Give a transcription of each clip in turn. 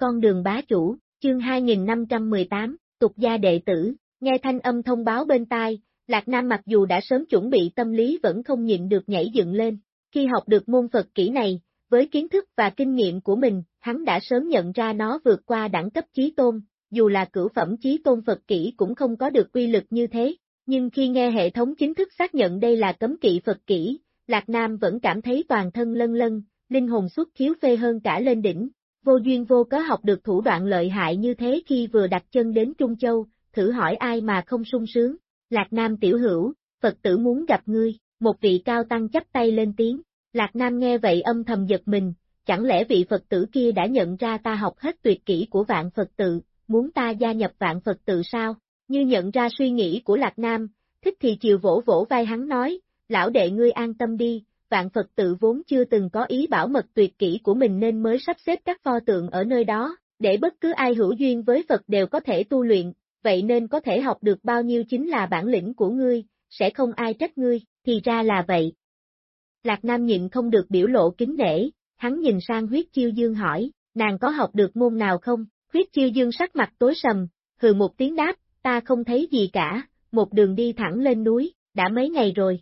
con đường bá chủ, chương 2518, tục gia đệ tử, nghe thanh âm thông báo bên tai, Lạc Nam mặc dù đã sớm chuẩn bị tâm lý vẫn không nhịn được nhảy dựng lên, khi học được môn Phật kỹ này, với kiến thức và kinh nghiệm của mình, hắn đã sớm nhận ra nó vượt qua đẳng cấp trí tôn, dù là cửu phẩm trí tôn Phật kỹ cũng không có được quy lực như thế, nhưng khi nghe hệ thống chính thức xác nhận đây là cấm kỵ Phật kỹ, Lạc Nam vẫn cảm thấy toàn thân lân lân, linh hồn xuất khiếu phê hơn cả lên đỉnh, vô duyên vô có học được thủ đoạn lợi hại như thế khi vừa đặt chân đến Trung Châu, thử hỏi ai mà không sung sướng, Lạc Nam tiểu hữu, Phật tử muốn gặp ngươi, một vị cao tăng chấp tay lên tiếng, Lạc Nam nghe vậy âm thầm giật mình, chẳng lẽ vị Phật tử kia đã nhận ra ta học hết tuyệt kỹ của vạn Phật tự, muốn ta gia nhập vạn Phật tự sao? Như nhận ra suy nghĩ của Lạc Nam, thích thì chiều vỗ vỗ vai hắn nói, lão đệ ngươi an tâm đi, vạn Phật tự vốn chưa từng có ý bảo mật tuyệt kỹ của mình nên mới sắp xếp các pho tượng ở nơi đó, để bất cứ ai hữu duyên với Phật đều có thể tu luyện, vậy nên có thể học được bao nhiêu chính là bản lĩnh của ngươi, sẽ không ai trách ngươi, thì ra là vậy. Lạc Nam nhịn không được biểu lộ kính nể, hắn nhìn sang huyết chiêu dương hỏi, nàng có học được môn nào không? Huyết chiêu dương sắc mặt tối sầm, hừ một tiếng đáp, ta không thấy gì cả, một đường đi thẳng lên núi, đã mấy ngày rồi.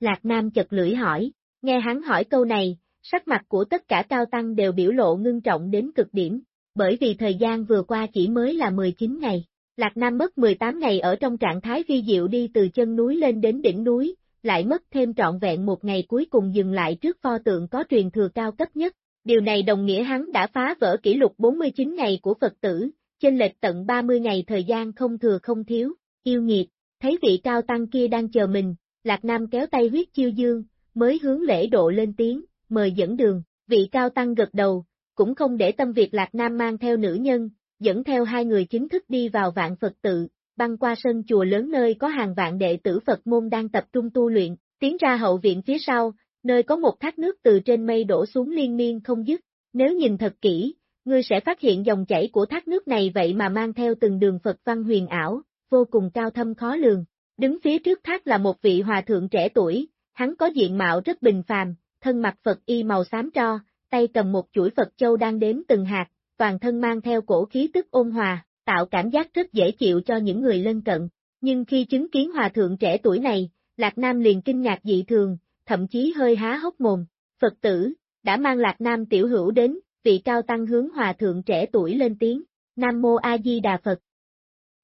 Lạc Nam chật lưỡi hỏi, nghe hắn hỏi câu này, sắc mặt của tất cả cao tăng đều biểu lộ ngưng trọng đến cực điểm, bởi vì thời gian vừa qua chỉ mới là 19 ngày. Lạc Nam mất 18 ngày ở trong trạng thái vi diệu đi từ chân núi lên đến đỉnh núi, lại mất thêm trọn vẹn một ngày cuối cùng dừng lại trước pho tượng có truyền thừa cao cấp nhất. Điều này đồng nghĩa hắn đã phá vỡ kỷ lục 49 ngày của Phật tử, trên lệch tận 30 ngày thời gian không thừa không thiếu, yêu nghiệt, thấy vị cao tăng kia đang chờ mình, Lạc Nam kéo tay huyết chiêu dương, mới hướng lễ độ lên tiếng, mời dẫn đường, vị cao tăng gật đầu, cũng không để tâm việc Lạc Nam mang theo nữ nhân, dẫn theo hai người chính thức đi vào vạn Phật tự, băng qua sân chùa lớn nơi có hàng vạn đệ tử Phật môn đang tập trung tu luyện, tiến ra hậu viện phía sau, nơi có một thác nước từ trên mây đổ xuống liên miên không dứt. Nếu nhìn thật kỹ, ngươi sẽ phát hiện dòng chảy của thác nước này vậy mà mang theo từng đường Phật văn huyền ảo, vô cùng cao thâm khó lường. Đứng phía trước thác là một vị hòa thượng trẻ tuổi, hắn có diện mạo rất bình phàm, thân mặc Phật y màu xám tro, tay cầm một chuỗi Phật châu đang đếm từng hạt, toàn thân mang theo cổ khí tức ôn hòa, tạo cảm giác rất dễ chịu cho những người lân cận. Nhưng khi chứng kiến hòa thượng trẻ tuổi này, Lạc Nam liền kinh ngạc dị thường, thậm chí hơi há hốc mồm. Phật tử, đã mang Lạc Nam tiểu hữu đến, vị cao tăng hướng hòa thượng trẻ tuổi lên tiếng, Nam Mô A Di Đà Phật.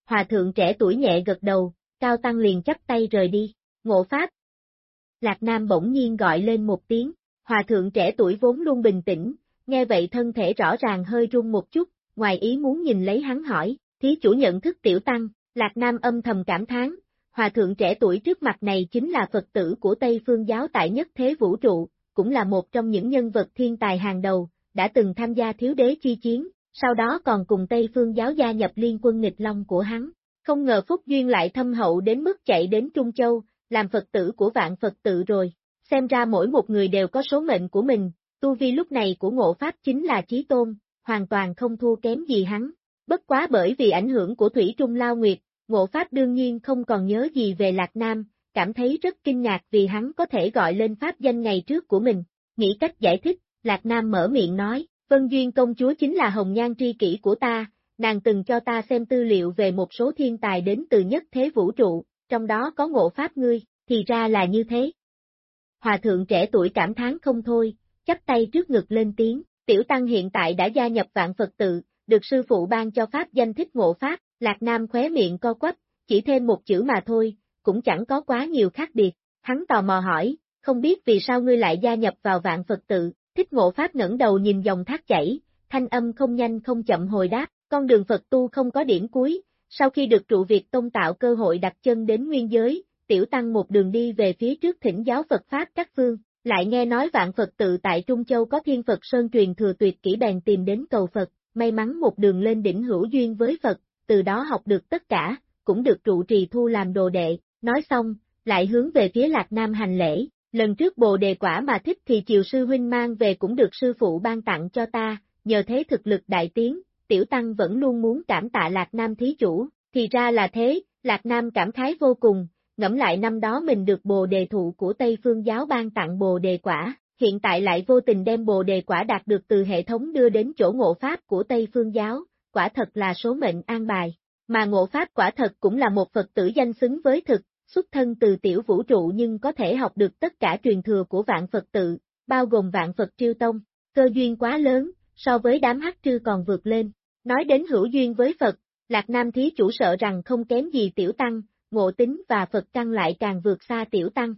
Hòa thượng trẻ tuổi nhẹ gật đầu, cao tăng liền chắp tay rời đi, ngộ pháp. Lạc Nam bỗng nhiên gọi lên một tiếng, hòa thượng trẻ tuổi vốn luôn bình tĩnh, nghe vậy thân thể rõ ràng hơi run một chút, ngoài ý muốn nhìn lấy hắn hỏi, thí chủ nhận thức tiểu tăng, Lạc Nam âm thầm cảm thán, hòa thượng trẻ tuổi trước mặt này chính là Phật tử của Tây Phương giáo tại nhất thế vũ trụ, cũng là một trong những nhân vật thiên tài hàng đầu, đã từng tham gia thiếu đế chi chiến, sau đó còn cùng Tây Phương giáo gia nhập liên quân nghịch long của hắn. Không ngờ Phúc Duyên lại thâm hậu đến mức chạy đến Trung Châu, làm Phật tử của vạn Phật tự rồi. Xem ra mỗi một người đều có số mệnh của mình, tu vi lúc này của ngộ Pháp chính là trí tôn, hoàn toàn không thua kém gì hắn. Bất quá bởi vì ảnh hưởng của Thủy Trung Lao Nguyệt, ngộ Pháp đương nhiên không còn nhớ gì về Lạc Nam, cảm thấy rất kinh ngạc vì hắn có thể gọi lên Pháp danh ngày trước của mình. Nghĩ cách giải thích, Lạc Nam mở miệng nói, Vân Duyên công chúa chính là hồng nhan tri kỷ của ta, nàng từng cho ta xem tư liệu về một số thiên tài đến từ nhất thế vũ trụ, trong đó có ngộ Pháp ngươi, thì ra là như thế. Hòa thượng trẻ tuổi cảm thán không thôi, chắp tay trước ngực lên tiếng, tiểu tăng hiện tại đã gia nhập vạn Phật tự, được sư phụ ban cho Pháp danh thích ngộ Pháp, Lạc Nam khóe miệng co quắp, chỉ thêm một chữ mà thôi, cũng chẳng có quá nhiều khác biệt, hắn tò mò hỏi, không biết vì sao ngươi lại gia nhập vào vạn Phật tự, thích ngộ Pháp ngẩng đầu nhìn dòng thác chảy, thanh âm không nhanh không chậm hồi đáp, con đường Phật tu không có điểm cuối, sau khi được trụ Việt Tông tạo cơ hội đặt chân đến nguyên giới, tiểu tăng một đường đi về phía trước thỉnh giáo Phật Pháp các phương, lại nghe nói vạn Phật tự tại Trung Châu có thiên Phật Sơn truyền thừa tuyệt kỹ bèn tìm đến cầu Phật, may mắn một đường lên đỉnh hữu duyên với Phật, từ đó học được tất cả, cũng được trụ trì thu làm đồ đệ, nói xong, lại hướng về phía Lạc Nam hành lễ, lần trước bồ đề quả mà thích thì chiều sư huynh mang về cũng được sư phụ ban tặng cho ta, nhờ thế thực lực đại tiến, tiểu tăng vẫn luôn muốn cảm tạ Lạc Nam thí chủ, thì ra là thế, Lạc Nam cảm khái vô cùng, ngẫm lại năm đó mình được bồ đề thụ của Tây Phương giáo ban tặng bồ đề quả, hiện tại lại vô tình đem bồ đề quả đạt được từ hệ thống đưa đến chỗ ngộ pháp của Tây Phương Giáo, quả thật là số mệnh an bài. Mà ngộ pháp quả thật cũng là một Phật tử danh xứng với thực, xuất thân từ tiểu vũ trụ nhưng có thể học được tất cả truyền thừa của vạn Phật tự, bao gồm vạn Phật triêu tông, cơ duyên quá lớn, so với đám hắc trư còn vượt lên. Nói đến hữu duyên với Phật, Lạc Nam thí chủ sợ rằng không kém gì tiểu tăng, ngộ tính và Phật căn lại càng vượt xa tiểu tăng.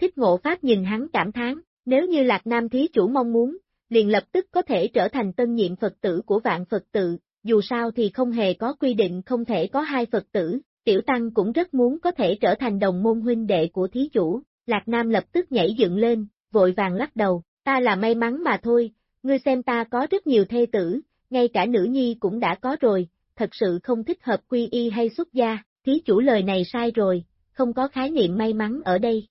Thích ngộ pháp nhìn hắn cảm thán, nếu như Lạc Nam thí chủ mong muốn, liền lập tức có thể trở thành tân nhiệm Phật tử của vạn Phật tự, dù sao thì không hề có quy định không thể có hai Phật tử, tiểu tăng cũng rất muốn có thể trở thành đồng môn huynh đệ của thí chủ, Lạc Nam lập tức nhảy dựng lên, vội vàng lắc đầu, ta là may mắn mà thôi, ngươi xem ta có rất nhiều thê tử, ngay cả nữ nhi cũng đã có rồi, thật sự không thích hợp quy y hay xuất gia, thí chủ lời này sai rồi, không có khái niệm may mắn ở đây.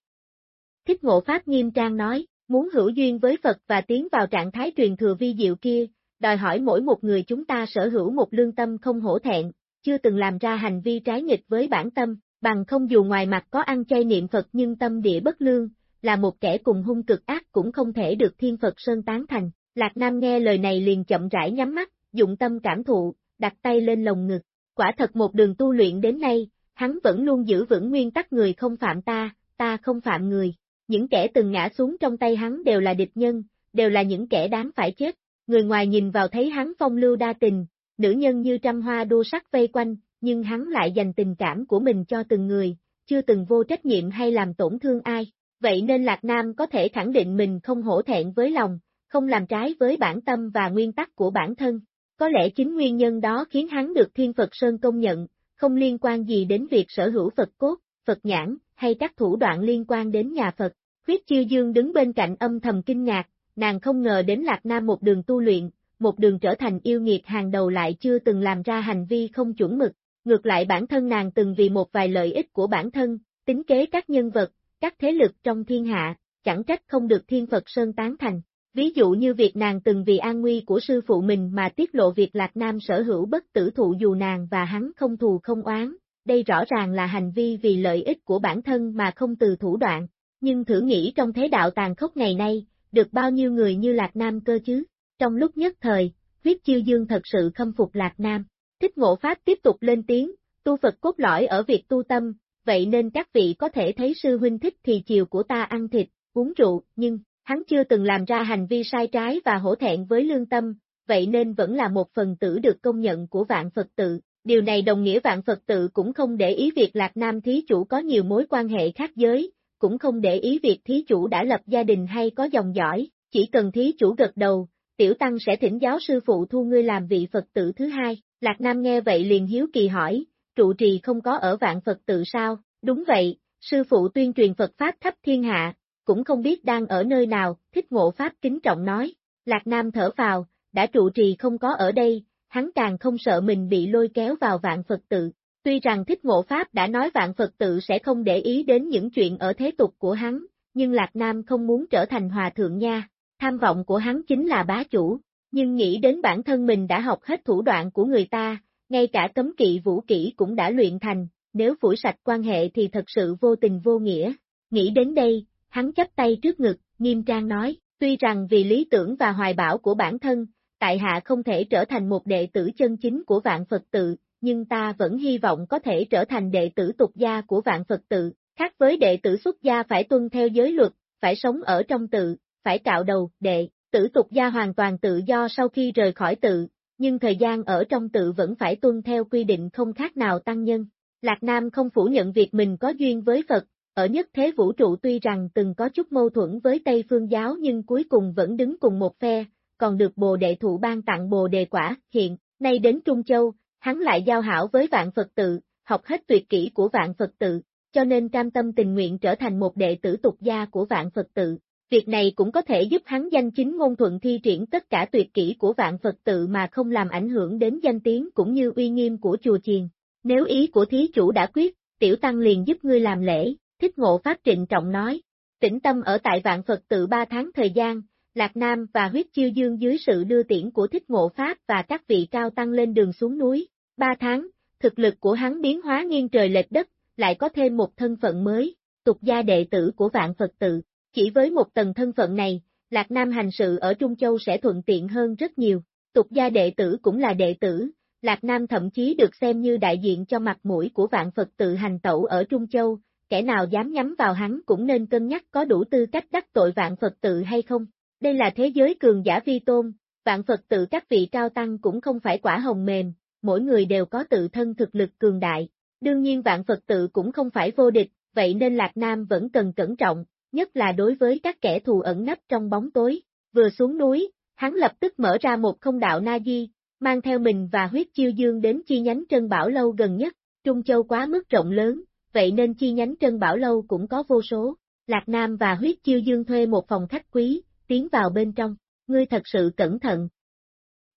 Thích ngộ Pháp nghiêm trang nói, muốn hữu duyên với Phật và tiến vào trạng thái truyền thừa vi diệu kia, đòi hỏi mỗi một người chúng ta sở hữu một lương tâm không hổ thẹn, chưa từng làm ra hành vi trái nghịch với bản tâm, bằng không dù ngoài mặt có ăn chay niệm Phật nhưng tâm địa bất lương, là một kẻ cùng hung cực ác cũng không thể được thiên Phật Sơn tán thành. Lạc Nam nghe lời này liền chậm rãi nhắm mắt, dụng tâm cảm thụ, đặt tay lên lồng ngực. Quả thật một đường tu luyện đến nay, hắn vẫn luôn giữ vững nguyên tắc người không phạm ta, ta không phạm người. Những kẻ từng ngã xuống trong tay hắn đều là địch nhân, đều là những kẻ đáng phải chết. Người ngoài nhìn vào thấy hắn phong lưu đa tình, nữ nhân như trăm hoa đua sắc vây quanh, nhưng hắn lại dành tình cảm của mình cho từng người, chưa từng vô trách nhiệm hay làm tổn thương ai. Vậy nên Lạc Nam có thể khẳng định mình không hổ thẹn với lòng, không làm trái với bản tâm và nguyên tắc của bản thân. Có lẽ chính nguyên nhân đó khiến hắn được Thiên Phật Sơn công nhận, không liên quan gì đến việc sở hữu Phật cốt, Phật nhãn, hay các thủ đoạn liên quan đến nhà Phật. Khuyết Chiêu Dương đứng bên cạnh âm thầm kinh ngạc, nàng không ngờ đến Lạc Nam một đường tu luyện, một đường trở thành yêu nghiệt hàng đầu lại chưa từng làm ra hành vi không chuẩn mực. Ngược lại bản thân nàng từng vì một vài lợi ích của bản thân, tính kế các nhân vật, các thế lực trong thiên hạ, chẳng trách không được Thiên Phật Sơn tán thành. Ví dụ như việc nàng từng vì an nguy của sư phụ mình mà tiết lộ việc Lạc Nam sở hữu bất tử thụ dù nàng và hắn không thù không oán, đây rõ ràng là hành vi vì lợi ích của bản thân mà không từ thủ đoạn, nhưng thử nghĩ trong thế đạo tàn khốc ngày nay, được bao nhiêu người như Lạc Nam cơ chứ? Trong lúc nhất thời, huyết chiêu dương thật sự khâm phục Lạc Nam. Thích ngộ Pháp tiếp tục lên tiếng, tu Phật cốt lõi ở việc tu tâm, vậy nên các vị có thể thấy sư huynh thích thì chiều của ta ăn thịt, uống rượu, nhưng, hắn chưa từng làm ra hành vi sai trái và hổ thẹn với lương tâm, vậy nên vẫn là một phần tử được công nhận của vạn Phật tự. Điều này đồng nghĩa vạn Phật tự cũng không để ý việc Lạc Nam thí chủ có nhiều mối quan hệ khác giới, cũng không để ý việc thí chủ đã lập gia đình hay có dòng dõi, chỉ cần thí chủ gật đầu, tiểu tăng sẽ thỉnh giáo sư phụ thu ngươi làm vị Phật tử thứ hai. Lạc Nam nghe vậy liền hiếu kỳ hỏi, trụ trì không có ở vạn Phật tự sao? Đúng vậy, sư phụ tuyên truyền Phật Pháp khắp thiên hạ, cũng không biết đang ở nơi nào, thích ngộ Pháp kính trọng nói. Lạc Nam thở vào, đã trụ trì không có ở đây, hắn càng không sợ mình bị lôi kéo vào vạn Phật tự. Tuy rằng thích ngộ Pháp đã nói vạn Phật tự sẽ không để ý đến những chuyện ở thế tục của hắn, nhưng Lạc Nam không muốn trở thành hòa thượng nha, tham vọng của hắn chính là bá chủ, nhưng nghĩ đến bản thân mình đã học hết thủ đoạn của người ta, ngay cả cấm kỵ vũ kỹ cũng đã luyện thành, nếu phủi sạch quan hệ thì thật sự vô tình vô nghĩa. Nghĩ đến đây, hắn chấp tay trước ngực, nghiêm trang nói, tuy rằng vì lý tưởng và hoài bão của bản thân, tại hạ không thể trở thành một đệ tử chân chính của vạn Phật tự, nhưng ta vẫn hy vọng có thể trở thành đệ tử tục gia của vạn Phật tự, khác với đệ tử xuất gia phải tuân theo giới luật, phải sống ở trong tự, phải cạo đầu, đệ, tử tục gia hoàn toàn tự do sau khi rời khỏi tự, nhưng thời gian ở trong tự vẫn phải tuân theo quy định không khác nào tăng nhân. Lạc Nam không phủ nhận việc mình có duyên với Phật, ở nhất thế vũ trụ tuy rằng từng có chút mâu thuẫn với Tây Phương giáo nhưng cuối cùng vẫn đứng cùng một phe, còn được bồ đệ thụ ban tặng bồ đề quả, hiện, nay đến Trung Châu, hắn lại giao hảo với vạn Phật tự, học hết tuyệt kỹ của vạn Phật tự, cho nên cam tâm tình nguyện trở thành một đệ tử tục gia của vạn Phật tự. Việc này cũng có thể giúp hắn danh chính ngôn thuận thi triển tất cả tuyệt kỹ của vạn Phật tự mà không làm ảnh hưởng đến danh tiếng cũng như uy nghiêm của chùa chiền. Nếu ý của thí chủ đã quyết, tiểu tăng liền giúp ngươi làm lễ, thích ngộ pháp trịnh trọng nói. Tĩnh tâm ở tại vạn Phật tự ba tháng thời gian, Lạc Nam và huyết chiêu dương dưới sự đưa tiễn của thích ngộ pháp và các vị cao tăng lên đường xuống núi. Ba tháng, thực lực của hắn biến hóa nghiêng trời lệch đất, lại có thêm một thân phận mới, tục gia đệ tử của vạn Phật tự. Chỉ với một tầng thân phận này, Lạc Nam hành sự ở Trung Châu sẽ thuận tiện hơn rất nhiều. Tục gia đệ tử cũng là đệ tử, Lạc Nam thậm chí được xem như đại diện cho mặt mũi của vạn Phật tự hành tẩu ở Trung Châu, kẻ nào dám nhắm vào hắn cũng nên cân nhắc có đủ tư cách đắc tội vạn Phật tự hay không. Đây là thế giới cường giả vi tôn, vạn Phật tự các vị cao tăng cũng không phải quả hồng mềm, mỗi người đều có tự thân thực lực cường đại. Đương nhiên vạn Phật tự cũng không phải vô địch, vậy nên Lạc Nam vẫn cần cẩn trọng, nhất là đối với các kẻ thù ẩn nấp trong bóng tối. Vừa xuống núi, hắn lập tức mở ra một không đạo na di, mang theo mình và huyết chiêu dương đến chi nhánh Trân Bảo Lâu gần nhất, Trung Châu quá mức rộng lớn, vậy nên chi nhánh Trân Bảo Lâu cũng có vô số. Lạc Nam và huyết chiêu dương thuê một phòng khách quý, tiến vào bên trong, ngươi thật sự cẩn thận.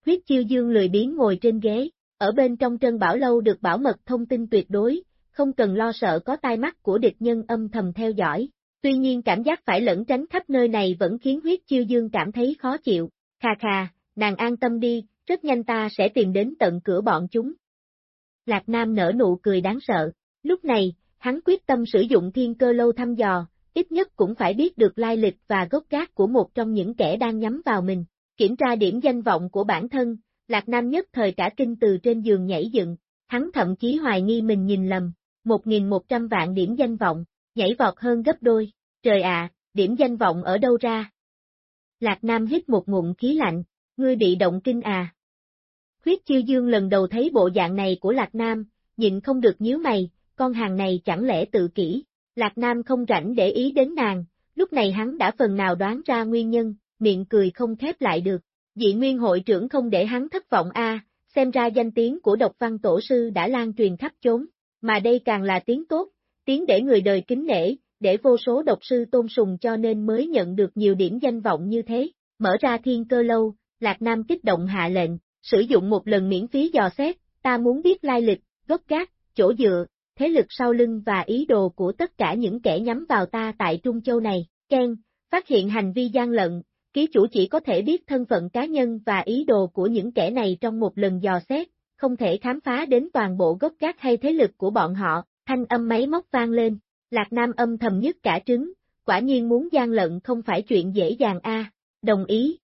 Huyết chiêu dương lười biến ngồi trên ghế, ở bên trong Trân Bảo Lâu được bảo mật thông tin tuyệt đối, không cần lo sợ có tai mắt của địch nhân âm thầm theo dõi. Tuy nhiên cảm giác phải lẫn tránh khắp nơi này vẫn khiến huyết chiêu dương cảm thấy khó chịu. Khà khà, nàng an tâm đi, rất nhanh ta sẽ tìm đến tận cửa bọn chúng. Lạc Nam nở nụ cười đáng sợ. Lúc này, hắn quyết tâm sử dụng thiên cơ lâu thăm dò, ít nhất cũng phải biết được lai lịch và gốc gác của một trong những kẻ đang nhắm vào mình. Kiểm tra điểm danh vọng của bản thân, Lạc Nam nhất thời cả kinh từ trên giường nhảy dựng, hắn thậm chí hoài nghi mình nhìn lầm, 1.100 vạn điểm danh vọng, nhảy vọt hơn gấp đôi, trời ạ, điểm danh vọng ở đâu ra? Lạc Nam hít một ngụm khí lạnh, ngươi bị động kinh à? Huyết chiêu dương lần đầu thấy bộ dạng này của Lạc Nam, nhịn không được nhíu mày, con hàng này chẳng lẽ tự kỷ, Lạc Nam không rảnh để ý đến nàng, lúc này hắn đã phần nào đoán ra nguyên nhân, miệng cười không khép lại được, dị nguyên hội trưởng không để hắn thất vọng a xem ra danh tiếng của độc văn tổ sư đã lan truyền khắp chốn, mà đây càng là tiếng tốt, tiếng để người đời kính nể, để vô số độc sư tôn sùng cho nên mới nhận được nhiều điểm danh vọng như thế, mở ra thiên cơ lâu, Lạc Nam kích động hạ lệnh, sử dụng một lần miễn phí dò xét, ta muốn biết lai lịch, gốc gác, chỗ dựa, thế lực sau lưng và ý đồ của tất cả những kẻ nhắm vào ta tại Trung Châu này, Ken, phát hiện hành vi gian lận, ký chủ chỉ có thể biết thân phận cá nhân và ý đồ của những kẻ này trong một lần dò xét, không thể khám phá đến toàn bộ gốc gác hay thế lực của bọn họ, thanh âm máy móc vang lên, Lạc Nam âm thầm nhất cả trứng, quả nhiên muốn gian lận không phải chuyện dễ dàng a, đồng ý.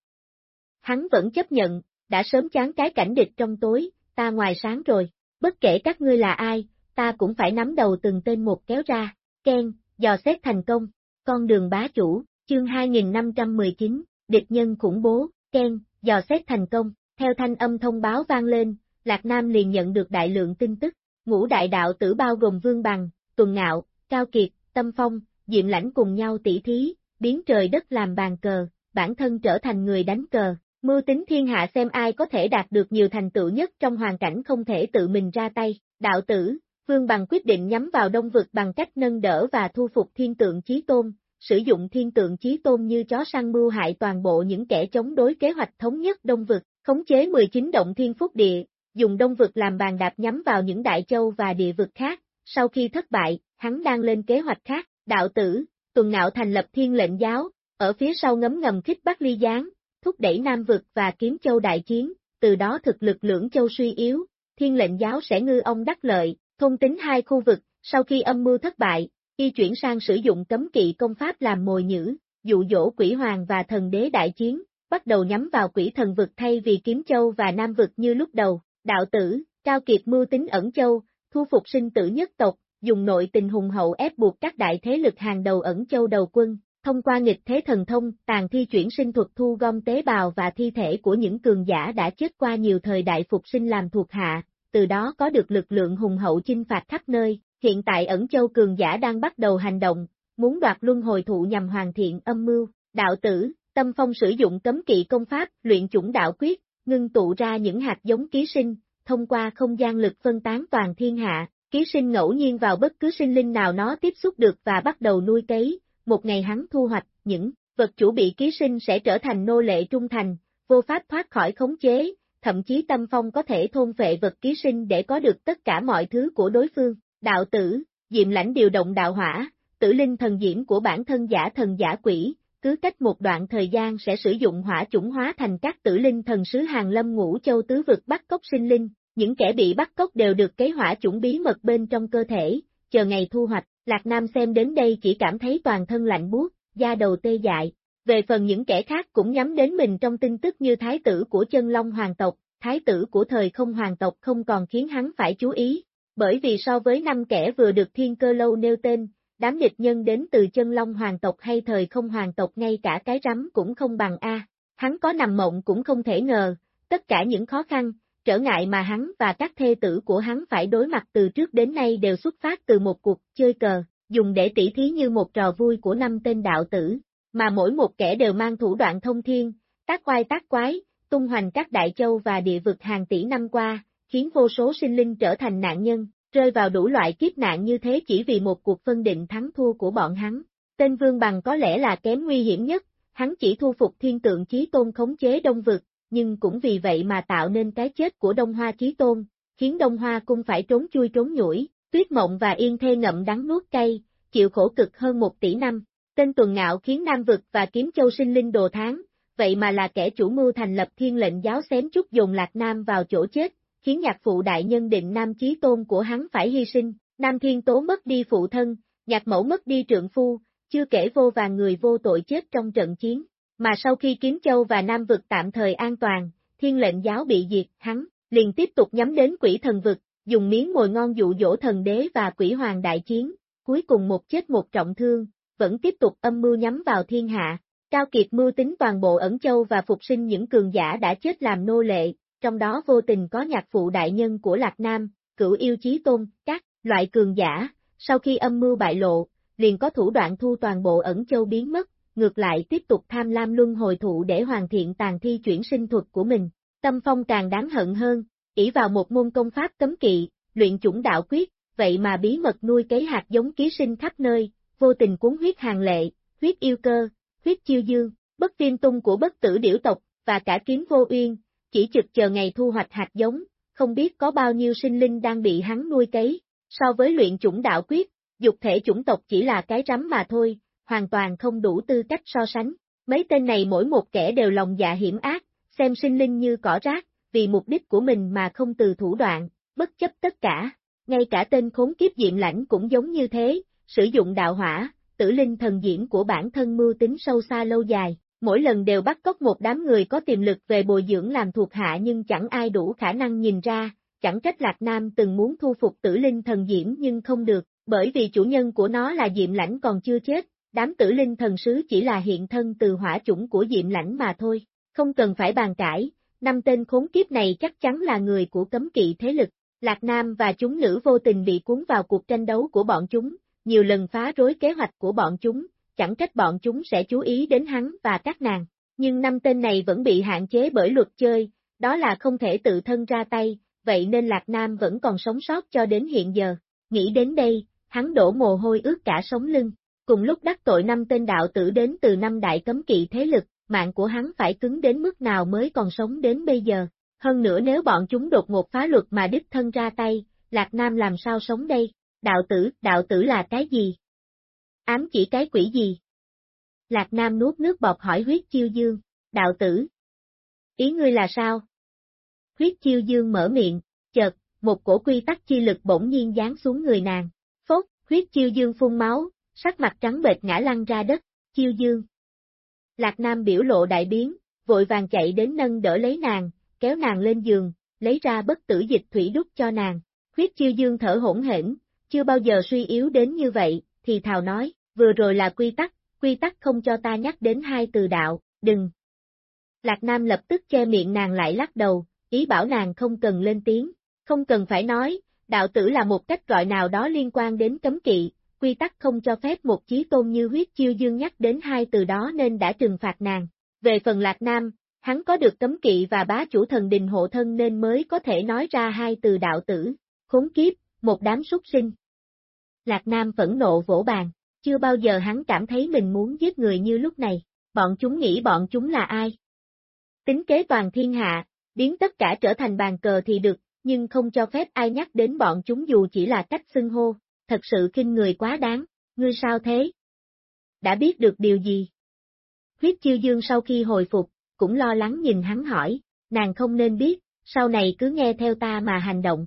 Hắn vẫn chấp nhận, đã sớm chán cái cảnh địch trong tối, ta ngoài sáng rồi, bất kể các ngươi là ai, ta cũng phải nắm đầu từng tên một kéo ra, Ken, dò xét thành công, con đường bá chủ, chương 2519, địch nhân khủng bố, Ken, dò xét thành công, theo thanh âm thông báo vang lên, Lạc Nam liền nhận được đại lượng tin tức, ngũ đại đạo tử bao gồm Vương Bằng, Tuần Ngạo, Cao Kiệt, Tâm Phong, Diệm Lãnh cùng nhau tỉ thí, biến trời đất làm bàn cờ, bản thân trở thành người đánh cờ, mưu tính thiên hạ xem ai có thể đạt được nhiều thành tựu nhất trong hoàn cảnh không thể tự mình ra tay, đạo tử, Vương Bằng quyết định nhắm vào đông vực bằng cách nâng đỡ và thu phục thiên tượng chí tôn, sử dụng thiên tượng chí tôn như chó săn mưu hại toàn bộ những kẻ chống đối kế hoạch thống nhất đông vực, khống chế 19 động thiên phúc địa, dùng đông vực làm bàn đạp nhắm vào những đại châu và địa vực khác, sau khi thất bại, hắn đang lên kế hoạch khác, đạo tử, tuần ngạo thành lập thiên lệnh giáo, ở phía sau ngấm ngầm khích Bắc Ly Giáng, thúc đẩy Nam vực và kiếm châu đại chiến, từ đó thực lực lưỡng châu suy yếu, thiên lệnh giáo sẽ ngư ông đắc lợi, thôn tính hai khu vực, sau khi âm mưu thất bại, y chuyển sang sử dụng cấm kỵ công pháp làm mồi nhữ, dụ dỗ quỷ hoàng và thần đế đại chiến, bắt đầu nhắm vào quỷ thần vực thay vì kiếm châu và nam vực như lúc đầu, đạo tử, cao kiệt mưu tính ẩn châu, thu phục sinh tử nhất tộc, dùng nội tình hùng hậu ép buộc các đại thế lực hàng đầu ẩn châu đầu quân, thông qua nghịch thế thần thông, tàn thi chuyển sinh thuật thu gom tế bào và thi thể của những cường giả đã chết qua nhiều thời đại phục sinh làm thuộc hạ, từ đó có được lực lượng hùng hậu chinh phạt khắp nơi, hiện tại ẩn châu cường giả đang bắt đầu hành động, muốn đoạt luân hồi thụ nhằm hoàn thiện âm mưu, đạo tử, tâm phong sử dụng cấm kỵ công pháp, luyện chủng đạo quyết, ngưng tụ ra những hạt giống ký sinh, thông qua không gian lực phân tán toàn thiên hạ, ký sinh ngẫu nhiên vào bất cứ sinh linh nào nó tiếp xúc được và bắt đầu nuôi cấy, một ngày hắn thu hoạch, những vật chủ bị ký sinh sẽ trở thành nô lệ trung thành, vô pháp thoát khỏi khống chế, thậm chí tâm phong có thể thôn phệ vật ký sinh để có được tất cả mọi thứ của đối phương. Đạo tử, diệm lãnh điều động đạo hỏa, tử linh thần diễm của bản thân giả thần giả quỷ, cứ cách một đoạn thời gian sẽ sử dụng hỏa chủng hóa thành các tử linh thần sứ hàng lâm ngũ châu tứ vực bắt cốc sinh linh, những kẻ bị bắt cóc đều được kế hỏa chủng bí mật bên trong cơ thể, chờ ngày thu hoạch, Lạc Nam xem đến đây chỉ cảm thấy toàn thân lạnh buốt, da đầu tê dại. Về phần những kẻ khác cũng nhắm đến mình trong tin tức như thái tử của chân long hoàng tộc, thái tử của thời không hoàng tộc không còn khiến hắn phải chú ý, bởi vì so với năm kẻ vừa được thiên cơ lâu nêu tên, đám địch nhân đến từ chân long hoàng tộc hay thời không hoàng tộc ngay cả cái rắm cũng không bằng A. Hắn có nằm mộng cũng không thể ngờ, tất cả những khó khăn, trở ngại mà hắn và các thê tử của hắn phải đối mặt từ trước đến nay đều xuất phát từ một cuộc chơi cờ, dùng để tỉ thí như một trò vui của năm tên đạo tử, mà mỗi một kẻ đều mang thủ đoạn thông thiên, tác quai tác quái, tung hoành các đại châu và địa vực hàng tỷ năm qua, khiến vô số sinh linh trở thành nạn nhân, rơi vào đủ loại kiếp nạn như thế chỉ vì một cuộc phân định thắng thua của bọn hắn. Tên Vương Bằng có lẽ là kém nguy hiểm nhất, hắn chỉ thu phục thiên tượng chí tôn khống chế đông vực, nhưng cũng vì vậy mà tạo nên cái chết của Đông Hoa chí tôn, khiến Đông Hoa cung phải trốn chui trốn nhủi, tuyết mộng và yên thê ngậm đắng nuốt cay, chịu khổ cực hơn một tỷ năm. Tên tuần ngạo khiến Nam Vực và Kiếm Châu sinh linh đồ tháng, vậy mà là kẻ chủ mưu thành lập thiên lệnh giáo xém chút dồn Lạc Nam vào chỗ chết, khiến nhạc phụ đại nhân định Nam Chí Tôn của hắn phải hy sinh, Nam Thiên Tố mất đi phụ thân, nhạc mẫu mất đi trượng phu, chưa kể vô vàng người vô tội chết trong trận chiến, mà sau khi Kiếm Châu và Nam Vực tạm thời an toàn, thiên lệnh giáo bị diệt, hắn liền tiếp tục nhắm đến quỷ thần vực, dùng miếng mồi ngon dụ dỗ thần đế và quỷ hoàng đại chiến, cuối cùng một chết một trọng thương, vẫn tiếp tục âm mưu nhắm vào thiên hạ. Cao Kiệt mưu tính toàn bộ ẩn châu và phục sinh những cường giả đã chết làm nô lệ, trong đó vô tình có nhạc phụ đại nhân của Lạc Nam, cửu yêu chí tôn, các loại cường giả, sau khi âm mưu bại lộ, liền có thủ đoạn thu toàn bộ ẩn châu biến mất, ngược lại tiếp tục tham lam luân hồi thụ để hoàn thiện tàn thi chuyển sinh thuật của mình. Tâm phong càng đáng hận hơn, ỷ vào một môn công pháp cấm kỵ, luyện chủng đạo quyết, vậy mà bí mật nuôi cấy hạt giống ký sinh khắp nơi, vô tình cuốn huyết hàng lệ, huyết yêu cơ, huyết chiêu dương, bất tiên tung của bất tử điểu tộc, và cả kiếm vô uyên, chỉ trực chờ ngày thu hoạch hạt giống, không biết có bao nhiêu sinh linh đang bị hắn nuôi cấy. So với luyện chủng đạo quyết, dục thể chủng tộc chỉ là cái rắm mà thôi, hoàn toàn không đủ tư cách so sánh. Mấy tên này mỗi một kẻ đều lòng dạ hiểm ác, xem sinh linh như cỏ rác, vì mục đích của mình mà không từ thủ đoạn, bất chấp tất cả. Ngay cả tên khốn kiếp diệm lãnh cũng giống như thế, sử dụng đạo hỏa, tử linh thần diễm của bản thân mưu tính sâu xa lâu dài, mỗi lần đều bắt cóc một đám người có tiềm lực về bồi dưỡng làm thuộc hạ nhưng chẳng ai đủ khả năng nhìn ra, chẳng trách Lạc Nam từng muốn thu phục tử linh thần diễm nhưng không được, bởi vì chủ nhân của nó là Diệm Lãnh còn chưa chết, đám tử linh thần sứ chỉ là hiện thân từ hỏa chủng của Diệm Lãnh mà thôi, không cần phải bàn cãi, năm tên khốn kiếp này chắc chắn là người của cấm kỵ thế lực, Lạc Nam và chúng nữ vô tình bị cuốn vào cuộc tranh đấu của bọn chúng, nhiều lần phá rối kế hoạch của bọn chúng, chẳng trách bọn chúng sẽ chú ý đến hắn và các nàng. Nhưng năm tên này vẫn bị hạn chế bởi luật chơi, đó là không thể tự thân ra tay, vậy nên Lạc Nam vẫn còn sống sót cho đến hiện giờ. Nghĩ đến đây, hắn đổ mồ hôi ướt cả sống lưng. Cùng lúc đắc tội năm tên đạo tử đến từ năm đại cấm kỵ thế lực, mạng của hắn phải cứng đến mức nào mới còn sống đến bây giờ. Hơn nữa nếu bọn chúng đột ngột phá luật mà đích thân ra tay, Lạc Nam làm sao sống đây? Đạo tử, đạo tử là cái gì? Ám chỉ cái quỷ gì? Lạc Nam nuốt nước bọt hỏi huyết chiêu dương, đạo tử. Ý ngươi là sao? Huyết chiêu dương mở miệng, chợt, một cổ quy tắc chi lực bỗng nhiên giáng xuống người nàng. Phốt, huyết chiêu dương phun máu, sắc mặt trắng bệch ngã lăn ra đất, chiêu dương. Lạc Nam biểu lộ đại biến, vội vàng chạy đến nâng đỡ lấy nàng, kéo nàng lên giường, lấy ra bất tử dịch thủy đúc cho nàng. Huyết chiêu dương thở hỗn hển, chưa bao giờ suy yếu đến như vậy, thì thào nói, vừa rồi là quy tắc, quy tắc không cho ta nhắc đến hai từ đạo, đừng. Lạc Nam lập tức che miệng nàng lại lắc đầu, ý bảo nàng không cần lên tiếng, không cần phải nói, đạo tử là một cách gọi nào đó liên quan đến cấm kỵ, quy tắc không cho phép một chí tôn như huyết chiêu dương nhắc đến hai từ đó nên đã trừng phạt nàng. Về phần Lạc Nam, hắn có được cấm kỵ và bá chủ thần đình hộ thân nên mới có thể nói ra hai từ đạo tử, khốn kiếp, một đám súc sinh. Lạc Nam phẫn nộ vỗ bàn, chưa bao giờ hắn cảm thấy mình muốn giết người như lúc này, bọn chúng nghĩ bọn chúng là ai. Tính kế toàn thiên hạ, biến tất cả trở thành bàn cờ thì được, nhưng không cho phép ai nhắc đến bọn chúng dù chỉ là cách xưng hô, thật sự kinh người quá đáng, ngươi sao thế? Đã biết được điều gì? Huyết chiêu dương sau khi hồi phục, cũng lo lắng nhìn hắn hỏi, nàng không nên biết, sau này cứ nghe theo ta mà hành động.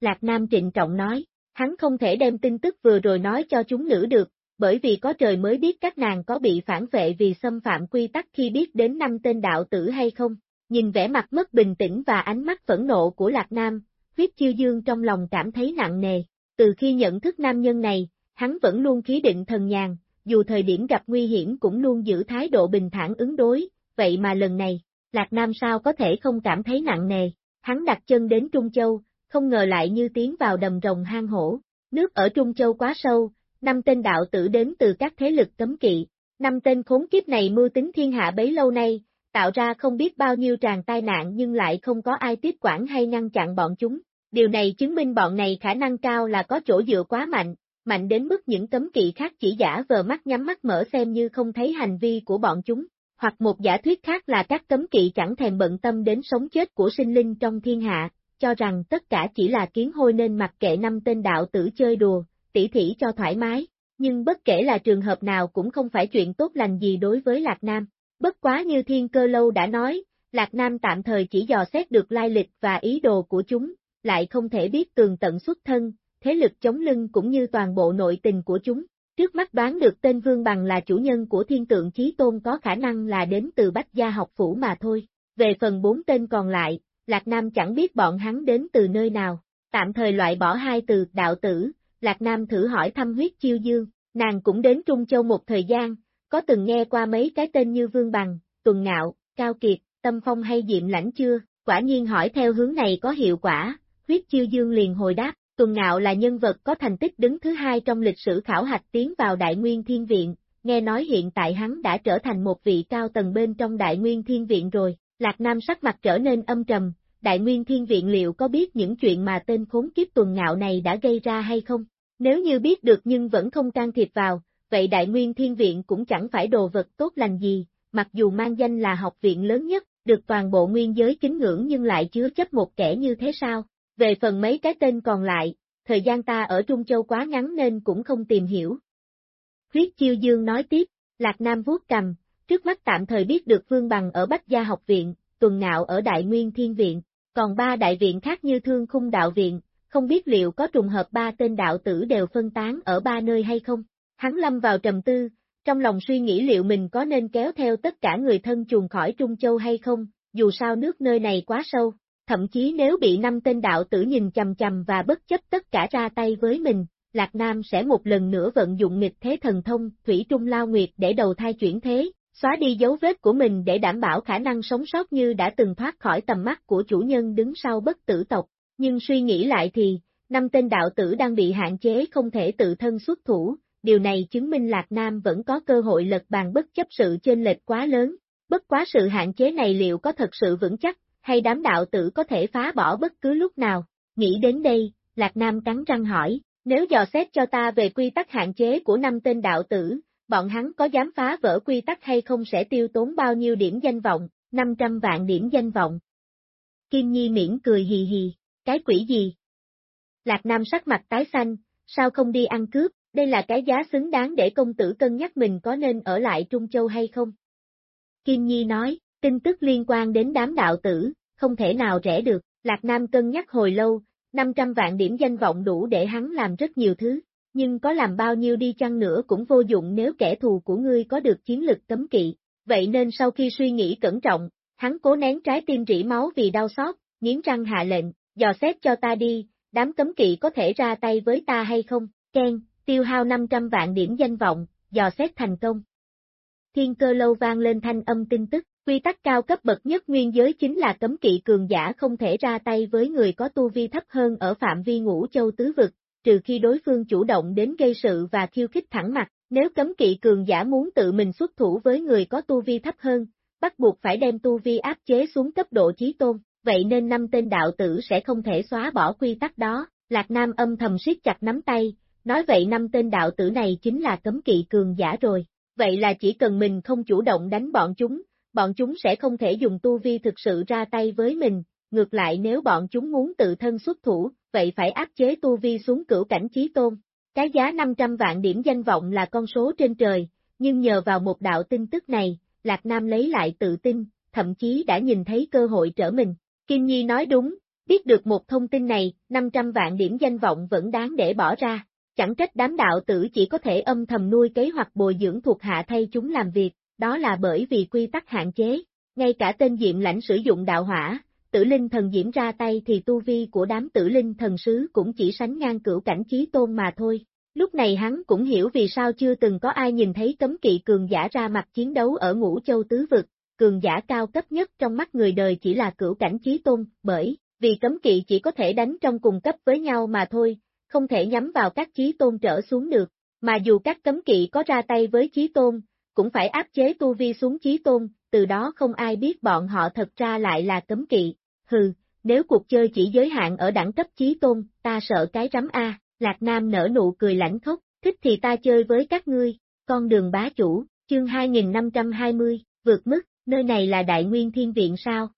Lạc Nam trịnh trọng nói, hắn không thể đem tin tức vừa rồi nói cho chúng nữ được, bởi vì có trời mới biết các nàng có bị phản vệ vì xâm phạm quy tắc khi biết đến năm tên đạo tử hay không. Nhìn vẻ mặt mất bình tĩnh và ánh mắt phẫn nộ của Lạc Nam, huyết chiêu dương trong lòng cảm thấy nặng nề. Từ khi nhận thức nam nhân này, hắn vẫn luôn khí định thần nhàn, dù thời điểm gặp nguy hiểm cũng luôn giữ thái độ bình thản ứng đối, vậy mà lần này, Lạc Nam sao có thể không cảm thấy nặng nề, hắn đặt chân đến Trung Châu, không ngờ lại như tiến vào đầm rồng hang hổ, nước ở Trung Châu quá sâu, năm tên đạo tử đến từ các thế lực cấm kỵ, năm tên khốn kiếp này mưu tính thiên hạ bấy lâu nay, tạo ra không biết bao nhiêu tràn tai nạn nhưng lại không có ai tiếp quản hay ngăn chặn bọn chúng. Điều này chứng minh bọn này khả năng cao là có chỗ dựa quá mạnh, mạnh đến mức những cấm kỵ khác chỉ giả vờ mắt nhắm mắt mở xem như không thấy hành vi của bọn chúng, hoặc một giả thuyết khác là các cấm kỵ chẳng thèm bận tâm đến sống chết của sinh linh trong thiên hạ, cho rằng tất cả chỉ là kiến hôi nên mặc kệ năm tên đạo tử chơi đùa, tỉ thỉ cho thoải mái, nhưng bất kể là trường hợp nào cũng không phải chuyện tốt lành gì đối với Lạc Nam. Bất quá như Thiên Cơ Lâu đã nói, Lạc Nam tạm thời chỉ dò xét được lai lịch và ý đồ của chúng, lại không thể biết tường tận xuất thân, thế lực chống lưng cũng như toàn bộ nội tình của chúng. Trước mắt đoán được tên Vương Bằng là chủ nhân của thiên tượng chí tôn có khả năng là đến từ Bách Gia học phủ mà thôi. Về phần bốn tên còn lại, Lạc Nam chẳng biết bọn hắn đến từ nơi nào. Tạm thời loại bỏ hai từ đạo tử, Lạc Nam thử hỏi thăm huyết chiêu dương, nàng cũng đến Trung Châu một thời gian, có từng nghe qua mấy cái tên như Vương Bằng, Tuần Ngạo, Cao Kiệt, Tâm Phong hay Diệm Lãnh chưa, quả nhiên hỏi theo hướng này có hiệu quả, huyết chiêu dương liền hồi đáp, Tuần Ngạo là nhân vật có thành tích đứng thứ hai trong lịch sử khảo hạch tiến vào Đại Nguyên Thiên Viện, nghe nói hiện tại hắn đã trở thành một vị cao tầng bên trong Đại Nguyên Thiên Viện rồi, Lạc Nam sắc mặt trở nên âm trầm, Đại Nguyên Thiên Viện liệu có biết những chuyện mà tên khốn kiếp Tuần Ngạo này đã gây ra hay không? Nếu như biết được nhưng vẫn không can thiệp vào, vậy Đại Nguyên Thiên Viện cũng chẳng phải đồ vật tốt lành gì, mặc dù mang danh là học viện lớn nhất, được toàn bộ nguyên giới kính ngưỡng nhưng lại chứa chấp một kẻ như thế sao? Về phần mấy cái tên còn lại, thời gian ta ở Trung Châu quá ngắn nên cũng không tìm hiểu. Huyết Chiêu Dương nói tiếp, Lạc Nam vuốt cầm, trước mắt tạm thời biết được Vương Bằng ở Bách Gia học viện, Tuần Ngạo ở Đại Nguyên Thiên Viện, còn ba đại viện khác như Thương Khung Đạo Viện, không biết liệu có trùng hợp ba tên đạo tử đều phân tán ở ba nơi hay không. Hắn lâm vào trầm tư, trong lòng suy nghĩ liệu mình có nên kéo theo tất cả người thân chuồn khỏi Trung Châu hay không, dù sao nước nơi này quá sâu, thậm chí nếu bị năm tên đạo tử nhìn chầm chầm và bất chấp tất cả ra tay với mình, Lạc Nam sẽ một lần nữa vận dụng nghịch thế thần thông, Thủy Trung Lao Nguyệt để đầu thai chuyển thế, xóa đi dấu vết của mình để đảm bảo khả năng sống sót như đã từng thoát khỏi tầm mắt của chủ nhân đứng sau bất tử tộc. Nhưng suy nghĩ lại thì, năm tên đạo tử đang bị hạn chế không thể tự thân xuất thủ, điều này chứng minh Lạc Nam vẫn có cơ hội lật bàn bất chấp sự chênh lệch quá lớn. Bất quá sự hạn chế này liệu có thật sự vững chắc, hay đám đạo tử có thể phá bỏ bất cứ lúc nào? Nghĩ đến đây, Lạc Nam cắn răng hỏi, nếu dò xét cho ta về quy tắc hạn chế của năm tên đạo tử, bọn hắn có dám phá vỡ quy tắc hay không sẽ tiêu tốn bao nhiêu điểm danh vọng, 500 vạn điểm danh vọng. Kim Nhi miễn cười hì hì, cái quỷ gì? Lạc Nam sắc mặt tái xanh, sao không đi ăn cướp, đây là cái giá xứng đáng để công tử cân nhắc mình có nên ở lại Trung Châu hay không? Kim Nhi nói, tin tức liên quan đến đám đạo tử, không thể nào rẻ được, Lạc Nam cân nhắc hồi lâu, 500 vạn điểm danh vọng đủ để hắn làm rất nhiều thứ, nhưng có làm bao nhiêu đi chăng nữa cũng vô dụng nếu kẻ thù của ngươi có được chiến lực cấm kỵ, vậy nên sau khi suy nghĩ cẩn trọng, hắn cố nén trái tim rỉ máu vì đau xót, nghiến răng hạ lệnh, dò xét cho ta đi, đám cấm kỵ có thể ra tay với ta hay không, Ken, tiêu hao 500 vạn điểm danh vọng, dò xét thành công. Thiên cơ lâu vang lên thanh âm tin tức, quy tắc cao cấp bậc nhất nguyên giới chính là cấm kỵ cường giả không thể ra tay với người có tu vi thấp hơn ở phạm vi ngũ châu tứ vực, trừ khi đối phương chủ động đến gây sự và khiêu khích thẳng mặt, nếu cấm kỵ cường giả muốn tự mình xuất thủ với người có tu vi thấp hơn, bắt buộc phải đem tu vi áp chế xuống cấp độ chí tôn, vậy nên năm tên đạo tử sẽ không thể xóa bỏ quy tắc đó, Lạc Nam âm thầm siết chặt nắm tay, nói vậy năm tên đạo tử này chính là cấm kỵ cường giả rồi, vậy là chỉ cần mình không chủ động đánh bọn chúng, bọn chúng sẽ không thể dùng tu vi thực sự ra tay với mình, ngược lại nếu bọn chúng muốn tự thân xuất thủ, vậy phải áp chế tu vi xuống cửu cảnh chí tôn. Cái giá 500 vạn điểm danh vọng là con số trên trời, nhưng nhờ vào một đạo tin tức này, Lạc Nam lấy lại tự tin, thậm chí đã nhìn thấy cơ hội trở mình. Kim Nhi nói đúng, biết được một thông tin này, 500 vạn điểm danh vọng vẫn đáng để bỏ ra. chẳng trách đám đạo tử chỉ có thể âm thầm nuôi kế hoặc bồi dưỡng thuộc hạ thay chúng làm việc, đó là bởi vì quy tắc hạn chế. Ngay cả tên diệm lãnh sử dụng đạo hỏa, tử linh thần diễm ra tay thì tu vi của đám tử linh thần sứ cũng chỉ sánh ngang cửu cảnh trí tôn mà thôi. Lúc này hắn cũng hiểu vì sao chưa từng có ai nhìn thấy cấm kỵ cường giả ra mặt chiến đấu ở ngũ châu tứ vực, cường giả cao cấp nhất trong mắt người đời chỉ là cửu cảnh trí tôn, bởi vì cấm kỵ chỉ có thể đánh trong cùng cấp với nhau mà thôi, không thể nhắm vào các chí tôn trở xuống được, mà dù các cấm kỵ có ra tay với chí tôn, cũng phải áp chế tu vi xuống chí tôn, từ đó không ai biết bọn họ thật ra lại là cấm kỵ, hừ, nếu cuộc chơi chỉ giới hạn ở đẳng cấp chí tôn, ta sợ cái rắm A, Lạc Nam nở nụ cười lãnh khốc, thích thì ta chơi với các ngươi, con đường bá chủ, chương 2520, vượt mức, nơi này là Đại Nguyên Thiên Viện sao?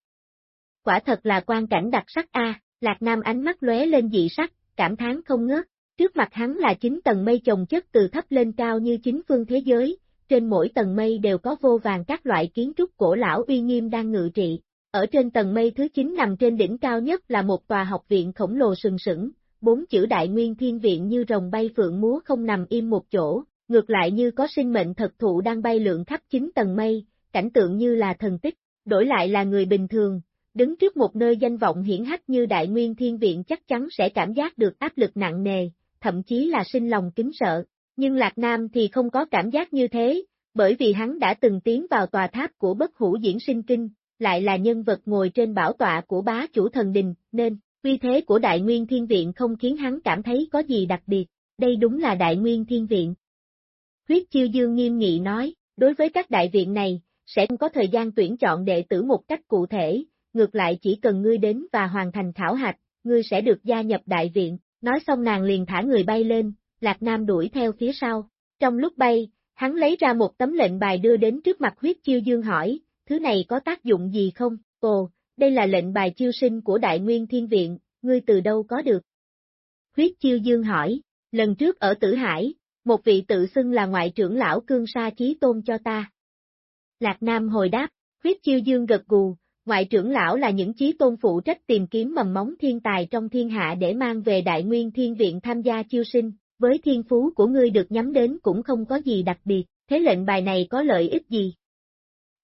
Quả thật là quan cảnh đặc sắc A, Lạc Nam ánh mắt lóe lên dị sắc, cảm thán không ngớt, trước mặt hắn là chín tầng mây chồng chất từ thấp lên cao như chính phương thế giới, trên mỗi tầng mây đều có vô vàng các loại kiến trúc cổ lão uy nghiêm đang ngự trị. Ở trên tầng mây thứ 9 nằm trên đỉnh cao nhất là một tòa học viện khổng lồ sừng sững, bốn chữ đại nguyên thiên viện như rồng bay phượng múa không nằm im một chỗ, ngược lại như có sinh mệnh thật thụ đang bay lượn khắp chín tầng mây, cảnh tượng như là thần tích, đổi lại là người bình thường, đứng trước một nơi danh vọng hiển hách như Đại Nguyên Thiên Viện chắc chắn sẽ cảm giác được áp lực nặng nề, thậm chí là sinh lòng kính sợ. Nhưng Lạc Nam thì không có cảm giác như thế, bởi vì hắn đã từng tiến vào tòa tháp của bất hủ diễn sinh kinh, lại là nhân vật ngồi trên bảo tọa của bá chủ thần đình, nên, uy thế của Đại Nguyên Thiên Viện không khiến hắn cảm thấy có gì đặc biệt, đây đúng là Đại Nguyên Thiên Viện. Huyết Chiêu Dương nghiêm nghị nói, đối với các đại viện này, sẽ không có thời gian tuyển chọn đệ tử một cách cụ thể, ngược lại chỉ cần ngươi đến và hoàn thành khảo hạch, ngươi sẽ được gia nhập đại viện, nói xong nàng liền thả người bay lên, Lạc Nam đuổi theo phía sau. Trong lúc bay, hắn lấy ra một tấm lệnh bài đưa đến trước mặt huyết chiêu dương hỏi, thứ này có tác dụng gì không? Ồ, đây là lệnh bài chiêu sinh của Đại Nguyên Thiên Viện, ngươi từ đâu có được? Huyết chiêu dương hỏi, lần trước ở Tử Hải, một vị tự xưng là ngoại trưởng lão cương sa chí tôn cho ta. Lạc Nam hồi đáp, huyết chiêu dương gật gù, ngoại trưởng lão là những chí tôn phụ trách tìm kiếm mầm móng thiên tài trong thiên hạ để mang về Đại Nguyên Thiên Viện tham gia chiêu sinh, với thiên phú của ngươi được nhắm đến cũng không có gì đặc biệt, thế lệnh bài này có lợi ích gì?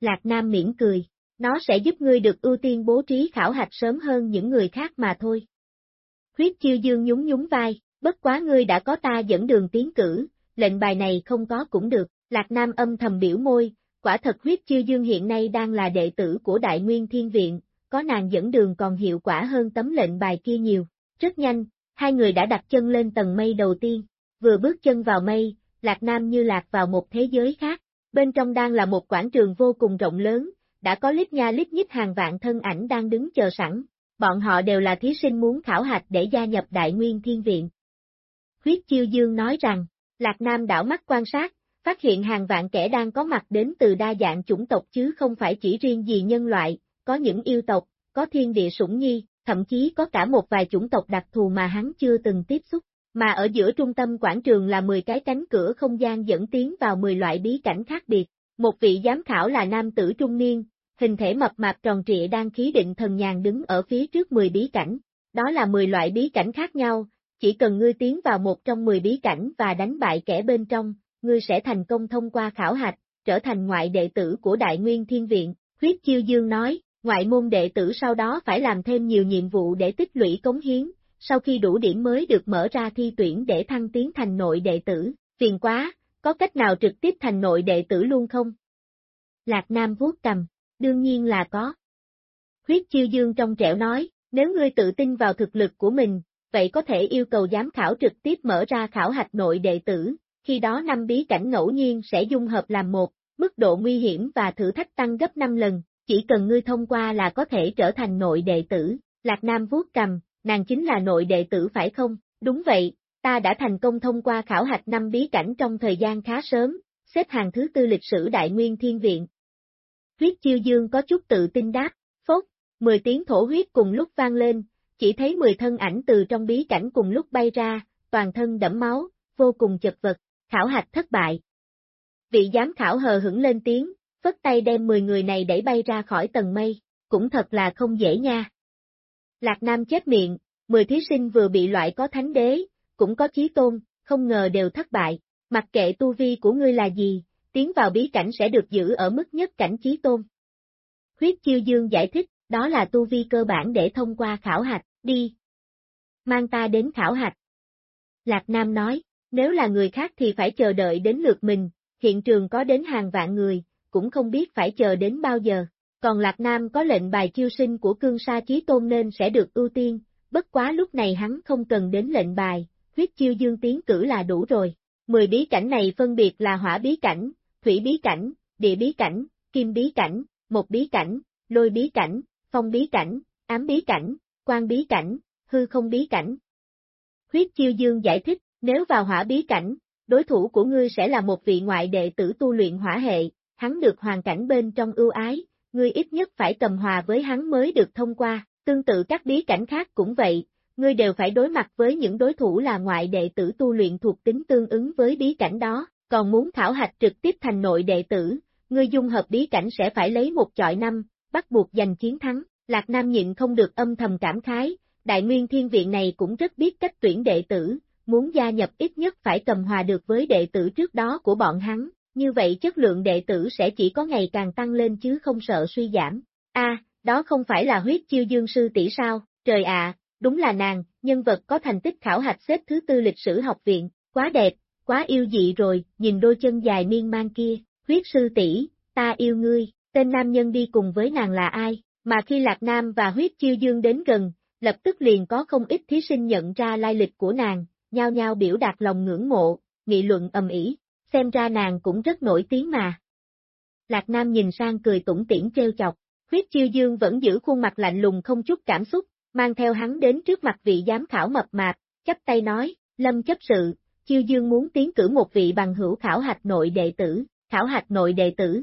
Lạc Nam miễn cười, nó sẽ giúp ngươi được ưu tiên bố trí khảo hạch sớm hơn những người khác mà thôi. Huyết chiêu dương nhún nhún vai, bất quá ngươi đã có ta dẫn đường tiến cử, lệnh bài này không có cũng được, Lạc Nam âm thầm biểu môi, quả thật huyết chiêu dương hiện nay đang là đệ tử của Đại Nguyên Thiên Viện, có nàng dẫn đường còn hiệu quả hơn tấm lệnh bài kia nhiều. Rất nhanh, hai người đã đặt chân lên tầng mây đầu tiên, vừa bước chân vào mây, Lạc Nam như lạc vào một thế giới khác, bên trong đang là một quảng trường vô cùng rộng lớn, đã có lít nha lít nhít hàng vạn thân ảnh đang đứng chờ sẵn, bọn họ đều là thí sinh muốn khảo hạch để gia nhập Đại Nguyên Thiên Viện. Huyết Chiêu Dương nói rằng, Lạc Nam đảo mắt quan sát, phát hiện hàng vạn kẻ đang có mặt đến từ đa dạng chủng tộc chứ không phải chỉ riêng gì nhân loại, có những yêu tộc, có thiên địa sủng nhi, thậm chí có cả một vài chủng tộc đặc thù mà hắn chưa từng tiếp xúc. Mà ở giữa trung tâm quảng trường là 10 cái cánh cửa không gian dẫn tiến vào 10 loại bí cảnh khác biệt. Một vị giám khảo là nam tử trung niên, hình thể mập mạp tròn trịa đang khí định thần nhàn đứng ở phía trước 10 bí cảnh. Đó là 10 loại bí cảnh khác nhau, chỉ cần ngươi tiến vào một trong 10 bí cảnh và đánh bại kẻ bên trong, ngươi sẽ thành công thông qua khảo hạch, trở thành ngoại đệ tử của Đại Nguyên Thiên Viện, huyết chiêu dương nói, ngoại môn đệ tử sau đó phải làm thêm nhiều nhiệm vụ để tích lũy cống hiến, sau khi đủ điểm mới được mở ra thi tuyển để thăng tiến thành nội đệ tử, phiền quá, có cách nào trực tiếp thành nội đệ tử luôn không? Lạc Nam vuốt cầm, đương nhiên là có. Huyết chiêu dương trong trẻo nói, nếu ngươi tự tin vào thực lực của mình, vậy có thể yêu cầu giám khảo trực tiếp mở ra khảo hạch nội đệ tử, khi đó năm bí cảnh ngẫu nhiên sẽ dung hợp làm một, mức độ nguy hiểm và thử thách tăng gấp 5 lần, chỉ cần ngươi thông qua là có thể trở thành nội đệ tử. Lạc Nam vuốt cầm, nàng chính là nội đệ tử phải không? Đúng vậy, ta đã thành công thông qua khảo hạch năm bí cảnh trong thời gian khá sớm, xếp hàng thứ tư lịch sử Đại Nguyên Thiên Viện. Huyết chiêu dương có chút tự tin đáp, phốt, 10 tiếng thổ huyết cùng lúc vang lên, chỉ thấy 10 thân ảnh từ trong bí cảnh cùng lúc bay ra, toàn thân đẫm máu, vô cùng chật vật. Khảo hạch thất bại. Vị giám khảo hờ hững lên tiếng, phất tay đem 10 người này đẩy bay ra khỏi tầng mây, cũng thật là không dễ nha. Lạc Nam chết miệng, 10 thí sinh vừa bị loại có thánh đế, cũng có chí tôn, không ngờ đều thất bại. Mặc kệ tu vi của ngươi là gì, tiến vào bí cảnh sẽ được giữ ở mức nhất cảnh chí tôn. Huyết chiêu dương giải thích, đó là tu vi cơ bản để thông qua khảo hạch, đi. Mang ta đến khảo hạch. Lạc Nam nói, nếu là người khác thì phải chờ đợi đến lượt mình, hiện trường có đến hàng vạn người, cũng không biết phải chờ đến bao giờ. Còn Lạc Nam có lệnh bài chiêu sinh của cương sa chí tôn nên sẽ được ưu tiên, bất quá lúc này hắn không cần đến lệnh bài, huyết chiêu dương tiến cử là đủ rồi. Mười bí cảnh này phân biệt là hỏa bí cảnh, thủy bí cảnh, địa bí cảnh, kim bí cảnh, một bí cảnh, lôi bí cảnh, phong bí cảnh, ám bí cảnh, quan bí cảnh, hư không bí cảnh. Huyết chiêu dương giải thích, nếu vào hỏa bí cảnh, đối thủ của ngươi sẽ là một vị ngoại đệ tử tu luyện hỏa hệ, hắn được hoàn cảnh bên trong ưu ái, ngươi ít nhất phải cầm hòa với hắn mới được thông qua, tương tự các bí cảnh khác cũng vậy, ngươi đều phải đối mặt với những đối thủ là ngoại đệ tử tu luyện thuộc tính tương ứng với bí cảnh đó, còn muốn khảo hạch trực tiếp thành nội đệ tử, ngươi dung hợp bí cảnh sẽ phải lấy một chọi năm, bắt buộc giành chiến thắng, Lạc Nam nhịn không được âm thầm cảm khái, Đại Nguyên Thiên Viện này cũng rất biết cách tuyển đệ tử, muốn gia nhập ít nhất phải cầm hòa được với đệ tử trước đó của bọn hắn, như vậy chất lượng đệ tử sẽ chỉ có ngày càng tăng lên chứ không sợ suy giảm. A, đó không phải là huyết chiêu dương sư tỷ sao, trời ạ, đúng là nàng, nhân vật có thành tích khảo hạch xếp thứ tư lịch sử học viện, quá đẹp, quá yêu dị rồi, nhìn đôi chân dài miên man kia, huyết sư tỷ, ta yêu ngươi, tên nam nhân đi cùng với nàng là ai, mà khi Lạc Nam và huyết chiêu dương đến gần, lập tức liền có không ít thí sinh nhận ra lai lịch của nàng, nhao nhao biểu đạt lòng ngưỡng mộ, nghị luận ầm ĩ, xem ra nàng cũng rất nổi tiếng mà. Lạc Nam nhìn sang cười tủm tỉm trêu chọc, huyết chiêu dương vẫn giữ khuôn mặt lạnh lùng không chút cảm xúc, mang theo hắn đến trước mặt vị giám khảo mập mạp, chấp tay nói, lâm chấp sự, chiêu dương muốn tiến cử một vị bằng hữu khảo hạch nội đệ tử, khảo hạch nội đệ tử.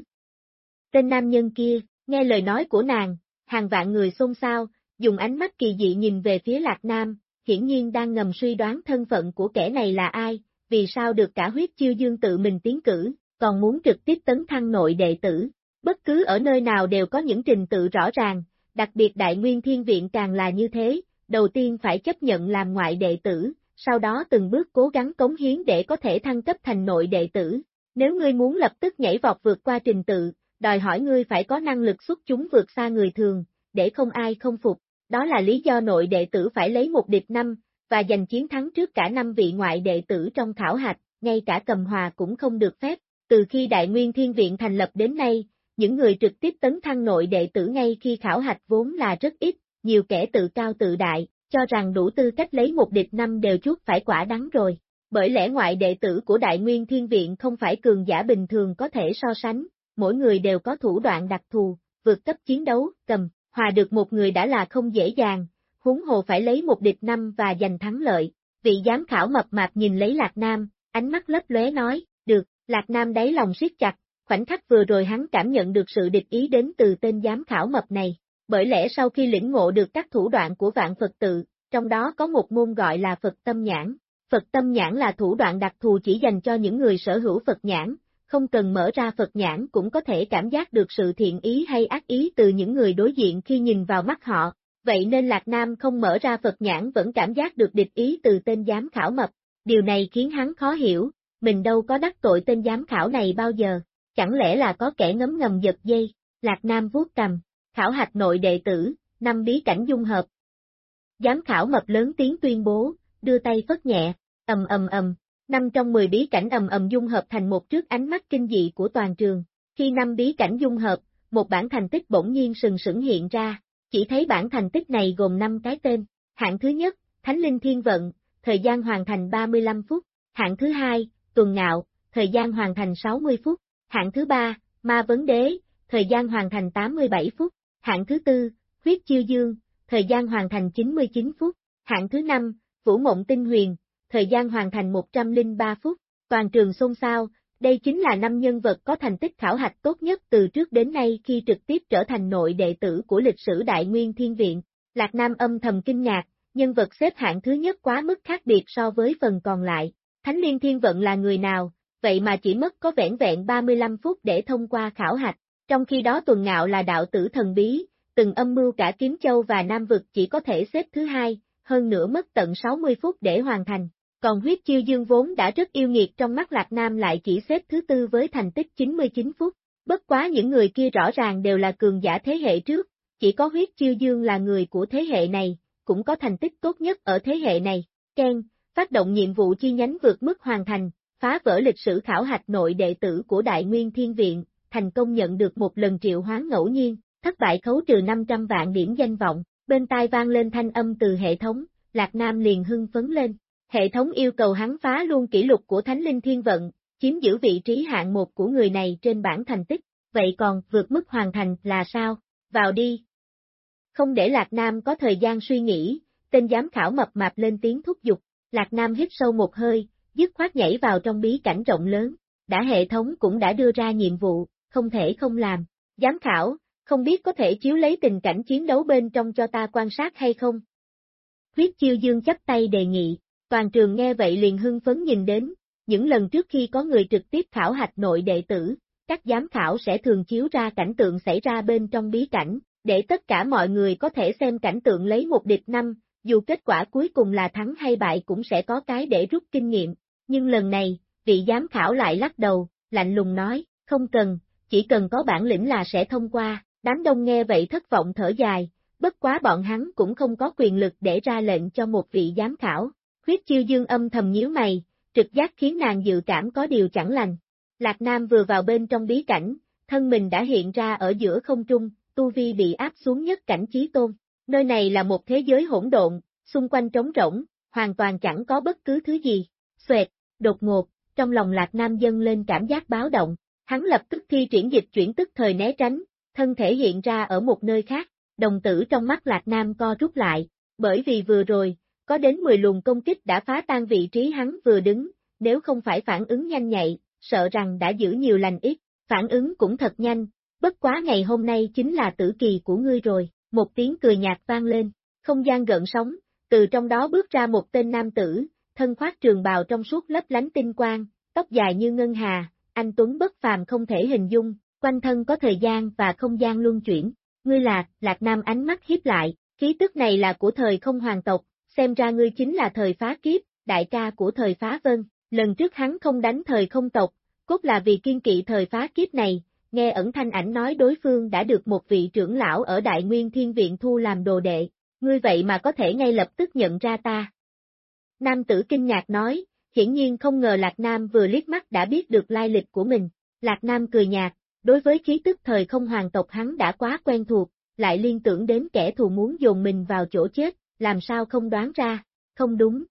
Tên nam nhân kia, nghe lời nói của nàng, hàng vạn người xôn xao, dùng ánh mắt kỳ dị nhìn về phía Lạc Nam, hiển nhiên đang ngầm suy đoán thân phận của kẻ này là ai, vì sao được cả huyết chiêu dương tự mình tiến cử, còn muốn trực tiếp tấn thăng nội đệ tử. Bất cứ ở nơi nào đều có những trình tự rõ ràng, đặc biệt Đại Nguyên Thiên Viện càng là như thế, đầu tiên phải chấp nhận làm ngoại đệ tử, sau đó từng bước cố gắng cống hiến để có thể thăng cấp thành nội đệ tử. Nếu ngươi muốn lập tức nhảy vọt vượt qua trình tự, đòi hỏi ngươi phải có năng lực xuất chúng vượt xa người thường, để không ai không phục. Đó là lý do nội đệ tử phải lấy một địch năm, và giành chiến thắng trước cả năm vị ngoại đệ tử trong khảo hạch, ngay cả cầm hòa cũng không được phép. Từ khi Đại Nguyên Thiên Viện thành lập đến nay, những người trực tiếp tấn thăng nội đệ tử ngay khi khảo hạch vốn là rất ít, nhiều kẻ tự cao tự đại, cho rằng đủ tư cách lấy một địch năm đều chút phải quả đắng rồi. Bởi lẽ ngoại đệ tử của Đại Nguyên Thiên Viện không phải cường giả bình thường có thể so sánh, mỗi người đều có thủ đoạn đặc thù, vượt cấp chiến đấu, cầm, hòa được một người đã là không dễ dàng, huống hồ phải lấy một địch năm và giành thắng lợi. Vị giám khảo mập mạp nhìn lấy Lạc Nam, ánh mắt lấp lóe nói, được, Lạc Nam đáy lòng siết chặt, khoảnh khắc vừa rồi hắn cảm nhận được sự địch ý đến từ tên giám khảo mập này. Bởi lẽ sau khi lĩnh ngộ được các thủ đoạn của vạn Phật tự, trong đó có một môn gọi là Phật tâm nhãn. Phật tâm nhãn là thủ đoạn đặc thù chỉ dành cho những người sở hữu Phật nhãn, không cần mở ra Phật nhãn cũng có thể cảm giác được sự thiện ý hay ác ý từ những người đối diện khi nhìn vào mắt họ, vậy nên Lạc Nam không mở ra Phật nhãn vẫn cảm giác được địch ý từ tên giám khảo mập, điều này khiến hắn khó hiểu, mình đâu có đắc tội tên giám khảo này bao giờ, chẳng lẽ là có kẻ ngấm ngầm giật dây, Lạc Nam vuốt cầm, khảo hạch nội đệ tử, năm bí cảnh dung hợp. Giám khảo mập lớn tiếng tuyên bố, đưa tay phất nhẹ, ầm ầm ầm, năm trong 10 bí cảnh ầm ầm dung hợp thành một trước ánh mắt kinh dị của toàn trường. Khi năm bí cảnh dung hợp, một bản thành tích bỗng nhiên sừng sững hiện ra, chỉ thấy bản thành tích này gồm 5 cái tên. Hạng thứ nhất, Thánh Linh Thiên Vận, thời gian hoàn thành 35 phút. Hạng thứ hai, Tuần Ngạo, thời gian hoàn thành 60 phút. Hạng thứ ba, Ma Vấn Đế, thời gian hoàn thành 87 phút. Hạng thứ tư, Huyết Chiêu Dương, thời gian hoàn thành 99 phút. Hạng thứ năm, Vũ Mộng Tinh Huyền, thời gian hoàn thành 103 phút. Toàn trường xôn xao, đây chính là năm nhân vật có thành tích khảo hạch tốt nhất từ trước đến nay khi trực tiếp trở thành nội đệ tử của lịch sử Đại Nguyên Thiên Viện. Lạc Nam âm thầm kinh ngạc, nhân vật xếp hạng thứ nhất quá mức khác biệt so với phần còn lại. Thánh Liên Thiên Vận là người nào, vậy mà chỉ mất có vẻn vẹn 35 phút để thông qua khảo hạch, trong khi đó Tuần Ngạo là đạo tử thần bí, từng âm mưu cả Kiếm Châu và Nam Vực chỉ có thể xếp thứ hai, hơn nữa mất tận 60 phút để hoàn thành còn huyết chiêu dương vốn đã rất yêu nghiệt trong mắt Lạc Nam lại chỉ xếp thứ tư với thành tích 99 phút. Bất quá những người kia rõ ràng đều là cường giả thế hệ trước, chỉ có huyết chiêu dương là người của thế hệ này, cũng có thành tích tốt nhất ở thế hệ này. Ken, phát động nhiệm vụ chi nhánh vượt mức hoàn thành, phá vỡ lịch sử khảo hạch nội đệ tử của Đại Nguyên Thiên Viện, thành công nhận được một lần triệu hoán ngẫu nhiên, thất bại khấu trừ 500 vạn điểm danh vọng, bên tai vang lên thanh âm từ hệ thống, Lạc Nam liền hưng phấn lên. Hệ thống yêu cầu hắn phá luôn kỷ lục của Thánh Linh Thiên Vận, chiếm giữ vị trí hạng một của người này trên bảng thành tích, vậy còn vượt mức hoàn thành là sao? Vào đi! Không để Lạc Nam có thời gian suy nghĩ, tên giám khảo mập mạp lên tiếng thúc giục, Lạc Nam hít sâu một hơi, dứt khoát nhảy vào trong bí cảnh rộng lớn, đã hệ thống cũng đã đưa ra nhiệm vụ, không thể không làm. Giám khảo, không biết có thể chiếu lấy tình cảnh chiến đấu bên trong cho ta quan sát hay không? Huyết chiêu dương chấp tay đề nghị, toàn trường nghe vậy liền hưng phấn nhìn đến, những lần trước khi có người trực tiếp khảo hạch nội đệ tử, các giám khảo sẽ thường chiếu ra cảnh tượng xảy ra bên trong bí cảnh, để tất cả mọi người có thể xem cảnh tượng lấy một địch năm, dù kết quả cuối cùng là thắng hay bại cũng sẽ có cái để rút kinh nghiệm. Nhưng lần này, vị giám khảo lại lắc đầu, lạnh lùng nói, không cần, chỉ cần có bản lĩnh là sẽ thông qua, đám đông nghe vậy thất vọng thở dài, bất quá bọn hắn cũng không có quyền lực để ra lệnh cho một vị giám khảo. Khuyết chiêu dương âm thầm nhíu mày, trực giác khiến nàng dự cảm có điều chẳng lành. Lạc Nam vừa vào bên trong bí cảnh, thân mình đã hiện ra ở giữa không trung, tu vi bị áp xuống nhất cảnh trí tôn. Nơi này là một thế giới hỗn độn, xung quanh trống rỗng, hoàn toàn chẳng có bất cứ thứ gì. Xoẹt, đột ngột, trong lòng Lạc Nam dâng lên cảm giác báo động, hắn lập tức thi triển dịch chuyển tức thời né tránh, thân thể hiện ra ở một nơi khác, đồng tử trong mắt Lạc Nam co rút lại, bởi vì vừa rồi, có đến 10 luồng công kích đã phá tan vị trí hắn vừa đứng, nếu không phải phản ứng nhanh nhạy, sợ rằng đã giữ nhiều lành ít, phản ứng cũng thật nhanh, bất quá ngày hôm nay chính là tử kỳ của ngươi rồi, một tiếng cười nhạt vang lên, không gian gợn sóng, từ trong đó bước ra một tên nam tử, thân khoác trường bào trong suốt lấp lánh tinh quang, tóc dài như ngân hà, anh Tuấn bất phàm không thể hình dung, quanh thân có thời gian và không gian luân chuyển. Ngươi là, Lạc Nam ánh mắt hiếp lại, khí tức này là của thời không hoàng tộc, xem ra ngươi chính là thời phá kiếp, đại ca của thời phá vân. Lần trước hắn không đánh thời không tộc, cốt là vì kiên kỵ thời phá kiếp này, nghe ẩn thanh ảnh nói đối phương đã được một vị trưởng lão ở Đại Nguyên Thiên Viện thu làm đồ đệ, ngươi vậy mà có thể ngay lập tức nhận ra ta. Nam tử kinh ngạc nói, hiển nhiên không ngờ Lạc Nam vừa liếc mắt đã biết được lai lịch của mình, Lạc Nam cười nhạt, đối với khí tức thời không hoàng tộc hắn đã quá quen thuộc, lại liên tưởng đến kẻ thù muốn dồn mình vào chỗ chết, làm sao không đoán ra, không đúng.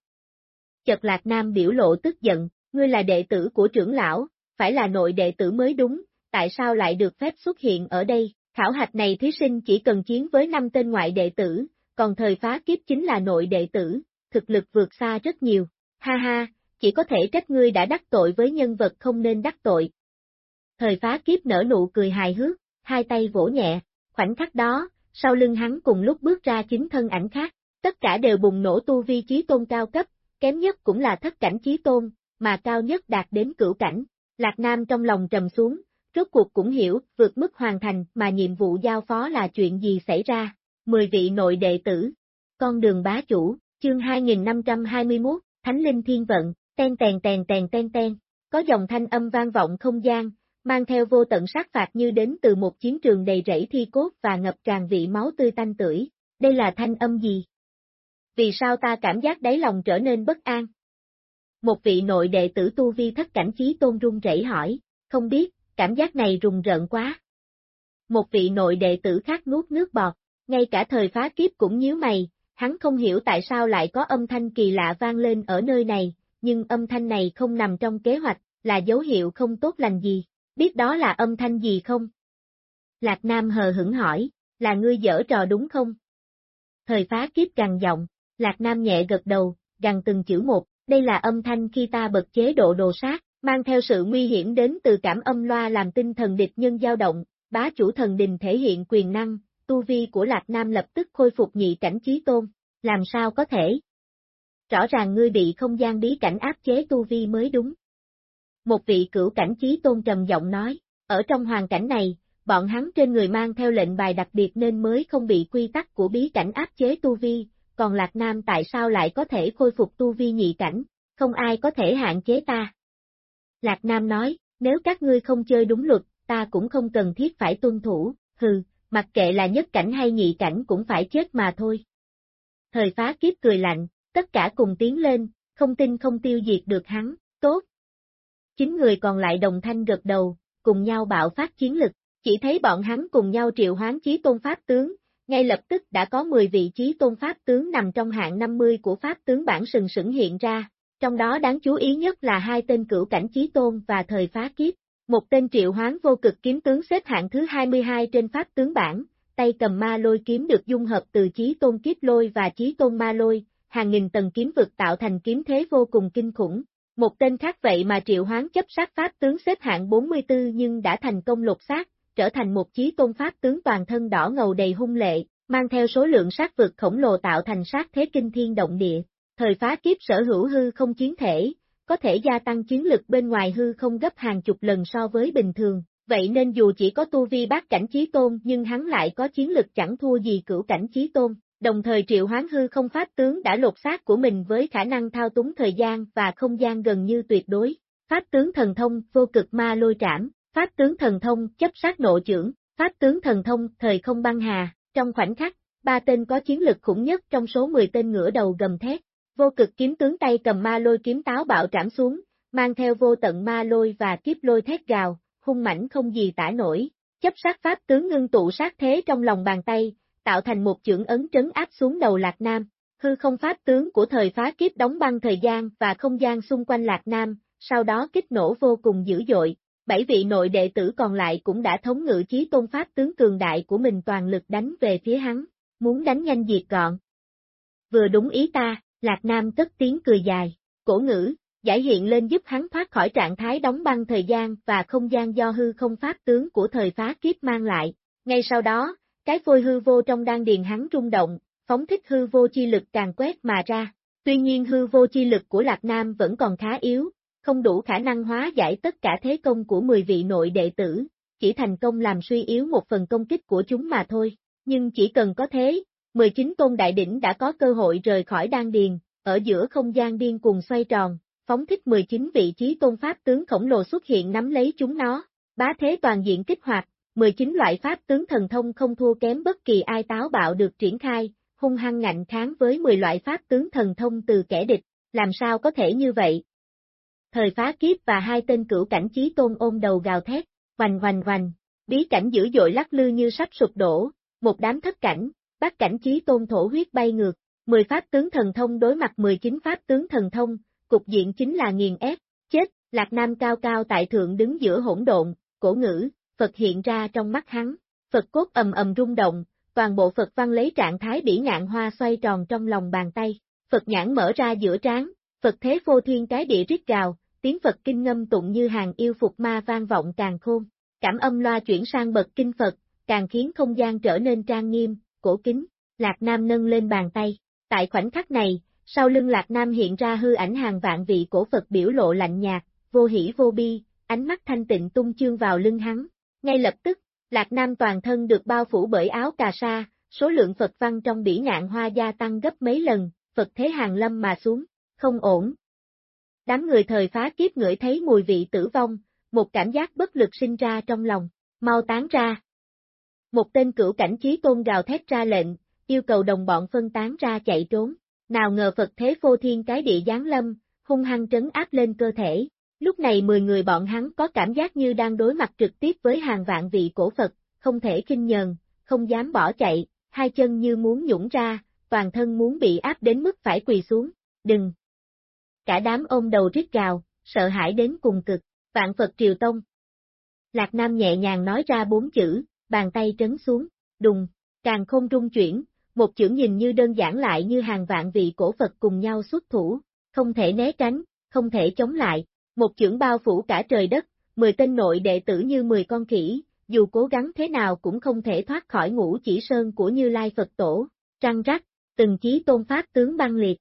Chợt Lạc Nam biểu lộ tức giận, ngươi là đệ tử của trưởng lão, phải là nội đệ tử mới đúng, tại sao lại được phép xuất hiện ở đây, khảo hạch này thí sinh chỉ cần chiến với năm tên ngoại đệ tử, còn thời phá kiếp chính là nội đệ tử, thực lực vượt xa rất nhiều, ha ha, chỉ có thể trách ngươi đã đắc tội với nhân vật không nên đắc tội. Thời phá kiếp nở nụ cười hài hước, hai tay vỗ nhẹ, khoảnh khắc đó, sau lưng hắn cùng lúc bước ra chính thân ảnh khác, tất cả đều bùng nổ tu vi trí tôn cao cấp, kém nhất cũng là thất cảnh trí tôn, mà cao nhất đạt đến cửu cảnh. Lạc Nam trong lòng trầm xuống, rốt cuộc cũng hiểu, vượt mức hoàn thành mà nhiệm vụ giao phó là chuyện gì xảy ra. Mười vị nội đệ tử, con đường bá chủ, chương 2521, Thánh Linh Thiên Vận, ten tèn tèn tèn ten ten, có dòng thanh âm vang vọng không gian, mang theo vô tận sát phạt như đến từ một chiến trường đầy rẫy thi cốt và ngập tràn vị máu tươi tanh tưởi. Đây là thanh âm gì? Vì sao ta cảm giác đáy lòng trở nên bất an? Một vị nội đệ tử tu vi thất cảnh chí tôn run rẩy hỏi, không biết, cảm giác này rùng rợn quá. Một vị nội đệ tử khác nuốt nước bọt, ngay cả thời phá kiếp cũng nhíu mày, hắn không hiểu tại sao lại có âm thanh kỳ lạ vang lên ở nơi này, nhưng âm thanh này không nằm trong kế hoạch, là dấu hiệu không tốt lành gì, biết đó là âm thanh gì không? Lạc Nam hờ hững hỏi, là ngươi dở trò đúng không? Thời phá kiếp gằn giọng, Lạc Nam nhẹ gật đầu, gằn từng chữ một, đây là âm thanh khi ta bật chế độ đồ sát, mang theo sự nguy hiểm đến từ cảm âm loa làm tinh thần địch nhân dao động, bá chủ thần đình thể hiện quyền năng, tu vi của Lạc Nam lập tức khôi phục nhị cảnh trí tôn, làm sao có thể? Rõ ràng ngươi bị không gian bí cảnh áp chế tu vi mới đúng. Một vị cửu cảnh trí tôn trầm giọng nói, ở trong hoàn cảnh này, bọn hắn trên người mang theo lệnh bài đặc biệt nên mới không bị quy tắc của bí cảnh áp chế tu vi, còn Lạc Nam tại sao lại có thể khôi phục tu vi nhị cảnh? không ai có thể hạn chế ta. Lạc Nam nói, nếu các ngươi không chơi đúng luật, ta cũng không cần thiết phải tuân thủ, hừ, mặc kệ là nhất cảnh hay nhị cảnh cũng phải chết mà thôi. Thời phá kiếp cười lạnh, tất cả cùng tiến lên, không tin không tiêu diệt được hắn, tốt. Chính người còn lại đồng thanh gật đầu, cùng nhau bạo phát chiến lực, chỉ thấy bọn hắn cùng nhau triệu hoán chí tôn pháp tướng, ngay lập tức đã có 10 vị trí tôn pháp tướng nằm trong hạng 50 của pháp tướng bản sừng sững hiện ra, trong đó đáng chú ý nhất là hai tên cửu cảnh chí tôn và thời phá kiếp. Một tên triệu hoán vô cực kiếm tướng xếp hạng thứ 22 trên pháp tướng bản, tay cầm ma lôi kiếm được dung hợp từ chí tôn kiếp lôi và chí tôn ma lôi, hàng nghìn tầng kiếm vực tạo thành kiếm thế vô cùng kinh khủng. Một tên khác vậy mà triệu hoán chấp sát pháp tướng xếp hạng 44 nhưng đã thành công lột xác, trở thành một chí tôn pháp tướng toàn thân đỏ ngầu đầy hung lệ, mang theo số lượng sát vực khổng lồ tạo thành sát thế kinh thiên động địa. Thời phá kiếp sở hữu hư không chiến thể, có thể gia tăng chiến lực bên ngoài hư không gấp hàng chục lần so với bình thường, vậy nên dù chỉ có tu vi bát cảnh chí tôn nhưng hắn lại có chiến lực chẳng thua gì cửu cảnh chí tôn, đồng thời triệu hoán hư không pháp tướng đã lột xác của mình với khả năng thao túng thời gian và không gian gần như tuyệt đối. Pháp tướng thần thông vô cực ma lôi trảm, pháp tướng thần thông chấp sát nộ trưởng, pháp tướng thần thông thời không băng hà, trong khoảnh khắc, ba tên có chiến lực khủng nhất trong số 10 tên ngửa đầu gầm thét, Vô cực kiếm tướng tay cầm ma lôi kiếm táo bạo trảm xuống, mang theo vô tận ma lôi và kiếp lôi thét gào, hung mảnh không gì tả nổi, chấp sát pháp tướng ngưng tụ sát thế trong lòng bàn tay, tạo thành một chưởng ấn trấn áp xuống đầu Lạc Nam. Hư không pháp tướng của thời phá kiếp đóng băng thời gian và không gian xung quanh Lạc Nam, sau đó kích nổ vô cùng dữ dội. Bảy vị nội đệ tử còn lại cũng đã thống ngự chí tôn pháp tướng cường đại của mình toàn lực đánh về phía hắn, muốn đánh nhanh diệt gọn. Vừa đúng ý ta, Lạc Nam cất tiếng cười dài, cổ ngữ, giải hiện lên giúp hắn thoát khỏi trạng thái đóng băng thời gian và không gian do hư không pháp tướng của thời phá kiếp mang lại. Ngay sau đó, cái phôi hư vô trong đan điền hắn rung động, phóng thích hư vô chi lực càng quét mà ra. Tuy nhiên hư vô chi lực của Lạc Nam vẫn còn khá yếu, không đủ khả năng hóa giải tất cả thế công của 10 vị nội đệ tử, chỉ thành công làm suy yếu một phần công kích của chúng mà thôi. Nhưng chỉ cần có thế, 19 tôn đại đỉnh đã có cơ hội rời khỏi đan điền, ở giữa không gian điên cùng xoay tròn, phóng thích 19 vị trí tôn pháp tướng khổng lồ xuất hiện nắm lấy chúng nó, bá thế toàn diện kích hoạt, 19 loại pháp tướng thần thông không thua kém bất kỳ ai táo bạo được triển khai, hung hăng ngạnh kháng với 10 loại pháp tướng thần thông từ kẻ địch, làm sao có thể như vậy? Thời phá kiếp và hai tên cửu cảnh chí tôn ôm đầu gào thét, hoành hoành hoành, bí cảnh dữ dội lắc lư như sắp sụp đổ, một đám thất cảnh, bát cảnh chí tôn thổ huyết bay ngược, 10 pháp tướng thần thông đối mặt 19 pháp tướng thần thông, cục diện chính là nghiền ép, chết, Lạc Nam cao cao tại thượng đứng giữa hỗn độn, cổ ngữ, Phật hiện ra trong mắt hắn, Phật cốt ầm ầm rung động, toàn bộ Phật văn lấy trạng thái bỉ ngạn hoa xoay tròn trong lòng bàn tay, Phật nhãn mở ra giữa trán, Phật thế vô thiên cái địa rít gào, tiếng Phật kinh ngâm tụng như hàng yêu phục ma vang vọng càng khôn, cảm âm loa chuyển sang bậc kinh Phật, càng khiến không gian trở nên trang nghiêm, cổ kính, Lạc Nam nâng lên bàn tay. Tại khoảnh khắc này, sau lưng Lạc Nam hiện ra hư ảnh hàng vạn vị cổ Phật biểu lộ lạnh nhạt, vô hỷ vô bi, ánh mắt thanh tịnh tung chương vào lưng hắn. Ngay lập tức, Lạc Nam toàn thân được bao phủ bởi áo cà sa, số lượng Phật văn trong bỉ ngạn hoa gia tăng gấp mấy lần, Phật thế hàng lâm mà xuống, không ổn. Đám người thời phá kiếp ngửi thấy mùi vị tử vong, một cảm giác bất lực sinh ra trong lòng, mau tán ra, một tên cửu cảnh chí tôn gào thét ra lệnh, yêu cầu đồng bọn phân tán ra chạy trốn. Nào ngờ Phật thế vô thiên cái địa giáng lâm, hung hăng trấn áp lên cơ thể. Lúc này 10 người bọn hắn có cảm giác như đang đối mặt trực tiếp với hàng vạn vị cổ Phật, không thể kinh nhờn, không dám bỏ chạy, hai chân như muốn nhũng ra, toàn thân muốn bị áp đến mức phải quỳ xuống. Đừng! Cả đám ôm đầu rít gào, sợ hãi đến cùng cực, vạn Phật triều tông. Lạc Nam nhẹ nhàng nói ra bốn chữ, bàn tay trấn xuống, đùng, càng không rung chuyển, một chữ nhìn như đơn giản lại như hàng vạn vị cổ Phật cùng nhau xuất thủ, không thể né tránh, không thể chống lại, một chưởng bao phủ cả trời đất, mười tên nội đệ tử như mười con khỉ, dù cố gắng thế nào cũng không thể thoát khỏi ngũ chỉ sơn của Như Lai Phật Tổ, trăng rắc, từng chí tôn pháp tướng băng liệt,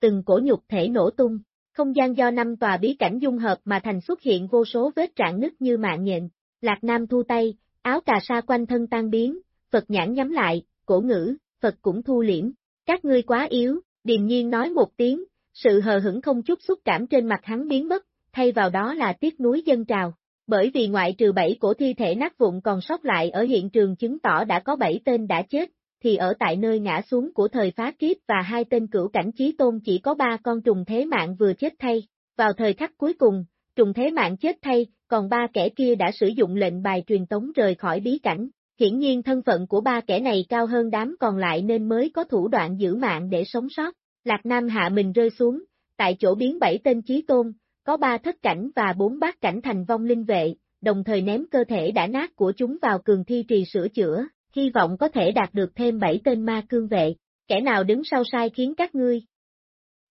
từng cổ nhục thể nổ tung, không gian do năm tòa bí cảnh dung hợp mà thành xuất hiện vô số vết trạng nứt như mạng nhện, Lạc Nam thu tay, áo cà sa quanh thân tan biến, Phật nhãn nhắm lại, cổ ngữ, Phật cũng thu liễm, các ngươi quá yếu, điềm nhiên nói một tiếng, sự hờ hững không chút xúc cảm trên mặt hắn biến mất, thay vào đó là tiếc núi dân trào. Bởi vì ngoại trừ bảy cổ thi thể nát vụn còn sót lại ở hiện trường chứng tỏ đã có bảy tên đã chết, thì ở tại nơi ngã xuống của thời phá kiếp và hai tên cửu cảnh chí tôn chỉ có ba con trùng thế mạng vừa chết thay. Vào thời khắc cuối cùng, trùng thế mạng chết thay, còn ba kẻ kia đã sử dụng lệnh bài truyền tống rời khỏi bí cảnh. Hiển nhiên thân phận của ba kẻ này cao hơn đám còn lại nên mới có thủ đoạn giữ mạng để sống sót. Lạc Nam hạ mình rơi xuống, tại chỗ biến bảy tên chí tôn, có ba thất cảnh và bốn bát cảnh thành vong linh vệ, đồng thời ném cơ thể đã nát của chúng vào cường thi trì sửa chữa, hy vọng có thể đạt được thêm bảy tên ma cương vệ, kẻ nào đứng sau sai khiến các ngươi.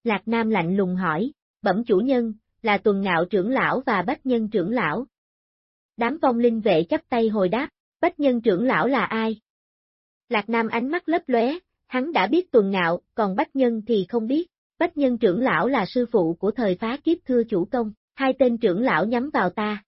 Lạc Nam lạnh lùng hỏi, bẩm chủ nhân, là tuần ngạo trưởng lão và bách nhân trưởng lão. Đám vong linh vệ chắp tay hồi đáp, bách nhân trưởng lão là ai? Lạc Nam ánh mắt lấp lóe, hắn đã biết tuần ngạo, còn bách nhân thì không biết. Bách nhân trưởng lão là sư phụ của thời phá kiếp thưa chủ công, hai tên trưởng lão nhắm vào ta.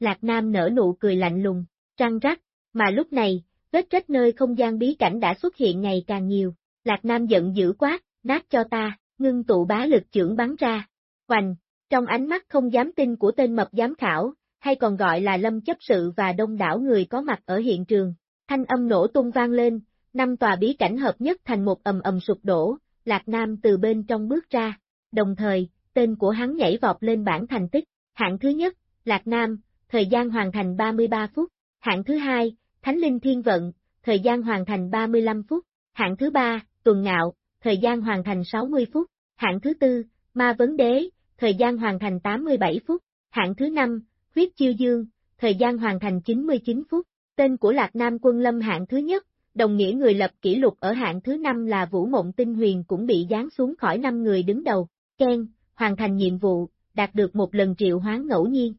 Lạc Nam nở nụ cười lạnh lùng, trăng rắc, mà lúc này, vết rách nơi không gian bí cảnh đã xuất hiện ngày càng nhiều. Lạc Nam giận dữ quát, nát cho ta, ngưng tụ bá lực trưởng bắn ra. Hoành, trong ánh mắt không dám tin của tên mập giám khảo, hay còn gọi là lâm chấp sự và đông đảo người có mặt ở hiện trường, thanh âm nổ tung vang lên, năm tòa bí cảnh hợp nhất thành một ầm ầm sụp đổ, Lạc Nam từ bên trong bước ra, đồng thời, tên của hắn nhảy vọt lên bảng thành tích, hạng thứ nhất, Lạc Nam, thời gian hoàn thành 33 phút, hạng thứ hai, Thánh Linh Thiên Vận, thời gian hoàn thành 35 phút, hạng thứ ba, Tuần Ngạo, thời gian hoàn thành 60 phút, hạng thứ tư, Ma Vấn Đế, thời gian hoàn thành 87 phút, hạng thứ năm, Huyết Chiêu Dương, thời gian hoàn thành 99 phút, tên của Lạc Nam quân lâm hạng thứ nhất, đồng nghĩa người lập kỷ lục ở hạng thứ năm là Vũ Mộng Tinh Huyền cũng bị giáng xuống khỏi năm người đứng đầu, Ken, hoàn thành nhiệm vụ, đạt được một lần triệu hoán ngẫu nhiên.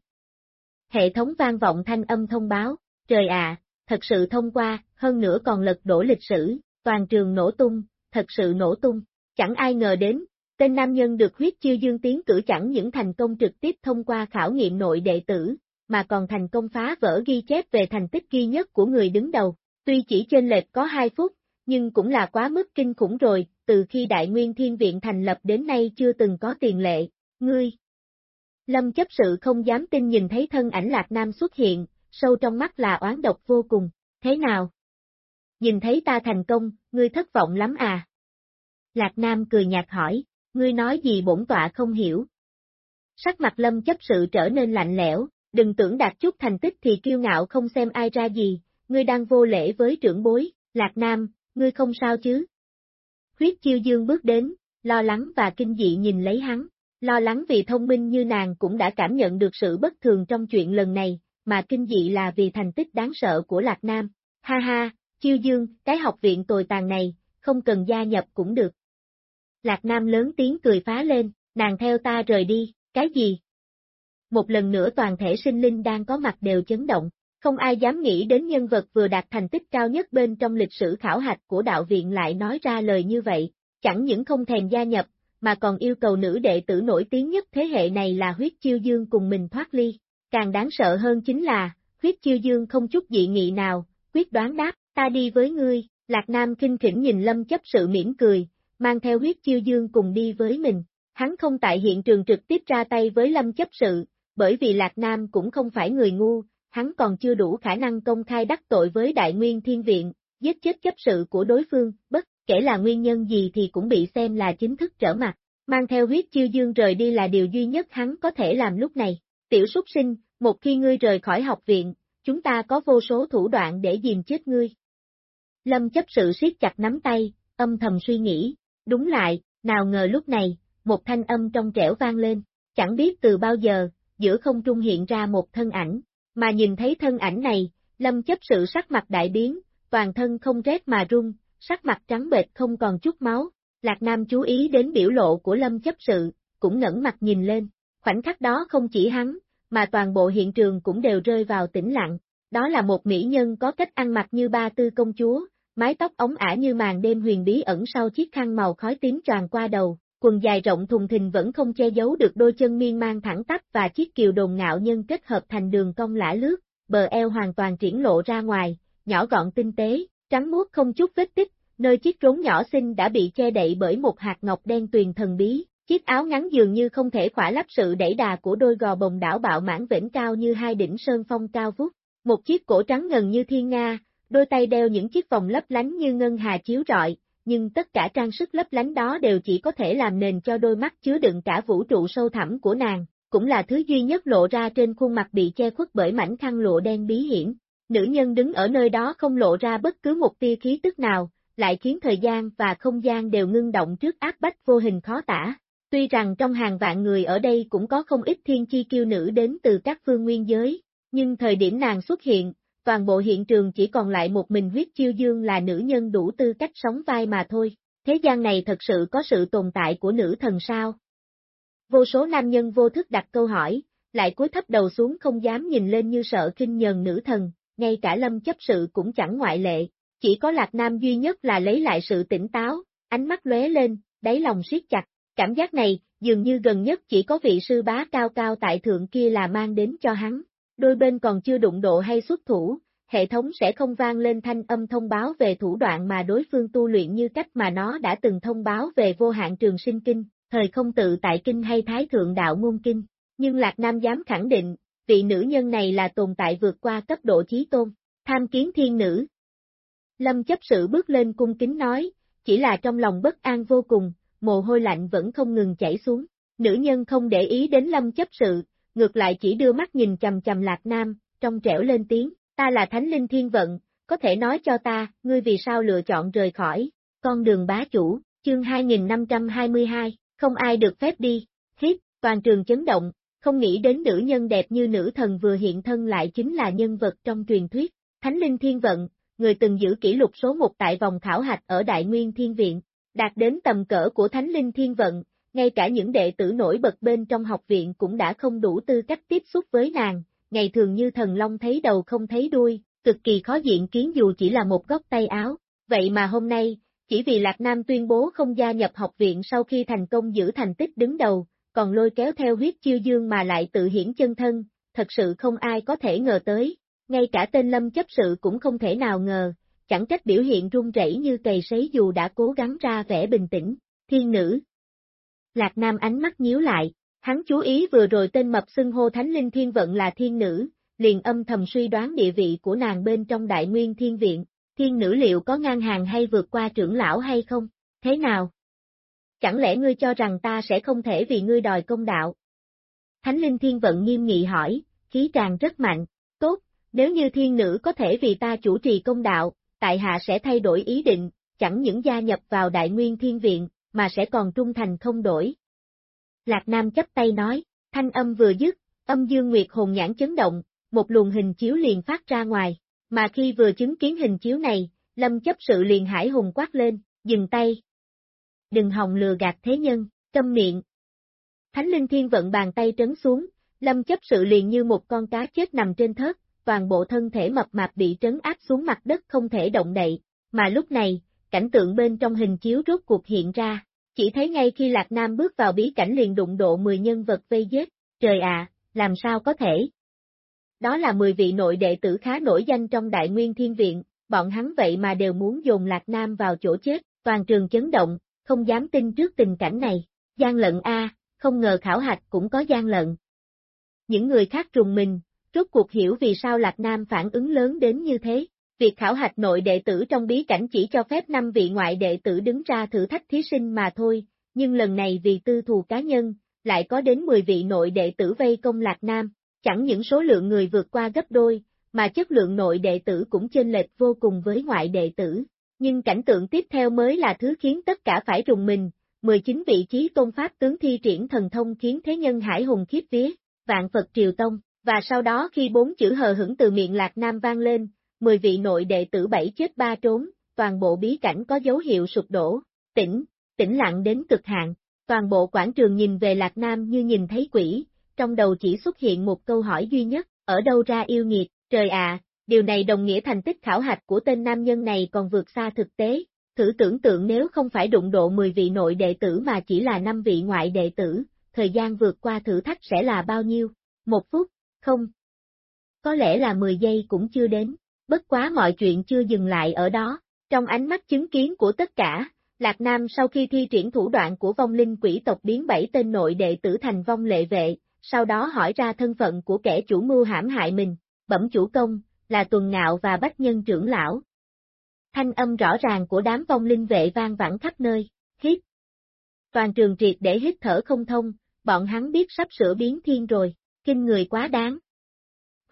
Hệ thống vang vọng thanh âm thông báo, trời ạ, thật sự thông qua, hơn nữa còn lật đổ lịch sử, toàn trường nổ tung, thật sự nổ tung, chẳng ai ngờ đến, tên nam nhân được huyết chiêu dương tiến cử chẳng những thành công trực tiếp thông qua khảo nghiệm nội đệ tử, mà còn thành công phá vỡ ghi chép về thành tích ghi nhất của người đứng đầu. Tuy chỉ trên lệch có 2 phút, nhưng cũng là quá mức kinh khủng rồi, từ khi Đại Nguyên Thiên Viện thành lập đến nay chưa từng có tiền lệ, ngươi. Lâm chấp sự không dám tin nhìn thấy thân ảnh Lạc Nam xuất hiện, sâu trong mắt là oán độc vô cùng, thế nào? Nhìn thấy ta thành công, ngươi thất vọng lắm à? Lạc Nam cười nhạt hỏi, ngươi nói gì bổn tọa không hiểu. Sắc mặt lâm chấp sự trở nên lạnh lẽo, đừng tưởng đạt chút thành tích thì kiêu ngạo không xem ai ra gì, ngươi đang vô lễ với trưởng bối, Lạc Nam, ngươi không sao chứ? Huyết chiêu dương bước đến, lo lắng và kinh dị nhìn lấy hắn, lo lắng vì thông minh như nàng cũng đã cảm nhận được sự bất thường trong chuyện lần này, mà kinh dị là vì thành tích đáng sợ của Lạc Nam. Ha ha, chiêu dương, cái học viện tồi tàn này, không cần gia nhập cũng được. Lạc Nam lớn tiếng cười phá lên, nàng theo ta rời đi, cái gì? Một lần nữa toàn thể sinh linh đang có mặt đều chấn động, không ai dám nghĩ đến nhân vật vừa đạt thành tích cao nhất bên trong lịch sử khảo hạch của đạo viện lại nói ra lời như vậy, chẳng những không thèm gia nhập, mà còn yêu cầu nữ đệ tử nổi tiếng nhất thế hệ này là huyết chiêu dương cùng mình thoát ly. Càng đáng sợ hơn chính là, huyết chiêu dương không chút dị nghị nào, quyết đoán đáp, ta đi với ngươi, Lạc Nam kinh khỉnh nhìn lâm chấp sự mỉm cười, mang theo huyết chiêu dương cùng đi với mình. Hắn không tại hiện trường trực tiếp ra tay với lâm chấp sự, bởi vì Lạc Nam cũng không phải người ngu, hắn còn chưa đủ khả năng công khai đắc tội với Đại Nguyên Thiên Viện, giết chết chấp sự của đối phương, bất kể là nguyên nhân gì thì cũng bị xem là chính thức trở mặt. Mang theo huyết chiêu dương rời đi là điều duy nhất hắn có thể làm lúc này. Tiểu súc sinh, một khi ngươi rời khỏi học viện, chúng ta có vô số thủ đoạn để dìm chết ngươi. Lâm chấp sự siết chặt nắm tay, âm thầm suy nghĩ, đúng lại, nào ngờ lúc này, một thanh âm trong trẻo vang lên, chẳng biết từ bao giờ, giữa không trung hiện ra một thân ảnh, mà nhìn thấy thân ảnh này, lâm chấp sự sắc mặt đại biến, toàn thân không rét mà run, sắc mặt trắng bệch không còn chút máu. Lạc Nam chú ý đến biểu lộ của lâm chấp sự, cũng ngẩng mặt nhìn lên. Khoảnh khắc đó không chỉ hắn, mà toàn bộ hiện trường cũng đều rơi vào tĩnh lặng. Đó là một mỹ nhân có cách ăn mặc như ba tư công chúa, mái tóc ống ả như màn đêm huyền bí ẩn sau chiếc khăn màu khói tím tràn qua đầu, quần dài rộng thùng thình vẫn không che giấu được đôi chân miên mang thẳng tắp và chiếc kiều đồn ngạo nhân kết hợp thành đường cong lã lướt, bờ eo hoàn toàn triển lộ ra ngoài, nhỏ gọn tinh tế, trắng muốt không chút vết tích, nơi chiếc rốn nhỏ xinh đã bị che đậy bởi một hạt ngọc đen tuyền thần bí, Chiếc áo ngắn dường như không thể khỏa lấp sự đẩy đà của đôi gò bồng đảo bạo mãn vĩnh cao như hai đỉnh sơn phong cao vút. Một chiếc cổ trắng ngần như thiên nga, đôi tay đeo những chiếc vòng lấp lánh như ngân hà chiếu rọi, nhưng tất cả trang sức lấp lánh đó đều chỉ có thể làm nền cho đôi mắt chứa đựng cả vũ trụ sâu thẳm của nàng, cũng là thứ duy nhất lộ ra trên khuôn mặt bị che khuất bởi mảnh khăn lụa đen bí hiểm. Nữ nhân đứng ở nơi đó không lộ ra bất cứ một tia khí tức nào, lại khiến thời gian và không gian đều ngưng động trước áp bách vô hình khó tả. Tuy rằng trong hàng vạn người ở đây cũng có không ít thiên chi kiêu nữ đến từ các phương nguyên giới, nhưng thời điểm nàng xuất hiện, toàn bộ hiện trường chỉ còn lại một mình huyết chiêu dương là nữ nhân đủ tư cách sống vai mà thôi. Thế gian này thật sự có sự tồn tại của nữ thần sao? Vô số nam nhân vô thức đặt câu hỏi, lại cúi thấp đầu xuống không dám nhìn lên như sợ kinh nhờn nữ thần, ngay cả lâm chấp sự cũng chẳng ngoại lệ, chỉ có lạc nam duy nhất là lấy lại sự tỉnh táo, ánh mắt lóe lên, đáy lòng siết chặt, cảm giác này, dường như gần nhất chỉ có vị sư bá cao cao tại thượng kia là mang đến cho hắn, đôi bên còn chưa đụng độ hay xuất thủ, hệ thống sẽ không vang lên thanh âm thông báo về thủ đoạn mà đối phương tu luyện như cách mà nó đã từng thông báo về vô hạn trường sinh kinh, thời không tự tại kinh hay thái thượng đạo ngôn kinh. Nhưng Lạc Nam dám khẳng định, vị nữ nhân này là tồn tại vượt qua cấp độ trí tôn, tham kiến thiên nữ. Lâm chấp sự bước lên cung kính nói, chỉ là trong lòng bất an vô cùng, mồ hôi lạnh vẫn không ngừng chảy xuống. Nữ nhân không để ý đến lâm chấp sự, ngược lại chỉ đưa mắt nhìn chầm chầm Lạc Nam, trong trẻo lên tiếng, ta là Thánh Linh Thiên Vận, có thể nói cho ta, ngươi vì sao lựa chọn rời khỏi, con đường bá chủ, chương 2522, không ai được phép đi, hít, toàn trường chấn động, không nghĩ đến nữ nhân đẹp như nữ thần vừa hiện thân lại chính là nhân vật trong truyền thuyết, Thánh Linh Thiên Vận, người từng giữ kỷ lục số 1 tại vòng khảo hạch ở Đại Nguyên Thiên Viện, đạt đến tầm cỡ của Thánh Linh Thiên Vận, ngay cả những đệ tử nổi bật bên trong học viện cũng đã không đủ tư cách tiếp xúc với nàng, ngày thường như thần long thấy đầu không thấy đuôi, cực kỳ khó diện kiến dù chỉ là một góc tay áo, vậy mà hôm nay, chỉ vì Lạc Nam tuyên bố không gia nhập học viện sau khi thành công giữ thành tích đứng đầu, còn lôi kéo theo huyết chiêu dương mà lại tự hiển chân thân, thật sự không ai có thể ngờ tới, ngay cả tên lâm chấp sự cũng không thể nào ngờ, chẳng trách biểu hiện run rẩy như cầy sấy dù đã cố gắng ra vẻ bình tĩnh, thiên nữ. Lạc Nam ánh mắt nhíu lại, hắn chú ý vừa rồi tên mập xưng hô Thánh Linh Thiên Vận là thiên nữ, liền âm thầm suy đoán địa vị của nàng bên trong đại nguyên thiên viện, thiên nữ liệu có ngang hàng hay vượt qua trưởng lão hay không, thế nào? Chẳng lẽ ngươi cho rằng ta sẽ không thể vì ngươi đòi công đạo? Thánh Linh Thiên Vận nghiêm nghị hỏi, khí tràng rất mạnh, tốt, nếu như thiên nữ có thể vì ta chủ trì công đạo, tại hạ sẽ thay đổi ý định, chẳng những gia nhập vào đại nguyên thiên viện, mà sẽ còn trung thành không đổi. Lạc Nam chấp tay nói, thanh âm vừa dứt, âm dương nguyệt hồn nhãn chấn động, một luồng hình chiếu liền phát ra ngoài, mà khi vừa chứng kiến hình chiếu này, lâm chấp sự liền hải hùng quát lên, dừng tay. Đừng hòng lừa gạt thế nhân, câm miệng. Thánh linh thiên vận bàn tay trấn xuống, lâm chấp sự liền như một con cá chết nằm trên thớt, toàn bộ thân thể mập mạp bị trấn áp xuống mặt đất không thể động đậy, mà lúc này, cảnh tượng bên trong hình chiếu rốt cuộc hiện ra, chỉ thấy ngay khi Lạc Nam bước vào bí cảnh liền đụng độ 10 nhân vật vây giết, trời ạ, làm sao có thể? Đó là 10 vị nội đệ tử khá nổi danh trong Đại Nguyên Thiên Viện, bọn hắn vậy mà đều muốn dồn Lạc Nam vào chỗ chết, toàn trường chấn động, không dám tin trước tình cảnh này. Gian lận A, không ngờ khảo hạch cũng có gian lận. Những người khác trùng mình, rốt cuộc hiểu vì sao Lạc Nam phản ứng lớn đến như thế. Việc khảo hạch nội đệ tử trong bí cảnh chỉ cho phép 5 vị ngoại đệ tử đứng ra thử thách thí sinh mà thôi, nhưng lần này vì tư thù cá nhân, lại có đến 10 vị nội đệ tử vây công Lạc Nam, chẳng những số lượng người vượt qua gấp đôi, mà chất lượng nội đệ tử cũng chênh lệch vô cùng với ngoại đệ tử. Nhưng cảnh tượng tiếp theo mới là thứ khiến tất cả phải rùng mình, 19 vị trí tôn pháp tướng thi triển thần thông khiến thế nhân hải hùng khiếp vía, vạn Phật triều tông, và sau đó khi bốn chữ hờ hững từ miệng Lạc Nam vang lên, 10 vị nội đệ tử bảy chết ba trốn, toàn bộ bí cảnh có dấu hiệu sụp đổ, tĩnh, tĩnh lặng đến cực hạn, toàn bộ quảng trường nhìn về Lạc Nam như nhìn thấy quỷ, trong đầu chỉ xuất hiện một câu hỏi duy nhất, ở đâu ra yêu nghiệt, trời ạ, điều này đồng nghĩa thành tích khảo hạch của tên nam nhân này còn vượt xa thực tế, thử tưởng tượng nếu không phải đụng độ 10 vị nội đệ tử mà chỉ là 5 vị ngoại đệ tử, thời gian vượt qua thử thách sẽ là bao nhiêu? Một phút, không. Có lẽ là 10 giây cũng chưa đến, bất quá mọi chuyện chưa dừng lại ở đó, trong ánh mắt chứng kiến của tất cả, Lạc Nam sau khi thi triển thủ đoạn của vong linh quỷ tộc biến bảy tên nội đệ tử thành vong lệ vệ, sau đó hỏi ra thân phận của kẻ chủ mưu hãm hại mình, bẩm chủ công, là tuần ngạo và bách nhân trưởng lão. Thanh âm rõ ràng của đám vong linh vệ vang vẳng khắp nơi, hít. Toàn trường triệt để hít thở không thông, bọn hắn biết sắp sửa biến thiên rồi, kinh người quá đáng.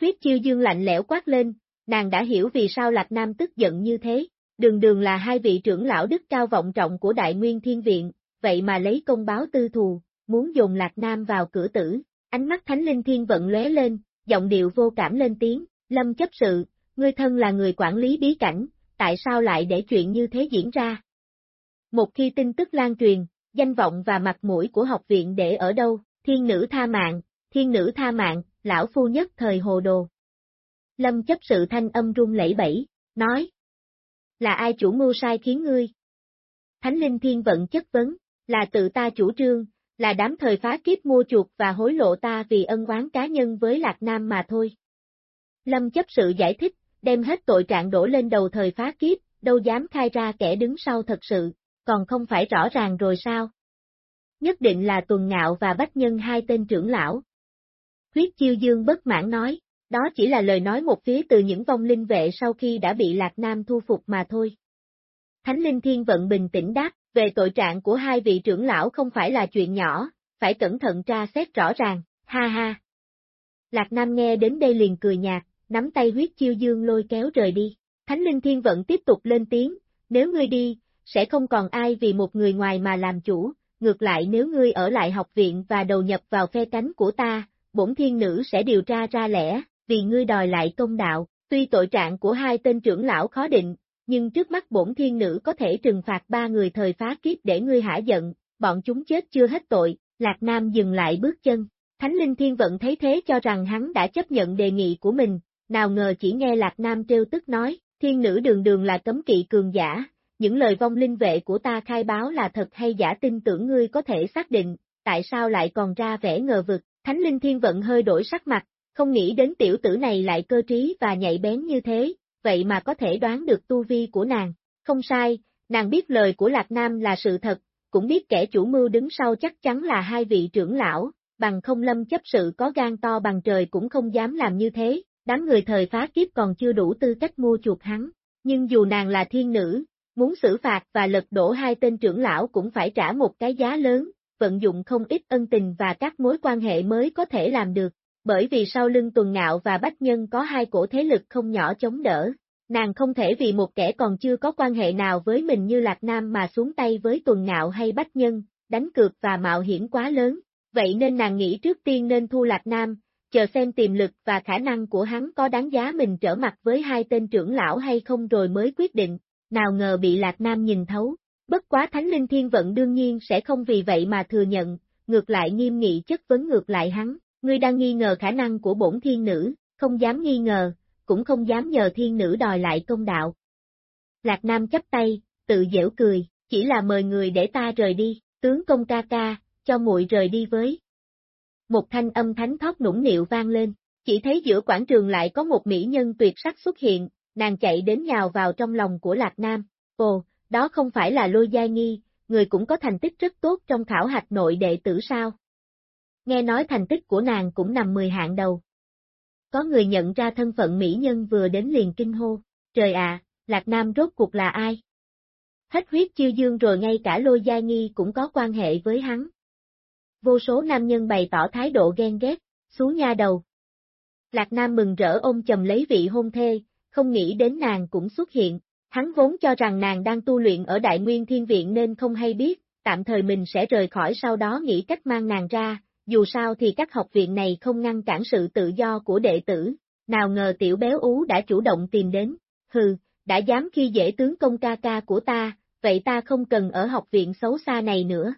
Huyết chiêu dương lạnh lẽo quát lên, nàng đã hiểu vì sao Lạc Nam tức giận như thế, đường đường là hai vị trưởng lão đức cao vọng trọng của Đại Nguyên Thiên Viện, vậy mà lấy công báo tư thù, muốn dùng Lạc Nam vào cửa tử, ánh mắt Thánh Linh Thiên vận lóe lên, giọng điệu vô cảm lên tiếng, lâm chấp sự, ngươi thân là người quản lý bí cảnh, tại sao lại để chuyện như thế diễn ra? Một khi tin tức lan truyền, danh vọng và mặt mũi của học viện để ở đâu, thiên nữ tha mạng, thiên nữ tha mạng, lão phu nhất thời hồ đồ. Lâm chấp sự thanh âm rung lẫy bẫy, nói. Là ai chủ mưu sai khiến ngươi? Thánh linh thiên vận chất vấn, là tự ta chủ trương, là đám thời phá kiếp mua chuột và hối lộ ta vì ân oán cá nhân với Lạc Nam mà thôi. Lâm chấp sự giải thích, đem hết tội trạng đổ lên đầu thời phá kiếp, đâu dám khai ra kẻ đứng sau thật sự, còn không phải rõ ràng rồi sao? Nhất định là tuần ngạo và bách nhân hai tên trưởng lão. Huyết chiêu dương bất mãn nói, đó chỉ là lời nói một phía từ những vong linh vệ sau khi đã bị Lạc Nam thu phục mà thôi. Thánh Linh Thiên Vận bình tĩnh đáp, về tội trạng của hai vị trưởng lão không phải là chuyện nhỏ, phải cẩn thận tra xét rõ ràng, ha ha. Lạc Nam nghe đến đây liền cười nhạt, nắm tay huyết chiêu dương lôi kéo rời đi. Thánh Linh Thiên Vận tiếp tục lên tiếng, nếu ngươi đi, sẽ không còn ai vì một người ngoài mà làm chủ, ngược lại nếu ngươi ở lại học viện và đầu nhập vào phe cánh của ta, bổn thiên nữ sẽ điều tra ra lẽ, vì ngươi đòi lại công đạo, tuy tội trạng của hai tên trưởng lão khó định, nhưng trước mắt bổn thiên nữ có thể trừng phạt ba người thời phá kiếp để ngươi hả giận, bọn chúng chết chưa hết tội, Lạc Nam dừng lại bước chân. Thánh Linh Thiên Vận thấy thế cho rằng hắn đã chấp nhận đề nghị của mình, nào ngờ chỉ nghe Lạc Nam trêu tức nói, thiên nữ đường đường là cấm kỵ cường giả, những lời vong linh vệ của ta khai báo là thật hay giả tin tưởng ngươi có thể xác định, tại sao lại còn ra vẻ ngờ vực, Thánh Linh Thiên Vận hơi đổi sắc mặt, không nghĩ đến tiểu tử này lại cơ trí và nhạy bén như thế, vậy mà có thể đoán được tu vi của nàng. Không sai, nàng biết lời của Lạc Nam là sự thật, cũng biết kẻ chủ mưu đứng sau chắc chắn là hai vị trưởng lão, bằng không lâm chấp sự có gan to bằng trời cũng không dám làm như thế, đám người thời phá kiếp còn chưa đủ tư cách mua chuột hắn. Nhưng dù nàng là thiên nữ, muốn xử phạt và lật đổ hai tên trưởng lão cũng phải trả một cái giá lớn, vận dụng không ít ân tình và các mối quan hệ mới có thể làm được bởi vì sau lưng tuần ngạo và bách nhân có hai cổ thế lực không nhỏ chống đỡ. Nàng không thể vì một kẻ còn chưa có quan hệ nào với mình như Lạc Nam mà xuống tay với tuần ngạo hay bách nhân, đánh cược và mạo hiểm quá lớn, vậy nên nàng nghĩ trước tiên nên thu Lạc Nam, chờ xem tiềm lực và khả năng của hắn có đáng giá mình trở mặt với hai tên trưởng lão hay không rồi mới quyết định, nào ngờ bị Lạc Nam nhìn thấu, bất quá Thánh Linh Thiên Vận đương nhiên sẽ không vì vậy mà thừa nhận, ngược lại nghiêm nghị chất vấn ngược lại hắn, Ngươi đang nghi ngờ khả năng của bổn thiên nữ, không dám nghi ngờ, cũng không dám nhờ thiên nữ đòi lại công đạo. Lạc Nam chấp tay, tự dễu cười, chỉ là mời người để ta rời đi, tướng công ca ca, cho muội rời đi với. Một thanh âm thánh thót nũng nịu vang lên, chỉ thấy giữa quảng trường lại có một mỹ nhân tuyệt sắc xuất hiện, nàng chạy đến nhào vào trong lòng của Lạc Nam. Ồ, đó không phải là lôi giai nghi, người cũng có thành tích rất tốt trong khảo hạch nội đệ tử sao? nghe nói thành tích của nàng cũng nằm 10 hạng đầu. Có người nhận ra thân phận mỹ nhân vừa đến liền kinh hô, trời ạ, Lạc Nam rốt cuộc là ai? Hết huyết chiêu dương rồi ngay cả lôi giai nghi cũng có quan hệ với hắn. Vô số nam nhân bày tỏ thái độ ghen ghét, xuống nha đầu. Lạc Nam mừng rỡ ôm chầm lấy vị hôn thê, không nghĩ đến nàng cũng xuất hiện, hắn vốn cho rằng nàng đang tu luyện ở Đại Nguyên Thiên Viện nên không hay biết, tạm thời mình sẽ rời khỏi sau đó nghĩ cách mang nàng ra, dù sao thì các học viện này không ngăn cản sự tự do của đệ tử, nào ngờ tiểu béo ú đã chủ động tìm đến, hừ, đã dám khi dễ tướng công ca ca của ta, vậy ta không cần ở học viện xấu xa này nữa.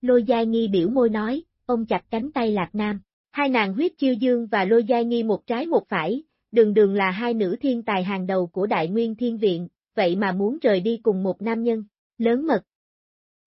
Lôi Giai Nghi biểu môi nói, ông chặt cánh tay Lạc Nam, hai nàng huyết chiêu dương và Lôi Giai Nghi một trái một phải, đường đường là hai nữ thiên tài hàng đầu của Đại Nguyên Thiên Viện, vậy mà muốn rời đi cùng một nam nhân, lớn mật.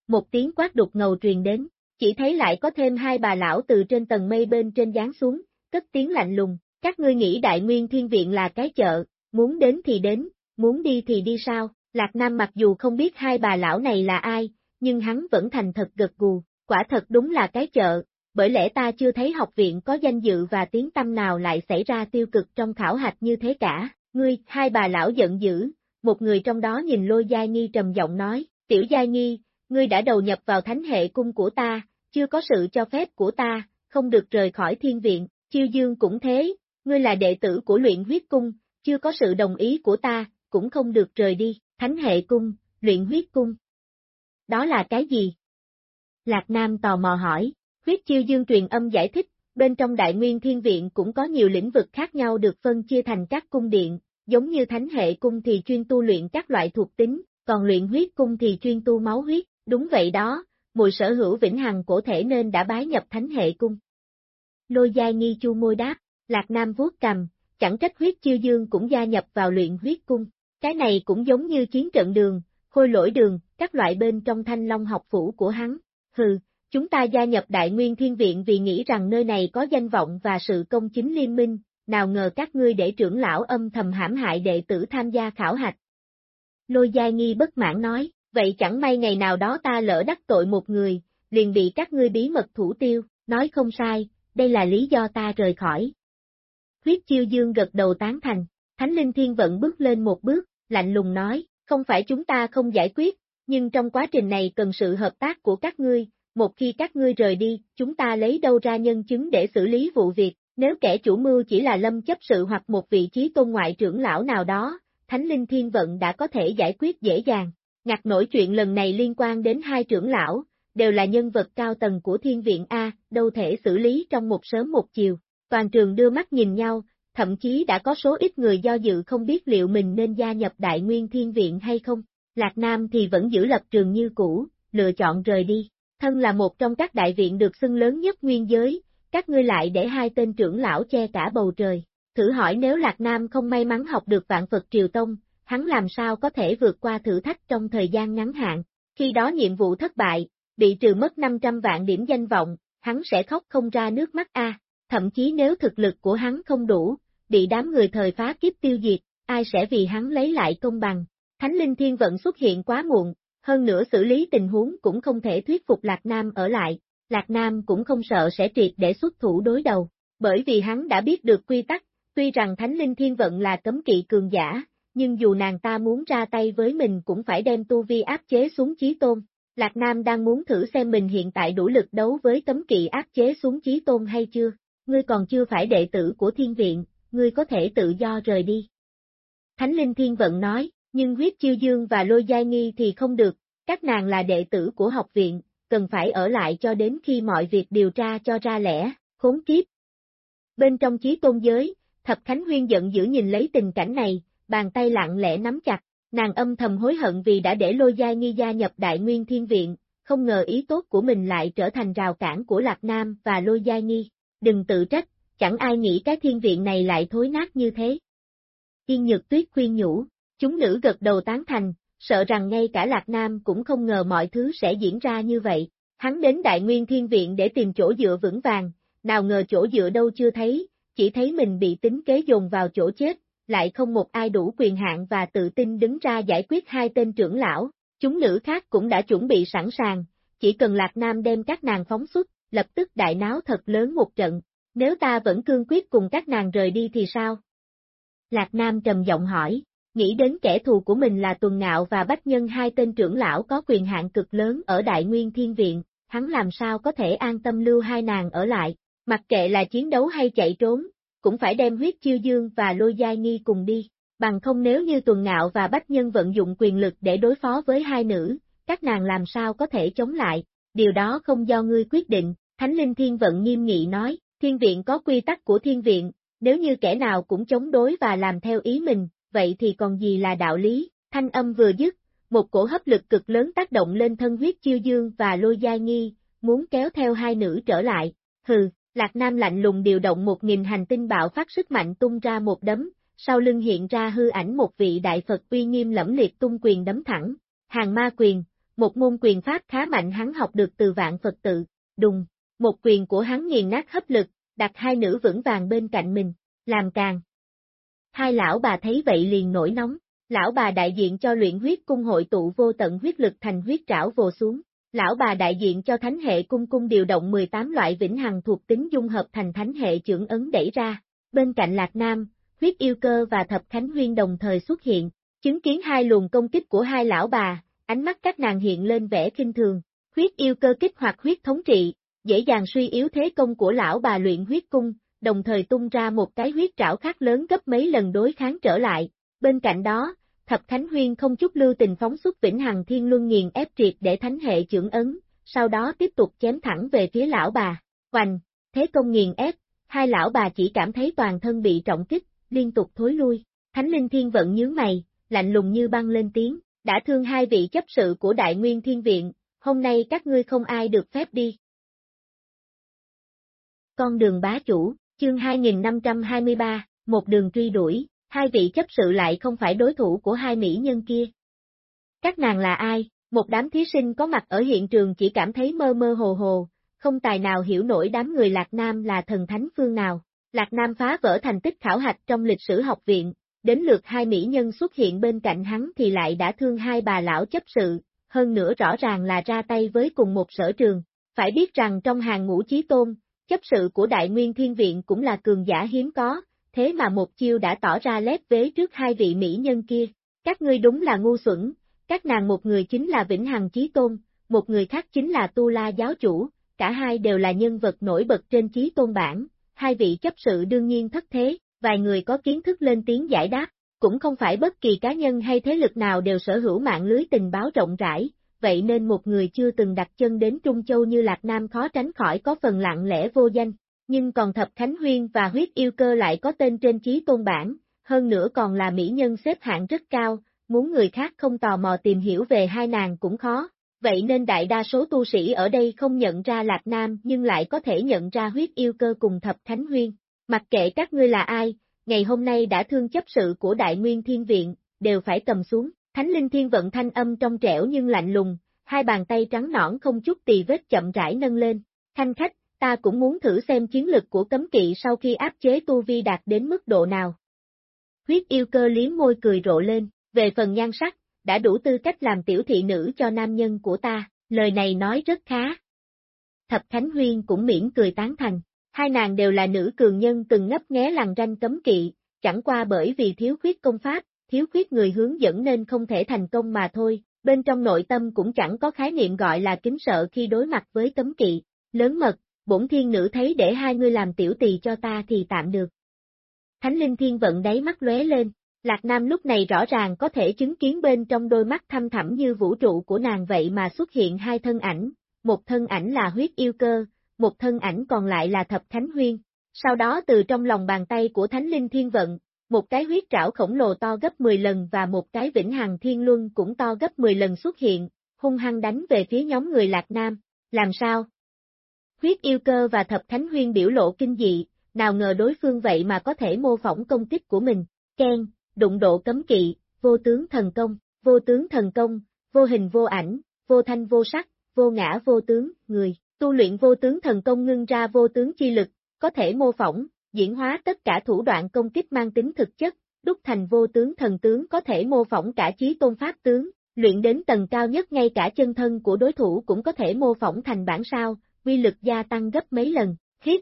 Một tiếng quát đục ngầu truyền đến, chỉ thấy lại có thêm hai bà lão từ trên tầng mây bên trên giáng xuống, cất tiếng lạnh lùng, các ngươi nghĩ đại nguyên thiên viện là cái chợ, muốn đến thì đến, muốn đi thì đi sao, Lạc Nam mặc dù không biết hai bà lão này là ai, nhưng hắn vẫn thành thật gật gù, quả thật đúng là cái chợ, bởi lẽ ta chưa thấy học viện có danh dự và tiếng tâm nào lại xảy ra tiêu cực trong khảo hạch như thế cả. Ngươi, hai bà lão giận dữ, một người trong đó nhìn lôi giai nghi trầm giọng nói, tiểu giai nghi, ngươi đã đầu nhập vào thánh hệ cung của ta, chưa có sự cho phép của ta, không được rời khỏi thiên viện, chiêu dương cũng thế, ngươi là đệ tử của luyện huyết cung, chưa có sự đồng ý của ta, cũng không được rời đi, thánh hệ cung, luyện huyết cung. Đó là cái gì? Lạc Nam tò mò hỏi, huyết chiêu dương truyền âm giải thích, bên trong đại nguyên thiên viện cũng có nhiều lĩnh vực khác nhau được phân chia thành các cung điện, giống như thánh hệ cung thì chuyên tu luyện các loại thuộc tính, còn luyện huyết cung thì chuyên tu máu huyết, đúng vậy đó, mùi sở hữu vĩnh hằng cổ thể nên đã bái nhập thánh hệ cung. Lôi giai nghi chu môi đáp, Lạc Nam vuốt cầm, chẳng trách huyết chiêu dương cũng gia nhập vào luyện huyết cung. Cái này cũng giống như chiến trận đường, khôi lỗi đường, các loại bên trong thanh long học phủ của hắn. Hừ, chúng ta gia nhập Đại Nguyên Thiên Viện vì nghĩ rằng nơi này có danh vọng và sự công chính liên minh, nào ngờ các ngươi để trưởng lão âm thầm hãm hại đệ tử tham gia khảo hạch. Lôi Gia Nghi bất mãn nói, vậy chẳng may ngày nào đó ta lỡ đắc tội một người, liền bị các ngươi bí mật thủ tiêu, nói không sai, đây là lý do ta rời khỏi. Huyết chiêu dương gật đầu tán thành, Thánh Linh Thiên Vận bước lên một bước, lạnh lùng nói, không phải chúng ta không giải quyết, nhưng trong quá trình này cần sự hợp tác của các ngươi, một khi các ngươi rời đi, chúng ta lấy đâu ra nhân chứng để xử lý vụ việc, nếu kẻ chủ mưu chỉ là lâm chấp sự hoặc một vị trí tôn ngoại trưởng lão nào đó, Thánh Linh Thiên Vận đã có thể giải quyết dễ dàng. Ngặt nổi chuyện lần này liên quan đến hai trưởng lão, đều là nhân vật cao tầng của thiên viện A, đâu thể xử lý trong một sớm một chiều. Toàn trường đưa mắt nhìn nhau, thậm chí đã có số ít người do dự không biết liệu mình nên gia nhập Đại Nguyên Thiên Viện hay không. Lạc Nam thì vẫn giữ lập trường như cũ, lựa chọn rời đi. Thân là một trong các đại viện được xưng lớn nhất nguyên giới, các ngươi lại để hai tên trưởng lão che cả bầu trời. Thử hỏi nếu Lạc Nam không may mắn học được vạn Phật Triều Tông, hắn làm sao có thể vượt qua thử thách trong thời gian ngắn hạn. Khi đó nhiệm vụ thất bại, bị trừ mất 500 vạn điểm danh vọng, hắn sẽ khóc không ra nước mắt a. Thậm chí nếu thực lực của hắn không đủ, bị đám người thời phá kiếp tiêu diệt, ai sẽ vì hắn lấy lại công bằng. Thánh Linh Thiên Vận xuất hiện quá muộn, hơn nữa xử lý tình huống cũng không thể thuyết phục Lạc Nam ở lại, Lạc Nam cũng không sợ sẽ triệt để xuất thủ đối đầu, bởi vì hắn đã biết được quy tắc, tuy rằng Thánh Linh Thiên Vận là cấm kỵ cường giả, nhưng dù nàng ta muốn ra tay với mình cũng phải đem tu vi áp chế xuống chí tôn. Lạc Nam đang muốn thử xem mình hiện tại đủ lực đấu với cấm kỵ áp chế xuống chí tôn hay chưa. Ngươi còn chưa phải đệ tử của thiên viện, ngươi có thể tự do rời đi. Thánh Linh Thiên Vận nói, nhưng huyết chiêu dương và lôi giai nghi thì không được, các nàng là đệ tử của học viện, cần phải ở lại cho đến khi mọi việc điều tra cho ra lẽ, khốn kiếp. Bên trong chí tôn giới, Thập Khánh Huyên giận dữ nhìn lấy tình cảnh này, bàn tay lặng lẽ nắm chặt, nàng âm thầm hối hận vì đã để lôi giai nghi gia nhập Đại Nguyên Thiên Viện, không ngờ ý tốt của mình lại trở thành rào cản của Lạc Nam và lôi giai nghi. Đừng tự trách, chẳng ai nghĩ cái thiên viện này lại thối nát như thế. Yên Nhược Tuyết khuyên nhủ, chúng nữ gật đầu tán thành, sợ rằng ngay cả Lạc Nam cũng không ngờ mọi thứ sẽ diễn ra như vậy. Hắn đến Đại Nguyên Thiên Viện để tìm chỗ dựa vững vàng, nào ngờ chỗ dựa đâu chưa thấy, chỉ thấy mình bị tính kế dồn vào chỗ chết, lại không một ai đủ quyền hạn và tự tin đứng ra giải quyết hai tên trưởng lão. Chúng nữ khác cũng đã chuẩn bị sẵn sàng, chỉ cần Lạc Nam đem các nàng phóng xuất, lập tức đại náo thật lớn một trận, nếu ta vẫn cương quyết cùng các nàng rời đi thì sao? Lạc Nam trầm giọng hỏi, nghĩ đến kẻ thù của mình là Tuần Ngạo và Bách Nhân hai tên trưởng lão có quyền hạn cực lớn ở Đại Nguyên Thiên Viện, hắn làm sao có thể an tâm lưu hai nàng ở lại, mặc kệ là chiến đấu hay chạy trốn, cũng phải đem huyết chiêu dương và lôi giai nghi cùng đi, bằng không nếu như Tuần Ngạo và Bách Nhân vận dụng quyền lực để đối phó với hai nữ, các nàng làm sao có thể chống lại, điều đó không do ngươi quyết định, Thánh Linh Thiên Vận nghiêm nghị nói, Thiên viện có quy tắc của thiên viện, nếu như kẻ nào cũng chống đối và làm theo ý mình, vậy thì còn gì là đạo lý, thanh âm vừa dứt, một cổ hấp lực cực lớn tác động lên thân huyết chiêu dương và lôi gia nghi, muốn kéo theo hai nữ trở lại, hừ, Lạc Nam lạnh lùng điều động một nghìn hành tinh bạo phát sức mạnh tung ra một đấm, sau lưng hiện ra hư ảnh một vị đại Phật uy nghiêm lẫm liệt tung quyền đấm thẳng, hàng ma quyền, một môn quyền pháp khá mạnh hắn học được từ vạn Phật tự, đùng, một quyền của hắn nghiền nát hấp lực, đặt hai nữ vững vàng bên cạnh mình, làm càng. Hai lão bà thấy vậy liền nổi nóng, Lão bà đại diện cho luyện huyết cung hội tụ vô tận huyết lực thành huyết trảo vồ xuống. Lão bà đại diện cho thánh hệ cung cung điều động 18 loại vĩnh hằng thuộc tính dung hợp thành thánh hệ trưởng ấn đẩy ra. Bên cạnh Lạc Nam, huyết yêu cơ và thập khánh huyên đồng thời xuất hiện, chứng kiến hai luồng công kích của hai lão bà, ánh mắt các nàng hiện lên vẻ kinh thường. Huyết yêu cơ kích hoạt huyết thống trị, dễ dàng suy yếu thế công của lão bà luyện huyết cung, đồng thời tung ra một cái huyết trảo khác lớn gấp mấy lần đối kháng trở lại. Bên cạnh đó, Thập Thánh Huyên không chút lưu tình phóng xuất vĩnh hằng thiên luân nghiền ép triệt để thánh hệ trưởng ấn, sau đó tiếp tục chém thẳng về phía lão bà. Hoành, thế công nghiền ép, hai lão bà chỉ cảm thấy toàn thân bị trọng kích, liên tục thối lui. Thánh Linh Thiên vận nhướng mày, lạnh lùng như băng lên tiếng, đã thương hai vị chấp sự của Đại Nguyên Thiên Viện, hôm nay các ngươi không ai được phép đi. Con đường bá chủ, chương 2523, một đường truy đuổi, hai vị chấp sự lại không phải đối thủ của hai mỹ nhân kia. Các nàng là ai? Một đám thí sinh có mặt ở hiện trường chỉ cảm thấy mơ mơ hồ hồ, không tài nào hiểu nổi đám người Lạc Nam là thần thánh phương nào. Lạc Nam phá vỡ thành tích khảo hạch trong lịch sử học viện, đến lượt hai mỹ nhân xuất hiện bên cạnh hắn thì lại đã thương hai bà lão chấp sự, hơn nữa rõ ràng là ra tay với cùng một sở trường. Phải biết rằng trong hàng ngũ chí tôn, chấp sự của Đại Nguyên Thiên Viện cũng là cường giả hiếm có, thế mà một chiêu đã tỏ ra lép vế trước hai vị mỹ nhân kia. Các ngươi đúng là ngu xuẩn, các nàng một người chính là Vĩnh Hằng Chí Tôn, một người khác chính là Tu La Giáo Chủ, cả hai đều là nhân vật nổi bật trên Chí Tôn bản, hai vị chấp sự đương nhiên thất thế, vài người có kiến thức lên tiếng giải đáp, cũng không phải bất kỳ cá nhân hay thế lực nào đều sở hữu mạng lưới tình báo rộng rãi, vậy nên một người chưa từng đặt chân đến Trung Châu như Lạc Nam khó tránh khỏi có phần lặng lẽ vô danh, nhưng còn Thập Khánh Huyên và huyết yêu cơ lại có tên trên chí tôn bản, hơn nữa còn là mỹ nhân xếp hạng rất cao, muốn người khác không tò mò tìm hiểu về hai nàng cũng khó, vậy nên đại đa số tu sĩ ở đây không nhận ra Lạc Nam nhưng lại có thể nhận ra huyết yêu cơ cùng Thập Khánh Huyên. Mặc kệ các ngươi là ai, ngày hôm nay đã thương chấp sự của Đại Nguyên Thiên Viện, đều phải cầm xuống. Thánh Linh Thiên vận thanh âm trong trẻo nhưng lạnh lùng, hai bàn tay trắng nõn không chút tì vết chậm rãi nâng lên. Thanh khách, ta cũng muốn thử xem chiến lực của cấm kỵ sau khi áp chế tu vi đạt đến mức độ nào. Huyết yêu cơ liếm môi cười rộ lên, về phần nhan sắc, đã đủ tư cách làm tiểu thị nữ cho nam nhân của ta, lời này nói rất khá. Thập Khánh Huyên cũng miễn cười tán thành, hai nàng đều là nữ cường nhân từng ngấp nghé làng ranh cấm kỵ, chẳng qua bởi vì thiếu khuyết công pháp, thiếu khuyết người hướng dẫn nên không thể thành công mà thôi, bên trong nội tâm cũng chẳng có khái niệm gọi là kính sợ khi đối mặt với cấm kỵ. Lớn mật, bổn thiên nữ thấy để hai ngươi làm tiểu tỳ cho ta thì tạm được. Thánh linh thiên vận đáy mắt lóe lên, Lạc Nam lúc này rõ ràng có thể chứng kiến bên trong đôi mắt thâm thẳm như vũ trụ của nàng vậy mà xuất hiện hai thân ảnh, một thân ảnh là huyết yêu cơ, một thân ảnh còn lại là thập thánh huyên. Sau đó từ trong lòng bàn tay của thánh linh thiên vận, một cái huyết trảo khổng lồ to gấp 10 lần và một cái vĩnh hằng thiên luân cũng to gấp 10 lần xuất hiện, hung hăng đánh về phía nhóm người Lạc Nam. Làm sao? Huyết yêu cơ và thập thánh huyên biểu lộ kinh dị, nào ngờ đối phương vậy mà có thể mô phỏng công kích của mình. Ken, đụng độ cấm kỵ, vô tướng thần công, vô tướng thần công, vô hình vô ảnh, vô thanh vô sắc, vô ngã vô tướng, người, tu luyện vô tướng thần công ngưng ra vô tướng chi lực, có thể mô phỏng, diễn hóa tất cả thủ đoạn công kích mang tính thực chất, đúc thành vô tướng thần tướng có thể mô phỏng cả trí tôn pháp tướng, luyện đến tầng cao nhất ngay cả chân thân của đối thủ cũng có thể mô phỏng thành bản sao, quy lực gia tăng gấp mấy lần, hít.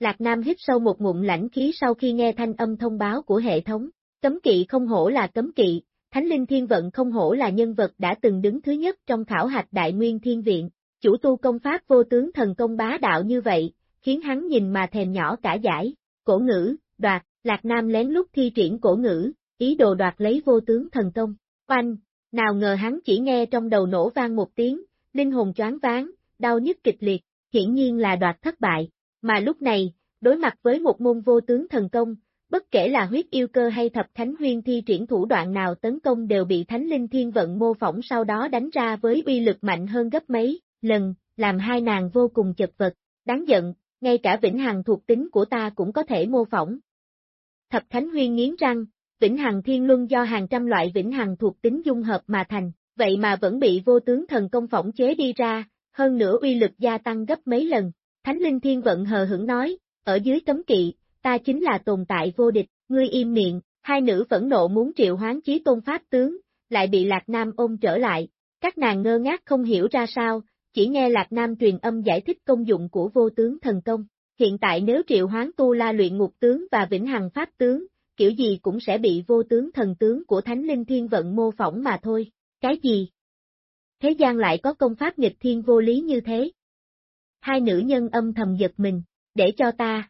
Lạc Nam hít sâu một ngụm lãnh khí sau khi nghe thanh âm thông báo của hệ thống, cấm kỵ không hổ là cấm kỵ, Thánh Linh Thiên Vận không hổ là nhân vật đã từng đứng thứ nhất trong khảo hạch Đại Nguyên Thiên Viện, chủ tu công pháp vô tướng thần công bá đạo như vậy, khiến hắn nhìn mà thèm nhỏ cả giải, cổ ngữ, đoạt, Lạc Nam lén lút thi triển cổ ngữ, ý đồ đoạt lấy vô tướng thần công, oanh, nào ngờ hắn chỉ nghe trong đầu nổ vang một tiếng, linh hồn choáng váng, đau nhức kịch liệt, hiển nhiên là đoạt thất bại, mà lúc này, đối mặt với một môn vô tướng thần công, bất kể là huyết yêu cơ hay thập thánh huyên thi triển thủ đoạn nào tấn công đều bị thánh linh thiên vận mô phỏng sau đó đánh ra với uy lực mạnh hơn gấp mấy lần, làm hai nàng vô cùng chật vật, đáng giận, ngay cả vĩnh hằng thuộc tính của ta cũng có thể mô phỏng. Thập thánh huyên nghiến răng, vĩnh hằng thiên luân do hàng trăm loại vĩnh hằng thuộc tính dung hợp mà thành, vậy mà vẫn bị vô tướng thần công phỏng chế đi ra, hơn nữa uy lực gia tăng gấp mấy lần. Thánh Linh Thiên Vận hờ hững nói, ở dưới cấm kỵ, ta chính là tồn tại vô địch, ngươi im miệng, Hai nữ phẫn nộ muốn triệu hoán chí tôn pháp tướng, lại bị Lạc Nam ôm trở lại. Các nàng ngơ ngác không hiểu ra sao, chỉ nghe Lạc Nam truyền âm giải thích công dụng của vô tướng thần công. Hiện tại nếu triệu hoán tu la luyện ngục tướng và vĩnh hằng pháp tướng, kiểu gì cũng sẽ bị vô tướng thần tướng của Thánh Linh Thiên Vận mô phỏng mà thôi. Cái gì? Thế gian lại có công pháp nghịch thiên vô lý như thế. Hai nữ nhân âm thầm giật mình, để cho ta.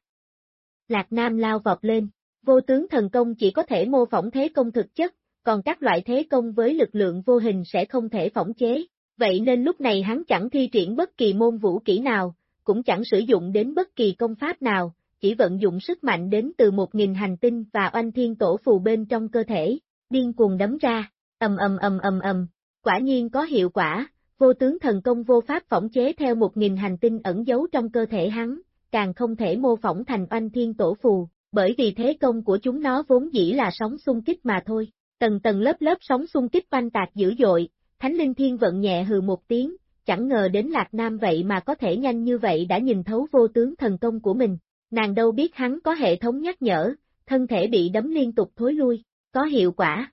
Lạc Nam lao vọt lên, vô tướng thần công chỉ có thể mô phỏng thế công thực chất, còn các loại thế công với lực lượng vô hình sẽ không thể phỏng chế, vậy nên lúc này hắn chẳng thi triển bất kỳ môn vũ kỹ nào, cũng chẳng sử dụng đến bất kỳ công pháp nào, chỉ vận dụng sức mạnh đến từ một nghìn hành tinh và oanh thiên tổ phù bên trong cơ thể, điên cuồng đấm ra, ầm ầm ầm ầm ầm, quả nhiên có hiệu quả, vô tướng thần công vô pháp phỏng chế theo một nghìn hành tinh ẩn giấu trong cơ thể hắn, càng không thể mô phỏng thành oanh thiên tổ phù, bởi vì thế công của chúng nó vốn dĩ là sóng xung kích mà thôi. Tầng tầng lớp lớp sóng xung kích oanh tạc dữ dội, Thánh Linh Thiên vận nhẹ hừ một tiếng, chẳng ngờ đến Lạc Nam vậy mà có thể nhanh như vậy đã nhìn thấu vô tướng thần công của mình. Nàng đâu biết hắn có hệ thống nhắc nhở, thân thể bị đấm liên tục thối lui, có hiệu quả.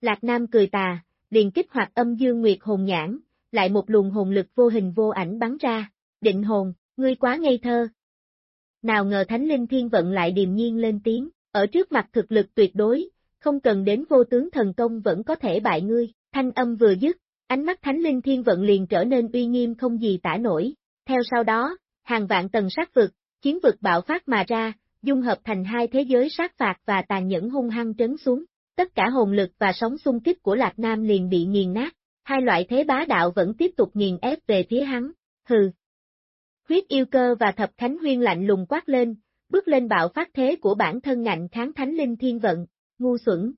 Lạc Nam cười tà, liền kích hoạt âm dương nguyệt hồn nhãn, lại một luồng hồn lực vô hình vô ảnh bắn ra, định hồn, ngươi quá ngây thơ. Nào ngờ Thánh Linh Thiên vận lại điềm nhiên lên tiếng, ở trước mặt thực lực tuyệt đối, không cần đến vô tướng thần công vẫn có thể bại ngươi, thanh âm vừa dứt, ánh mắt Thánh Linh Thiên vận liền trở nên uy nghiêm không gì tả nổi, theo sau đó, hàng vạn tầng sát vực, chiến vực bạo phát mà ra, dung hợp thành hai thế giới sát phạt và tàn nhẫn hung hăng trấn xuống, tất cả hồn lực và sóng xung kích của Lạc Nam liền bị nghiền nát, hai loại thế bá đạo vẫn tiếp tục nghiền ép về phía hắn, hừ. Huyết yêu cơ và thập thánh huyên lạnh lùng quát lên, bước lên bạo phát thế của bản thân ngạnh kháng thánh linh thiên vận, ngu xuẩn.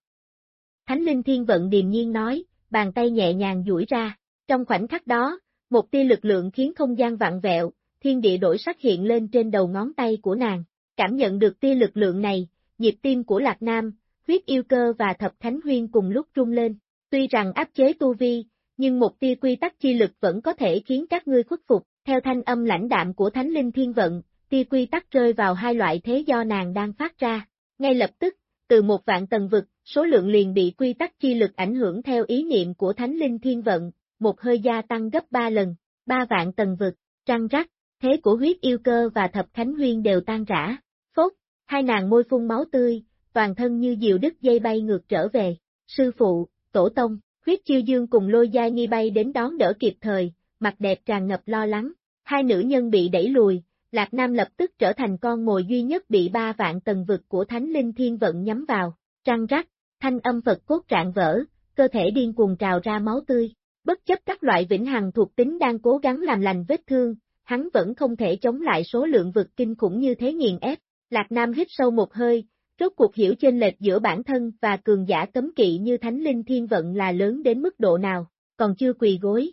Thánh linh thiên vận điềm nhiên nói, bàn tay nhẹ nhàng duỗi ra, trong khoảnh khắc đó, một tia lực lượng khiến không gian vặn vẹo, thiên địa đổi sắc hiện lên trên đầu ngón tay của nàng. Cảm nhận được tia lực lượng này, nhịp tim của Lạc Nam, huyết yêu cơ và thập thánh huyên cùng lúc rung lên. Tuy rằng áp chế tu vi, nhưng một tia quy tắc chi lực vẫn có thể khiến các ngươi khuất phục. Theo thanh âm lãnh đạm của Thánh Linh Thiên Vận, tia quy tắc rơi vào hai loại thế do nàng đang phát ra. Ngay lập tức, từ một vạn tầng vực, số lượng liền bị quy tắc chi lực ảnh hưởng theo ý niệm của Thánh Linh Thiên Vận, một hơi gia tăng gấp ba lần, ba vạn tầng vực, trăng rắc, thế của huyết yêu cơ và thập khánh huyên đều tan rã, phốt, hai nàng môi phun máu tươi, toàn thân như diều đứt dây bay ngược trở về, sư phụ, tổ tông, huyết chiêu dương cùng lôi giai nghi bay đến đón đỡ kịp thời, mặt đẹp tràn ngập lo lắng, hai nữ nhân bị đẩy lùi, Lạc Nam lập tức trở thành con mồi duy nhất bị ba vạn tầng vực của Thánh Linh Thiên Vận nhắm vào, trăng rắc, thanh âm Phật cốt trạng vỡ, cơ thể điên cuồng trào ra máu tươi, bất chấp các loại vĩnh hằng thuộc tính đang cố gắng làm lành vết thương, hắn vẫn không thể chống lại số lượng vực kinh khủng như thế nghiền ép, Lạc Nam hít sâu một hơi, rốt cuộc hiểu chênh lệch giữa bản thân và cường giả cấm kỵ như Thánh Linh Thiên Vận là lớn đến mức độ nào, còn chưa quỳ gối.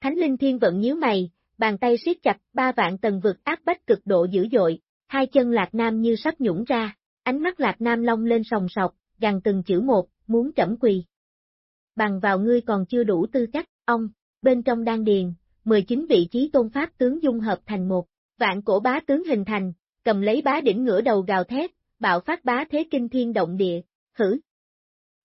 Thánh Linh Thiên Vận nhíu mày, bàn tay siết chặt ba vạn tầng vực áp bách cực độ dữ dội, hai chân Lạc Nam như sắp nhũng ra, ánh mắt Lạc Nam long lên sòng sọc, gằn từng chữ một, muốn trẫm quỳ. Bằng vào ngươi còn chưa đủ tư cách, ông, bên trong đan điền, 19 vị trí tôn pháp tướng dung hợp thành một, vạn cổ bá tướng hình thành, cầm lấy bá đỉnh ngửa đầu gào thét, bạo phát bá thế kinh thiên động địa, hử.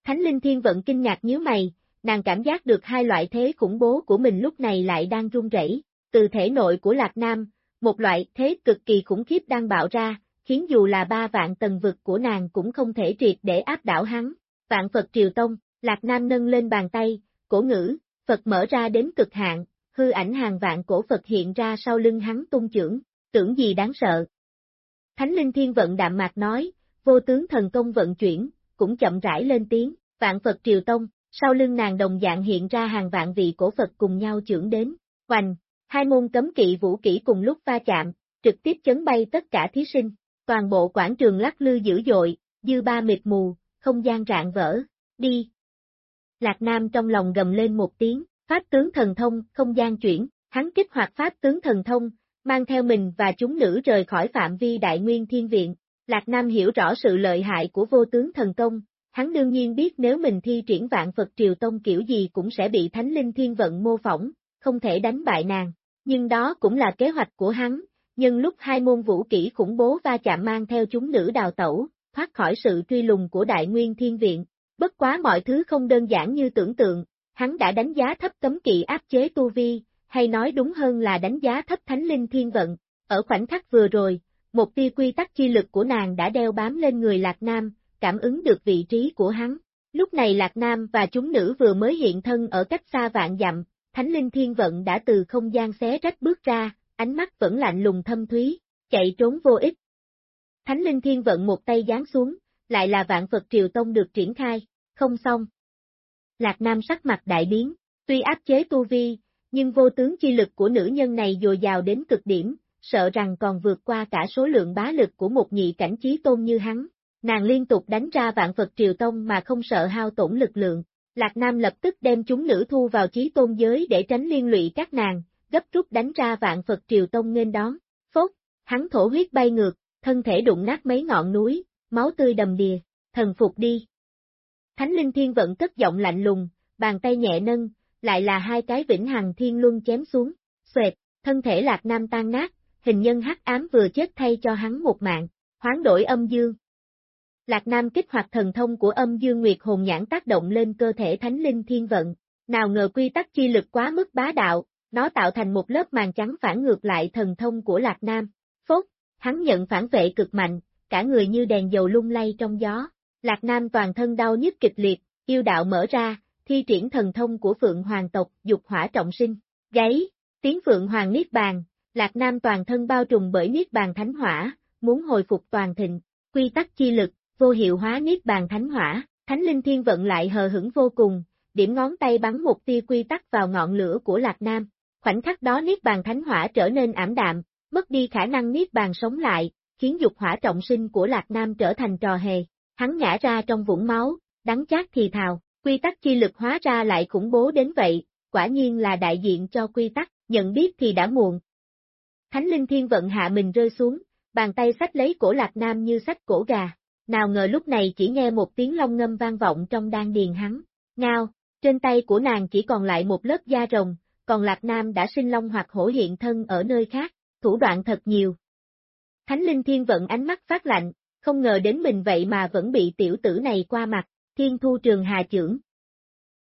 Thánh linh thiên vận kinh ngạc nhíu mày, nàng cảm giác được hai loại thế khủng bố của mình lúc này lại đang run rẩy, từ thể nội của Lạc Nam, một loại thế cực kỳ khủng khiếp đang bạo ra, khiến dù là ba vạn tầng vực của nàng cũng không thể triệt để áp đảo hắn. Vạn Phật Triều Tông, Lạc Nam nâng lên bàn tay, cổ ngữ, Phật mở ra đến cực hạn, hư ảnh hàng vạn cổ Phật hiện ra sau lưng hắn tung trưởng, tưởng gì đáng sợ. Thánh Linh Thiên Vận đạm mạc nói, vô tướng thần công vận chuyển, cũng chậm rãi lên tiếng, vạn Phật Triều Tông, sau lưng nàng đồng dạng hiện ra hàng vạn vị cổ Phật cùng nhau trưởng đến, hoành, hai môn cấm kỵ vũ kỹ cùng lúc va chạm, trực tiếp chấn bay tất cả thí sinh, toàn bộ quảng trường lắc lư dữ dội, dư ba mịt mù, không gian rạn vỡ, đi. Lạc Nam trong lòng gầm lên một tiếng, pháp tướng thần thông, không gian chuyển, hắn kích hoạt pháp tướng thần thông, mang theo mình và chúng nữ rời khỏi phạm vi đại nguyên thiên viện. Lạc Nam hiểu rõ sự lợi hại của vô tướng thần công, hắn đương nhiên biết nếu mình thi triển vạn Phật Triều Tông kiểu gì cũng sẽ bị Thánh Linh Thiên Vận mô phỏng, không thể đánh bại nàng. Nhưng đó cũng là kế hoạch của hắn, nhưng lúc hai môn vũ kỹ khủng bố va chạm mang theo chúng nữ đào tẩu, thoát khỏi sự truy lùng của Đại Nguyên Thiên Viện. Bất quá mọi thứ không đơn giản như tưởng tượng, hắn đã đánh giá thấp cấm kỵ áp chế tu vi, hay nói đúng hơn là đánh giá thấp thánh linh thiên vận. Ở khoảnh khắc vừa rồi, một tia quy tắc chi lực của nàng đã đeo bám lên người Lạc Nam, cảm ứng được vị trí của hắn. Lúc này Lạc Nam và chúng nữ vừa mới hiện thân ở cách xa vạn dặm, Thánh Linh Thiên Vận đã từ không gian xé rách bước ra, ánh mắt vẫn lạnh lùng thâm thúy, chạy trốn vô ích. Thánh Linh Thiên Vận một tay giáng xuống, lại là vạn Phật Triều Tông được triển khai, không xong. Lạc Nam sắc mặt đại biến, tuy áp chế tu vi, nhưng vô tướng chi lực của nữ nhân này dồi dào đến cực điểm, sợ rằng còn vượt qua cả số lượng bá lực của một nhị cảnh trí tôn như hắn. Nàng liên tục đánh ra vạn Phật Triều Tông mà không sợ hao tổn lực lượng. Lạc Nam lập tức đem chúng nữ thu vào chí tôn giới để tránh liên lụy các nàng, gấp rút đánh ra vạn Phật Triều Tông nên đón. Phốt, hắn thổ huyết bay ngược, thân thể đụng nát mấy ngọn núi, máu tươi đầm đìa, thần phục đi. Thánh Linh Thiên vận cất giọng lạnh lùng, bàn tay nhẹ nâng, lại là hai cái vĩnh hằng thiên luân chém xuống, xoẹt, thân thể Lạc Nam tan nát, hình nhân hắc ám vừa chết thay cho hắn một mạng, hoán đổi âm dương. Lạc Nam kích hoạt thần thông của âm dương nguyệt hồn nhãn tác động lên cơ thể thánh linh thiên vận, nào ngờ quy tắc chi lực quá mức bá đạo, nó tạo thành một lớp màn trắng phản ngược lại thần thông của Lạc Nam. Phốt, hắn nhận phản vệ cực mạnh, cả người như đèn dầu lung lay trong gió. Lạc Nam toàn thân đau nhức kịch liệt, yêu đạo mở ra, thi triển thần thông của Phượng Hoàng tộc, dục hỏa trọng sinh. Gáy, tiếng Phượng Hoàng Niết Bàn, Lạc Nam toàn thân bao trùm bởi Niết Bàn Thánh Hỏa, muốn hồi phục toàn thịnh, quy tắc chi lực, vô hiệu hóa Niết Bàn Thánh Hỏa, Thánh Linh Thiên vận lại hờ hững vô cùng, điểm ngón tay bắn một tia quy tắc vào ngọn lửa của Lạc Nam. Khoảnh khắc đó Niết Bàn Thánh Hỏa trở nên ảm đạm, mất đi khả năng Niết Bàn sống lại, khiến dục hỏa trọng sinh của Lạc Nam trở thành trò hề. Hắn ngã ra trong vũng máu, đắng chát thì thào, quy tắc chi lực hóa ra lại khủng bố đến vậy, quả nhiên là đại diện cho quy tắc, nhận biết thì đã muộn, Thánh Linh Thiên vận hạ mình rơi xuống, bàn tay sách lấy cổ Lạc Nam như sách cổ gà. Nào ngờ lúc này chỉ nghe một tiếng long ngâm vang vọng trong đan điền hắn. Ngao, trên tay của nàng chỉ còn lại một lớp da rồng, còn Lạc Nam đã sinh long hoặc hổ hiện thân ở nơi khác, thủ đoạn thật nhiều. Thánh Linh Thiên vận ánh mắt phát lạnh, không ngờ đến mình vậy mà vẫn bị tiểu tử này qua mặt, thiên thu trường hà trưởng.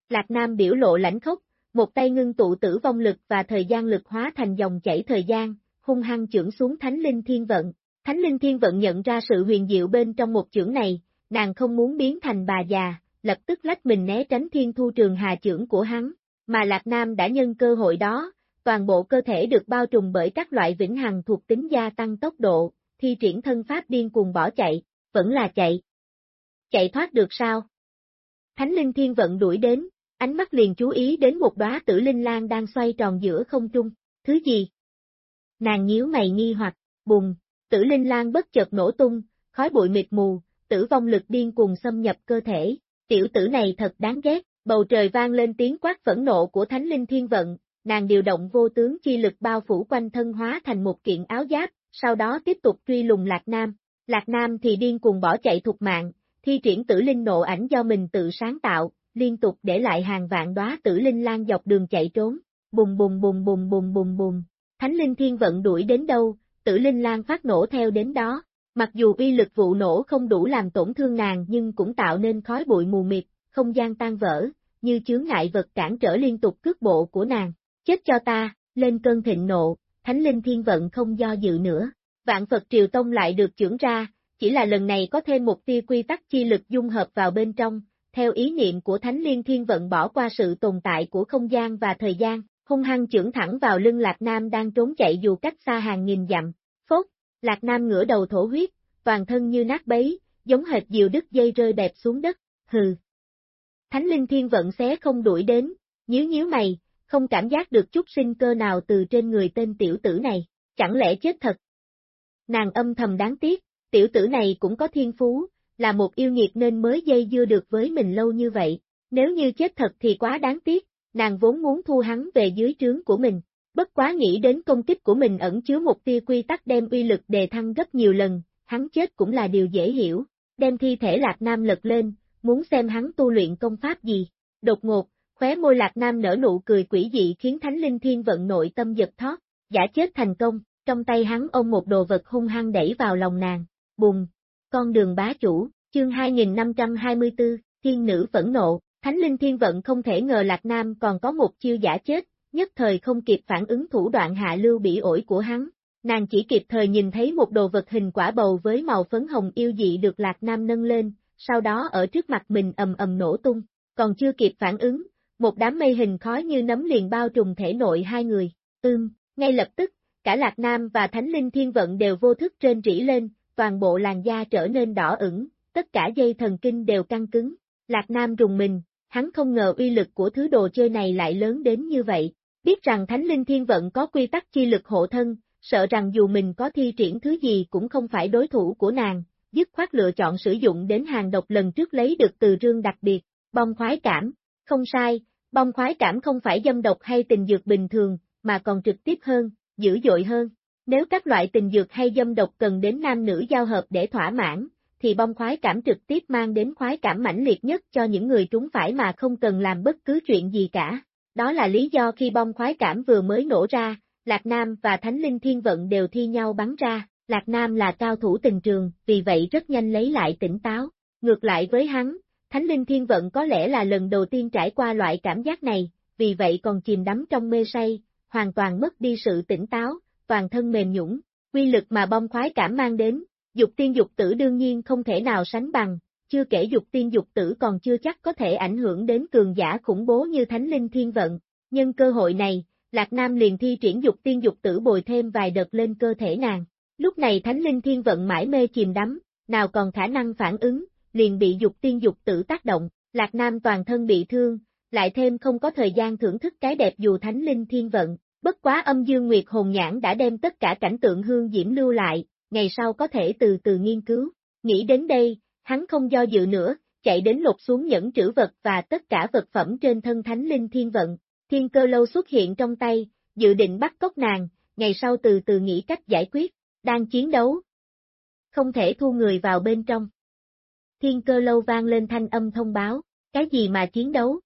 Lạc Nam biểu lộ lãnh khốc, một tay ngưng tụ tử vong lực và thời gian lực hóa thành dòng chảy thời gian, hung hăng chưởng xuống Thánh Linh Thiên Vận. Thánh Linh Thiên Vận nhận ra sự huyền diệu bên trong một chưởng này, nàng không muốn biến thành bà già, lập tức lách mình né tránh thiên thu trường hà chưởng của hắn, mà Lạc Nam đã nhân cơ hội đó, toàn bộ cơ thể được bao trùm bởi các loại vĩnh hằng thuộc tính gia tăng tốc độ, thi triển thân pháp điên cuồng bỏ chạy, vẫn là chạy. Chạy thoát được sao? Thánh Linh Thiên Vận đuổi đến, ánh mắt liền chú ý đến một đóa tử linh lan đang xoay tròn giữa không trung, thứ gì? nàng nhíu mày nghi hoặc, bùng, tử linh lan bất chợt nổ tung, khói bụi mịt mù, tử vong lực điên cuồng xâm nhập cơ thể, tiểu tử này thật đáng ghét, bầu trời vang lên tiếng quát phẫn nộ của thánh linh thiên vận, nàng điều động vô tướng chi lực bao phủ quanh thân hóa thành một kiện áo giáp, sau đó tiếp tục truy lùng Lạc Nam, Lạc Nam thì điên cuồng bỏ chạy thục mạng, thi triển tử linh nộ ảnh do mình tự sáng tạo, liên tục để lại hàng vạn đóa tử linh lan dọc đường chạy trốn, bùng bùng bùng bùng bùng bùng bùng, Thánh Linh Thiên vận đuổi đến đâu, tử Linh Lan phát nổ theo đến đó. Mặc dù uy lực vụ nổ không đủ làm tổn thương nàng nhưng cũng tạo nên khói bụi mù mịt, không gian tan vỡ, như chướng ngại vật cản trở liên tục cước bộ của nàng. Chết cho ta, lên cơn thịnh nộ, Thánh Linh Thiên vận không do dự nữa. Vạn Phật Triều Tông lại được trưởng ra, chỉ là lần này có thêm một tia quy tắc chi lực dung hợp vào bên trong, theo ý niệm của Thánh Liên Thiên vận bỏ qua sự tồn tại của không gian và thời gian, hung hăng chưởng thẳng vào lưng Lạc Nam đang trốn chạy dù cách xa hàng nghìn dặm. Phốt, Lạc Nam ngửa đầu thổ huyết, toàn thân như nát bấy, giống hệt diều đứt dây rơi đẹp xuống đất, hừ. Thánh linh thiên vận xé không đuổi đến, nhíu nhíu mày, không cảm giác được chút sinh cơ nào từ trên người tên tiểu tử này, chẳng lẽ chết thật. Nàng âm thầm đáng tiếc, tiểu tử này cũng có thiên phú, là một yêu nghiệt nên mới dây dưa được với mình lâu như vậy, nếu như chết thật thì quá đáng tiếc, nàng vốn muốn thu hắn về dưới trướng của mình. Bất quá nghĩ đến công kích của mình ẩn chứa một tia quy tắc đem uy lực đề thăng gấp nhiều lần, hắn chết cũng là điều dễ hiểu. Đem thi thể Lạc Nam lật lên, muốn xem hắn tu luyện công pháp gì. Đột ngột, khóe môi Lạc Nam nở nụ cười quỷ dị khiến Thánh Linh Thiên vận nội tâm giật thoát, giả chết thành công, trong tay hắn ôm một đồ vật hung hăng đẩy vào lòng nàng. Bùng! con đường bá chủ, chương 2524, thiên nữ phẫn nộ, Thánh Linh Thiên Vận không thể ngờ Lạc Nam còn có một chiêu giả chết, nhất thời không kịp phản ứng thủ đoạn hạ lưu bị ổi của hắn. Nàng chỉ kịp thời nhìn thấy một đồ vật hình quả bầu với màu phấn hồng yêu dị được Lạc Nam nâng lên, sau đó ở trước mặt mình ầm ầm nổ tung, còn chưa kịp phản ứng, một đám mây hình khói như nấm liền bao trùm thể nội hai người, ưm, ngay lập tức, cả Lạc Nam và Thánh Linh Thiên Vận đều vô thức trên rỉ lên, toàn bộ làn da trở nên đỏ ửng, tất cả dây thần kinh đều căng cứng. Lạc Nam rùng mình, hắn không ngờ uy lực của thứ đồ chơi này lại lớn đến như vậy. Biết rằng Thánh Linh Thiên Vận có quy tắc chi lực hộ thân, sợ rằng dù mình có thi triển thứ gì cũng không phải đối thủ của nàng, dứt khoát lựa chọn sử dụng đến hàng độc lần trước lấy được từ rương đặc biệt, bong khoái cảm. Không sai, bong khoái cảm không phải dâm độc hay tình dược bình thường, mà còn trực tiếp hơn, dữ dội hơn. Nếu các loại tình dược hay dâm độc cần đến nam nữ giao hợp để thỏa mãn, thì bong khoái cảm trực tiếp mang đến khoái cảm mãnh liệt nhất cho những người trúng phải mà không cần làm bất cứ chuyện gì cả. Đó là lý do khi bong khoái cảm vừa mới nổ ra, Lạc Nam và Thánh Linh Thiên Vận đều thi nhau bắn ra, Lạc Nam là cao thủ tình trường, vì vậy rất nhanh lấy lại tỉnh táo. Ngược lại với hắn, Thánh Linh Thiên Vận có lẽ là lần đầu tiên trải qua loại cảm giác này, vì vậy còn chìm đắm trong mê say, hoàn toàn mất đi sự tỉnh táo, toàn thân mềm nhũng, quy lực mà bom khoái cảm mang đến, dục tiên dục tử đương nhiên không thể nào sánh bằng, chưa kể dục tiên dục tử còn chưa chắc có thể ảnh hưởng đến cường giả khủng bố như Thánh Linh Thiên Vận. Nhân cơ hội này, Lạc Nam liền thi triển dục tiên dục tử bồi thêm vài đợt lên cơ thể nàng. Lúc này Thánh Linh Thiên Vận mãi mê chìm đắm, nào còn khả năng phản ứng, liền bị dục tiên dục tử tác động, Lạc Nam toàn thân bị thương, lại thêm không có thời gian thưởng thức cái đẹp dù Thánh Linh Thiên Vận. Bất quá âm dương nguyệt hồn nhãn đã đem tất cả cảnh tượng hương diễm lưu lại, ngày sau có thể từ từ nghiên cứu. Nghĩ đến đây, hắn không do dự nữa, chạy đến lột xuống nhẫn trữ vật và tất cả vật phẩm trên thân thánh linh thiên vận. Thiên cơ lâu xuất hiện trong tay, dự định bắt cóc nàng, ngày sau từ từ nghĩ cách giải quyết, đang chiến đấu. Không thể thu người vào bên trong. Thiên cơ lâu vang lên thanh âm thông báo, cái gì mà chiến đấu?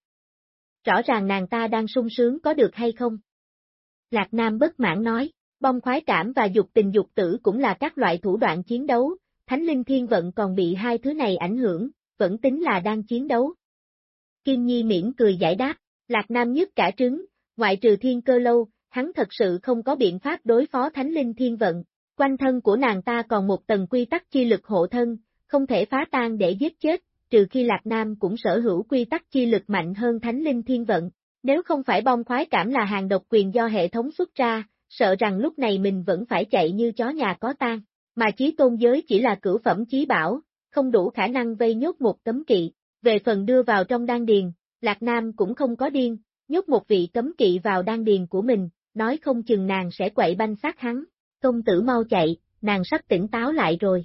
Rõ ràng nàng ta đang sung sướng có được hay không? Lạc Nam bất mãn nói, bong khoái cảm và dục tình dục tử cũng là các loại thủ đoạn chiến đấu, Thánh Linh Thiên Vận còn bị hai thứ này ảnh hưởng, vẫn tính là đang chiến đấu. Kim Nhi miễn cười giải đáp, Lạc Nam nhất cả trứng, ngoại trừ thiên cơ lâu, hắn thật sự không có biện pháp đối phó Thánh Linh Thiên Vận, quanh thân của nàng ta còn một tầng quy tắc chi lực hộ thân, không thể phá tan để giết chết, trừ khi Lạc Nam cũng sở hữu quy tắc chi lực mạnh hơn Thánh Linh Thiên Vận. Nếu không phải bom khoái cảm là hàng độc quyền do hệ thống xuất ra, sợ rằng lúc này mình vẫn phải chạy như chó nhà có tan, mà chí tôn giới chỉ là cửu phẩm chí bảo, không đủ khả năng vây nhốt một cấm kỵ. Về phần đưa vào trong đan điền, Lạc Nam cũng không có điên, nhốt một vị cấm kỵ vào đan điền của mình, nói không chừng nàng sẽ quậy banh sát hắn. Công tử mau chạy, nàng sắp tỉnh táo lại rồi.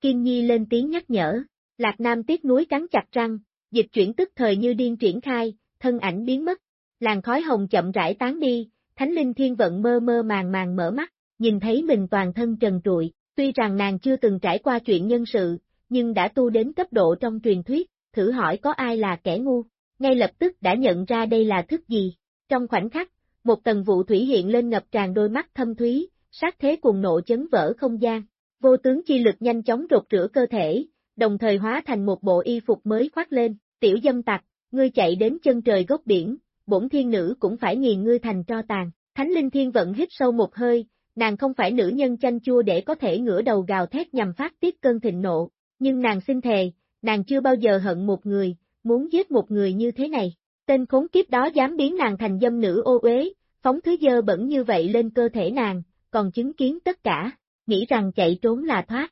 Kim Nhi lên tiếng nhắc nhở, Lạc Nam tiếc núi cắn chặt răng, dịch chuyển tức thời như điên triển khai, thân ảnh biến mất, làn khói hồng chậm rãi tán đi, Thánh Linh Thiên Vận mơ mơ màng màng mở mắt, nhìn thấy mình toàn thân trần trụi, tuy rằng nàng chưa từng trải qua chuyện nhân sự, nhưng đã tu đến cấp độ trong truyền thuyết, thử hỏi có ai là kẻ ngu, ngay lập tức đã nhận ra đây là thức gì. Trong khoảnh khắc, một tầng vụ thủy hiện lên ngập tràn đôi mắt thâm thúy, sát thế cùng nộ chấn vỡ không gian, vô tướng chi lực nhanh chóng rột rửa cơ thể, đồng thời hóa thành một bộ y phục mới khoác lên, tiểu dâm tặc, ngươi chạy đến chân trời gốc biển, bổn thiên nữ cũng phải nghiền ngươi thành tro tàn. Thánh Linh Thiên Vận hít sâu một hơi, nàng không phải nữ nhân chanh chua để có thể ngửa đầu gào thét nhằm phát tiết cơn thịnh nộ, nhưng nàng xin thề, nàng chưa bao giờ hận một người, muốn giết một người như thế này. Tên khốn kiếp đó dám biến nàng thành dâm nữ ô uế, phóng thứ dơ bẩn như vậy lên cơ thể nàng, còn chứng kiến tất cả, nghĩ rằng chạy trốn là thoát.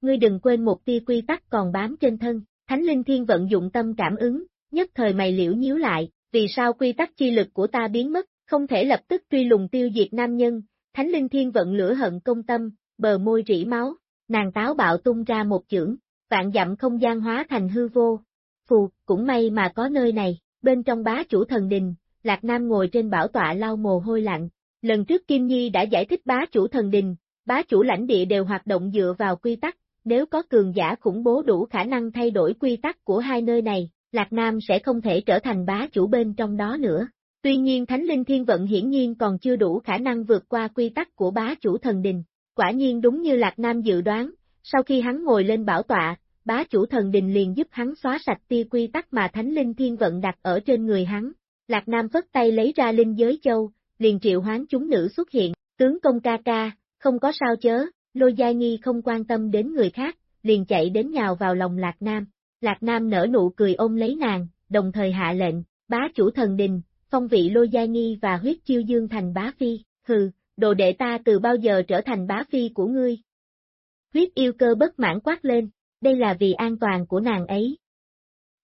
Ngươi đừng quên một tia quy tắc còn bám trên thân, Thánh Linh Thiên vận dụng tâm cảm ứng, nhất thời mày liễu nhíu lại, vì sao quy tắc chi lực của ta biến mất, không thể lập tức truy lùng tiêu diệt nam nhân, thánh linh thiên vận lửa hận công tâm, bờ môi rỉ máu, nàng táo bạo tung ra một chưởng, vạn dặm không gian hóa thành hư vô. Phù, cũng may mà có nơi này, bên trong bá chủ thần đình, Lạc Nam ngồi trên bảo tọa lau mồ hôi lạnh. Lần trước Kim Nhi đã giải thích bá chủ thần đình, bá chủ lãnh địa đều hoạt động dựa vào quy tắc, nếu có cường giả khủng bố đủ khả năng thay đổi quy tắc của hai nơi này, Lạc Nam sẽ không thể trở thành bá chủ bên trong đó nữa. Tuy nhiên Thánh Linh Thiên Vận hiển nhiên còn chưa đủ khả năng vượt qua quy tắc của bá chủ thần đình. Quả nhiên đúng như Lạc Nam dự đoán, Sau khi hắn ngồi lên bảo tọa, bá chủ thần đình liền giúp hắn xóa sạch tia quy tắc mà thánh linh thiên vận đặt ở trên người hắn. Lạc Nam phất tay lấy ra linh giới châu, liền triệu hoán chúng nữ xuất hiện, tướng công ca ca, không có sao chớ, lôi giai nghi không quan tâm đến người khác, liền chạy đến nhào vào lòng Lạc Nam. Lạc Nam nở nụ cười ôm lấy nàng, đồng thời hạ lệnh, bá chủ thần đình, phong vị lôi Gia nghi và huyết chiêu dương thành bá phi, hừ, đồ đệ ta từ bao giờ trở thành bá phi của ngươi. Huyết yêu cơ bất mãn quát lên, đây là vì an toàn của nàng ấy.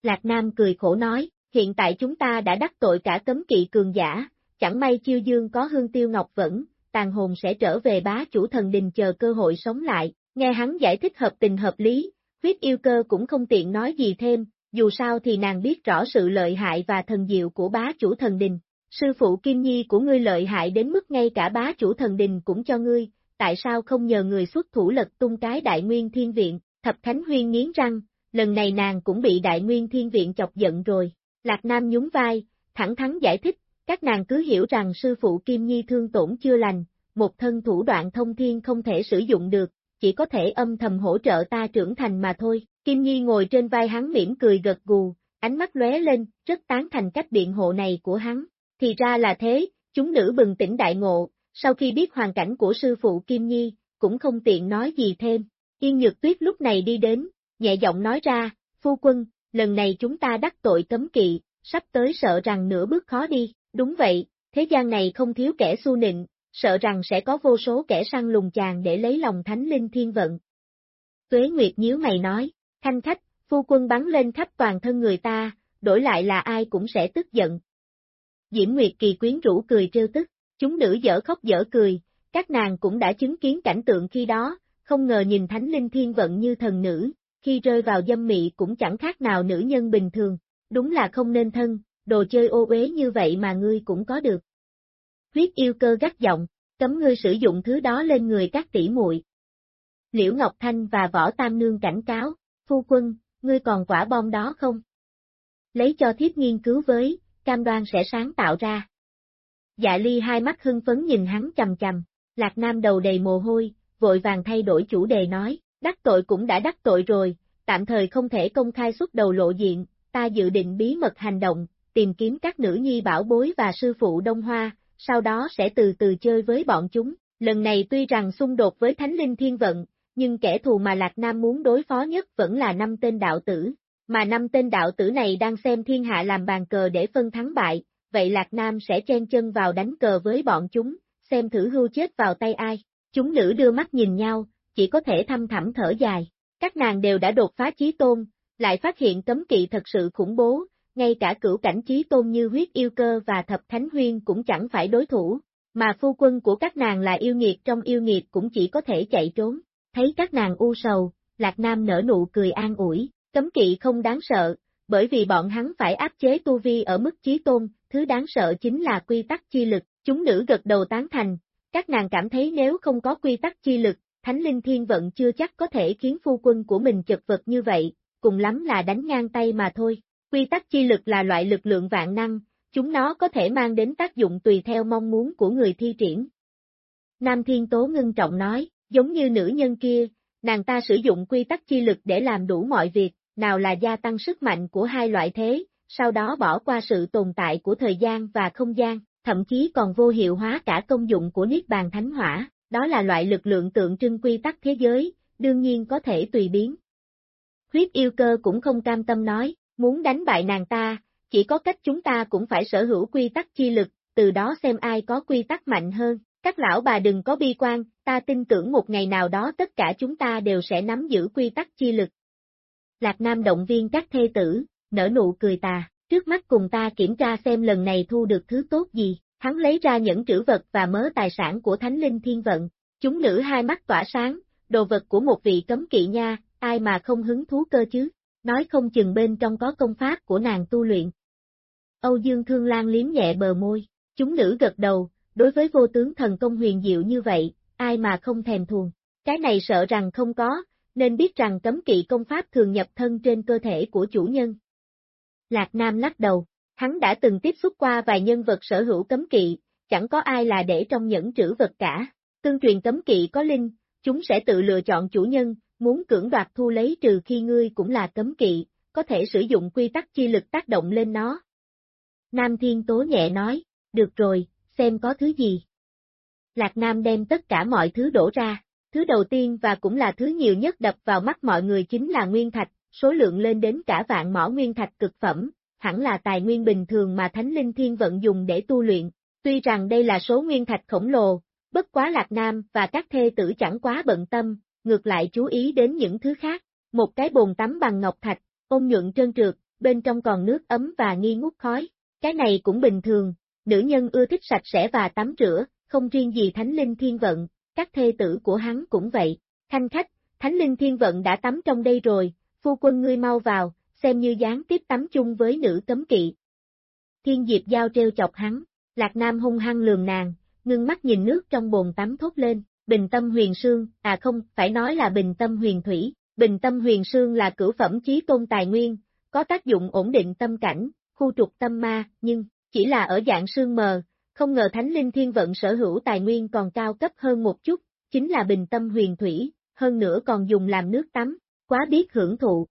Lạc Nam cười khổ nói, hiện tại chúng ta đã đắc tội cả cấm kỵ cường giả, chẳng may chiêu dương có hương tiêu ngọc vẫn, tàn hồn sẽ trở về bá chủ thần đình chờ cơ hội sống lại, nghe hắn giải thích hợp tình hợp lý, huyết yêu cơ cũng không tiện nói gì thêm, dù sao thì nàng biết rõ sự lợi hại và thần diệu của bá chủ thần đình. Sư phụ Kim Nhi của ngươi lợi hại đến mức ngay cả bá chủ thần đình cũng cho ngươi, tại sao không nhờ người xuất thủ lật tung cái đại nguyên thiên viện, thập thánh huyên nghiến răng, lần này nàng cũng bị đại nguyên thiên viện chọc giận rồi. Lạc Nam nhún vai, thẳng thắn giải thích, các nàng cứ hiểu rằng sư phụ Kim Nhi thương tổn chưa lành, một thân thủ đoạn thông thiên không thể sử dụng được, chỉ có thể âm thầm hỗ trợ ta trưởng thành mà thôi. Kim Nhi ngồi trên vai hắn mỉm cười gật gù, ánh mắt lóe lên, rất tán thành cách biện hộ này của hắn. Thì ra là thế, chúng nữ bừng tỉnh đại ngộ, sau khi biết hoàn cảnh của sư phụ Kim Nhi, cũng không tiện nói gì thêm. Yên Nhược Tuyết lúc này đi đến, nhẹ giọng nói ra, phu quân, lần này chúng ta đắc tội cấm kỵ, sắp tới sợ rằng nửa bước khó đi, đúng vậy, thế gian này không thiếu kẻ su nịnh, sợ rằng sẽ có vô số kẻ săn lùng chàng để lấy lòng thánh linh thiên vận. Tuế Nguyệt nhíu mày nói, thanh khách, phu quân bắn lên khắp toàn thân người ta, đổi lại là ai cũng sẽ tức giận. Diễm Nguyệt kỳ quyến rũ cười trêu tức, chúng nữ dở khóc dở cười, các nàng cũng đã chứng kiến cảnh tượng khi đó, không ngờ nhìn thánh linh thiên vận như thần nữ, khi rơi vào dâm mị cũng chẳng khác nào nữ nhân bình thường, đúng là không nên thân, đồ chơi ô uế như vậy mà ngươi cũng có được. Huyết yêu cơ gắt giọng, cấm ngươi sử dụng thứ đó lên người các tỷ muội. Liễu Ngọc Thanh và Võ Tam Nương cảnh cáo, phu quân, ngươi còn quả bom đó không? Lấy cho thiếp nghiên cứu với, cam đoan sẽ sáng tạo ra. Dạ ly hai mắt hưng phấn nhìn hắn chầm chầm, lạc nam đầu đầy mồ hôi, vội vàng thay đổi chủ đề nói, đắc tội cũng đã đắc tội rồi, tạm thời không thể công khai xuất đầu lộ diện, ta dự định bí mật hành động, tìm kiếm các nữ nhi bảo bối và sư phụ Đông Hoa, sau đó sẽ từ từ chơi với bọn chúng. Lần này tuy rằng xung đột với Thánh Linh Thiên Vận, nhưng kẻ thù mà Lạc Nam muốn đối phó nhất vẫn là năm tên đạo tử, mà năm tên đạo tử này đang xem thiên hạ làm bàn cờ để phân thắng bại, vậy Lạc Nam sẽ chen chân vào đánh cờ với bọn chúng, xem thử hưu chết vào tay ai. Chúng nữ đưa mắt nhìn nhau, chỉ có thể thăm thẳm thở dài. Các nàng đều đã đột phá chí tôn, lại phát hiện cấm kỵ thật sự khủng bố, ngay cả cửu cảnh chí tôn như huyết yêu cơ và thập thánh huyên cũng chẳng phải đối thủ, mà phu quân của các nàng là yêu nghiệt trong yêu nghiệt cũng chỉ có thể chạy trốn. Thấy các nàng u sầu, Lạc Nam nở nụ cười an ủi, cấm kỵ không đáng sợ, bởi vì bọn hắn phải áp chế tu vi ở mức chí tôn, thứ đáng sợ chính là quy tắc chi lực, chúng nữ gật đầu tán thành, các nàng cảm thấy nếu không có quy tắc chi lực, Thánh Linh Thiên Vận chưa chắc có thể khiến phu quân của mình chật vật như vậy, cùng lắm là đánh ngang tay mà thôi. Quy tắc chi lực là loại lực lượng vạn năng, chúng nó có thể mang đến tác dụng tùy theo mong muốn của người thi triển. Nam Thiên Tố ngưng trọng nói, giống như nữ nhân kia, nàng ta sử dụng quy tắc chi lực để làm đủ mọi việc, nào là gia tăng sức mạnh của hai loại thế, sau đó bỏ qua sự tồn tại của thời gian và không gian, thậm chí còn vô hiệu hóa cả công dụng của Niết Bàn Thánh Hỏa, đó là loại lực lượng tượng trưng quy tắc thế giới, đương nhiên có thể tùy biến. Huyết yêu cơ cũng không cam tâm nói, muốn đánh bại nàng ta, chỉ có cách chúng ta cũng phải sở hữu quy tắc chi lực, từ đó xem ai có quy tắc mạnh hơn. Các lão bà đừng có bi quan, ta tin tưởng một ngày nào đó tất cả chúng ta đều sẽ nắm giữ quy tắc chi lực. Lạc Nam động viên các thê tử, nở nụ cười tà, trước mắt cùng ta kiểm tra xem lần này thu được thứ tốt gì, hắn lấy ra những trữ vật và mớ tài sản của Thánh Linh Thiên Vận, chúng nữ hai mắt tỏa sáng, đồ vật của một vị cấm kỵ nha, ai mà không hứng thú cơ chứ, nói không chừng bên trong có công pháp của nàng tu luyện. Âu Dương Thương Lan liếm nhẹ bờ môi, chúng nữ gật đầu, đối với vô tướng thần công huyền diệu như vậy, ai mà không thèm thuồng, cái này sợ rằng không có, nên biết rằng cấm kỵ công pháp thường nhập thân trên cơ thể của chủ nhân. Lạc Nam lắc đầu, hắn đã từng tiếp xúc qua vài nhân vật sở hữu cấm kỵ, chẳng có ai là để trong những trữ vật cả. Tương truyền cấm kỵ có linh, chúng sẽ tự lựa chọn chủ nhân, muốn cưỡng đoạt thu lấy trừ khi ngươi cũng là cấm kỵ, có thể sử dụng quy tắc chi lực tác động lên nó. Nam Thiên Tố nhẹ nói, được rồi, xem có thứ gì. Lạc Nam đem tất cả mọi thứ đổ ra, thứ đầu tiên và cũng là thứ nhiều nhất đập vào mắt mọi người chính là nguyên thạch, số lượng lên đến cả vạn mỏ nguyên thạch cực phẩm, hẳn là tài nguyên bình thường mà Thánh Linh Thiên vận dùng để tu luyện. Tuy rằng đây là số nguyên thạch khổng lồ, bất quá Lạc Nam và các thê tử chẳng quá bận tâm, ngược lại chú ý đến những thứ khác. Một cái bồn tắm bằng ngọc thạch, ôn nhuận trơn trượt, bên trong còn nước ấm và nghi ngút khói. Cái này cũng bình thường, nữ nhân ưa thích sạch sẽ và tắm rửa, không riêng gì Thánh Linh Thiên Vận, các thê tử của hắn cũng vậy. Thanh khách, Thánh Linh Thiên Vận đã tắm trong đây rồi, phu quân ngươi mau vào, xem như gián tiếp tắm chung với nữ cấm kỵ. Thiên Diệp Giao treo chọc hắn, Lạc Nam hung hăng lườm nàng, ngưng mắt nhìn nước trong bồn tắm thốt lên, bình tâm huyền sương, à không, phải nói là bình tâm huyền thủy, bình tâm huyền sương là cửu phẩm chí tôn tài nguyên, có tác dụng ổn định tâm cảnh, khu trục tâm ma, nhưng, chỉ là ở dạng sương mờ, không ngờ Thánh Linh Thiên Vận sở hữu tài nguyên còn cao cấp hơn một chút, chính là bình tâm huyền thủy, hơn nữa còn dùng làm nước tắm, quá biết hưởng thụ.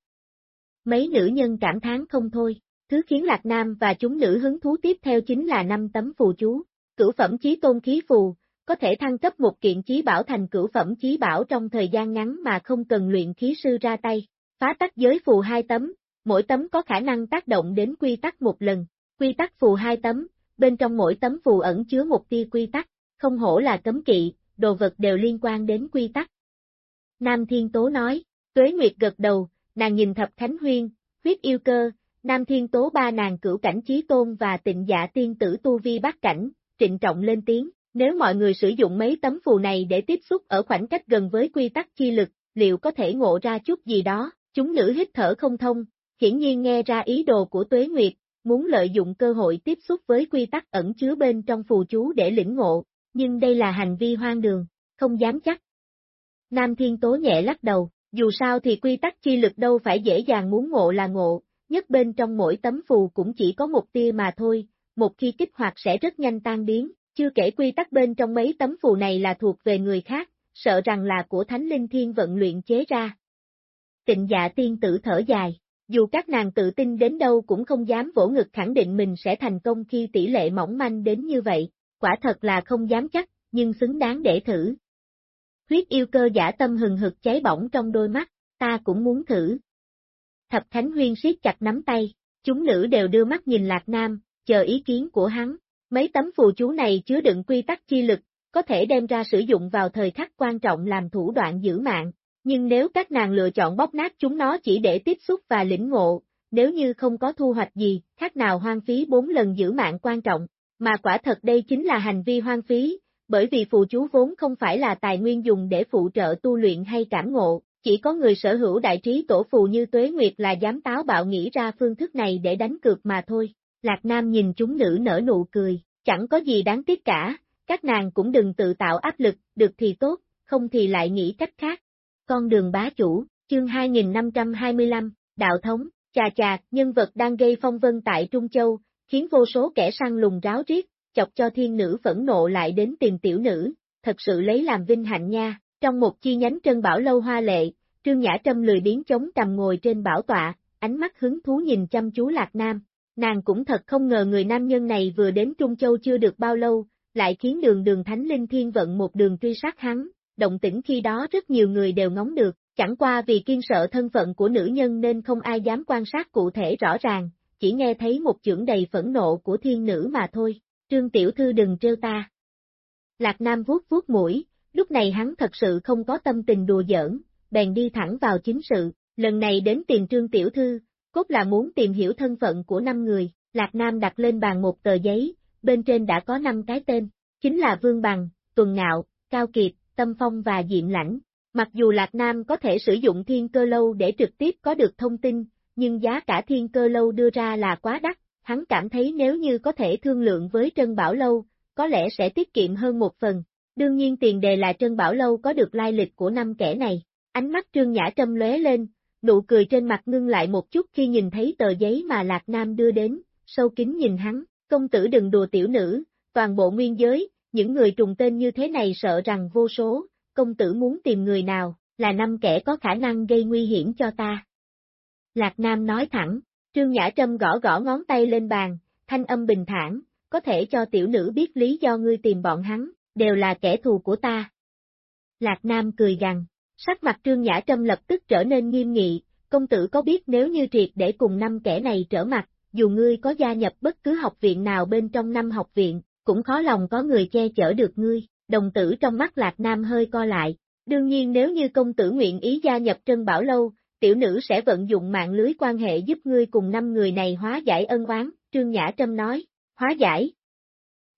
Mấy nữ nhân cảm thán không thôi, thứ khiến Lạc Nam và chúng nữ hứng thú tiếp theo chính là năm tấm phù chú, cửu phẩm chí tôn khí phù, có thể thăng cấp một kiện chí bảo thành cửu phẩm chí bảo trong thời gian ngắn mà không cần luyện khí sư ra tay, phá tắc giới phù hai tấm, mỗi tấm có khả năng tác động đến quy tắc một lần, quy tắc phù hai tấm, bên trong mỗi tấm phù ẩn chứa một tia quy tắc, không hổ là cấm kỵ, đồ vật đều liên quan đến quy tắc. Nam Thiên Tố nói, Tuế Nguyệt gật đầu, nàng nhìn Thập Khánh Huyên, huyết yêu cơ, Nam Thiên Tố ba nàng cửu cảnh trí tôn và tịnh dạ tiên tử tu vi bát cảnh, trịnh trọng lên tiếng, nếu mọi người sử dụng mấy tấm phù này để tiếp xúc ở khoảng cách gần với quy tắc chi lực, liệu có thể ngộ ra chút gì đó, chúng nữ hít thở không thông, hiển nhiên nghe ra ý đồ của Tuế Nguyệt, muốn lợi dụng cơ hội tiếp xúc với quy tắc ẩn chứa bên trong phù chú để lĩnh ngộ, nhưng đây là hành vi hoang đường, không dám chắc. Nam Thiên Tố nhẹ lắc đầu, dù sao thì quy tắc chi lực đâu phải dễ dàng muốn ngộ là ngộ, nhất bên trong mỗi tấm phù cũng chỉ có một tia mà thôi, một khi kích hoạt sẽ rất nhanh tan biến, chưa kể quy tắc bên trong mấy tấm phù này là thuộc về người khác, sợ rằng là của Thánh Linh Thiên vận luyện chế ra. Tịnh dạ tiên tử thở dài, dù các nàng tự tin đến đâu cũng không dám vỗ ngực khẳng định mình sẽ thành công khi tỷ lệ mỏng manh đến như vậy, quả thật là không dám chắc, nhưng xứng đáng để thử. Huyết yêu cơ giả tâm hừng hực cháy bỏng trong đôi mắt, ta cũng muốn thử. Thập thánh Huyên siết chặt nắm tay, chúng nữ đều đưa mắt nhìn Lạc Nam, chờ ý kiến của hắn. Mấy tấm phù chú này chứa đựng quy tắc chi lực, có thể đem ra sử dụng vào thời khắc quan trọng làm thủ đoạn giữ mạng, nhưng nếu các nàng lựa chọn bóp nát chúng nó chỉ để tiếp xúc và lĩnh ngộ, nếu như không có thu hoạch gì, khác nào hoang phí bốn lần giữ mạng quan trọng, mà quả thật đây chính là hành vi hoang phí, bởi vì phù chú vốn không phải là tài nguyên dùng để phụ trợ tu luyện hay cảm ngộ, chỉ có người sở hữu đại trí tổ phù như Tuế Nguyệt là dám táo bạo nghĩ ra phương thức này để đánh cược mà thôi. Lạc Nam nhìn chúng nữ nở nụ cười, chẳng có gì đáng tiếc cả, các nàng cũng đừng tự tạo áp lực, được thì tốt, không thì lại nghĩ cách khác. Con đường bá chủ, chương 2525, đạo thống, chà chà, nhân vật đang gây phong vân tại Trung Châu, khiến vô số kẻ săn lùng ráo riết, chọc cho thiên nữ phẫn nộ lại đến tìm tiểu nữ, thật sự lấy làm vinh hạnh nha. Trong một chi nhánh trân bảo lâu hoa lệ, Trương Nhã Trâm lười biến chống cầm ngồi trên bảo tọa, ánh mắt hứng thú nhìn chăm chú Lạc Nam. Nàng cũng thật không ngờ người nam nhân này vừa đến Trung Châu chưa được bao lâu, lại khiến đường đường Thánh Linh Thiên vận một đường truy sát hắn, động tĩnh khi đó rất nhiều người đều ngóng được, chẳng qua vì kiên sợ thân phận của nữ nhân nên không ai dám quan sát cụ thể rõ ràng, chỉ nghe thấy một chưởng đầy phẫn nộ của thiên nữ mà thôi, trương tiểu thư đừng trêu ta. Lạc Nam vuốt vuốt mũi, lúc này hắn thật sự không có tâm tình đùa giỡn, bèn đi thẳng vào chính sự, lần này đến tìm trương tiểu thư, cốt là muốn tìm hiểu thân phận của năm người, Lạc Nam đặt lên bàn một tờ giấy, bên trên đã có năm cái tên, chính là Vương Bằng, Tuần Ngạo, Cao Kiệt, Tâm Phong và Diệm Lãnh. Mặc dù Lạc Nam có thể sử dụng thiên cơ lâu để trực tiếp có được thông tin, nhưng giá cả thiên cơ lâu đưa ra là quá đắt, hắn cảm thấy nếu như có thể thương lượng với Trân Bảo Lâu, có lẽ sẽ tiết kiệm hơn một phần. Đương nhiên tiền đề là Trân Bảo Lâu có được lai lịch của năm kẻ này. Ánh mắt Trương Nhã Trâm lóe lên, nụ cười trên mặt ngưng lại một chút khi nhìn thấy tờ giấy mà Lạc Nam đưa đến, sâu kín nhìn hắn, công tử đừng đùa tiểu nữ, toàn bộ nguyên giới, những người trùng tên như thế này sợ rằng vô số, công tử muốn tìm người nào, là năm kẻ có khả năng gây nguy hiểm cho ta. Lạc Nam nói thẳng, Trương Nhã Trâm gõ gõ ngón tay lên bàn, thanh âm bình thản, có thể cho tiểu nữ biết lý do ngươi tìm bọn hắn, đều là kẻ thù của ta. Lạc Nam cười gằn, sắc mặt Trương Nhã Trâm lập tức trở nên nghiêm nghị, công tử có biết nếu như triệt để cùng năm kẻ này trở mặt, dù ngươi có gia nhập bất cứ học viện nào bên trong năm học viện, cũng khó lòng có người che chở được ngươi, đồng tử trong mắt Lạc Nam hơi co lại. Đương nhiên nếu như công tử nguyện ý gia nhập Trân Bảo Lâu, tiểu nữ sẽ vận dụng mạng lưới quan hệ giúp ngươi cùng năm người này hóa giải ân oán, Trương Nhã Trâm nói, hóa giải.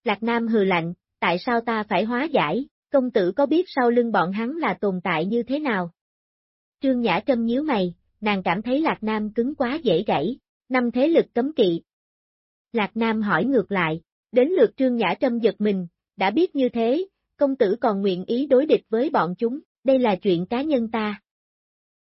Lạc Nam hừ lạnh, tại sao ta phải hóa giải, công tử có biết sau lưng bọn hắn là tồn tại như thế nào? Trương Nhã Trâm nhíu mày, nàng cảm thấy Lạc Nam cứng quá dễ gãy, năm thế lực cấm kỵ. Lạc Nam hỏi ngược lại, đến lượt Trương Nhã Trâm giật mình, đã biết như thế, công tử còn nguyện ý đối địch với bọn chúng, đây là chuyện cá nhân ta.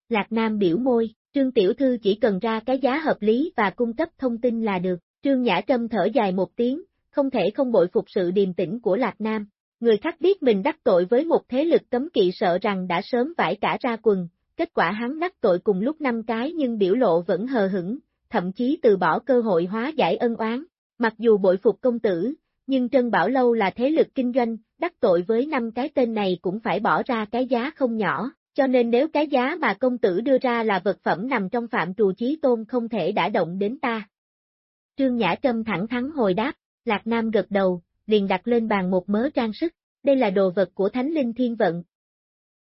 Lạc Nam biểu môi, Trương Tiểu Thư chỉ cần ra cái giá hợp lý và cung cấp thông tin là được, Trương Nhã Trâm thở dài một tiếng, không thể không bội phục sự điềm tĩnh của Lạc Nam. Người khác biết mình đắc tội với một thế lực cấm kỵ sợ rằng đã sớm vải cả ra quần, kết quả hắn đắc tội cùng lúc năm cái nhưng biểu lộ vẫn hờ hững, thậm chí từ bỏ cơ hội hóa giải ân oán. Mặc dù bội phục công tử, nhưng Trân Bảo Lâu là thế lực kinh doanh, đắc tội với năm cái tên này cũng phải bỏ ra cái giá không nhỏ, cho nên nếu cái giá mà công tử đưa ra là vật phẩm nằm trong phạm trù trí tôn không thể đã động đến ta. Trương Nhã Trâm thẳng thắn hồi đáp, Lạc Nam gật đầu, liền đặt lên bàn một mớ trang sức, đây là đồ vật của Thánh Linh Thiên Vận.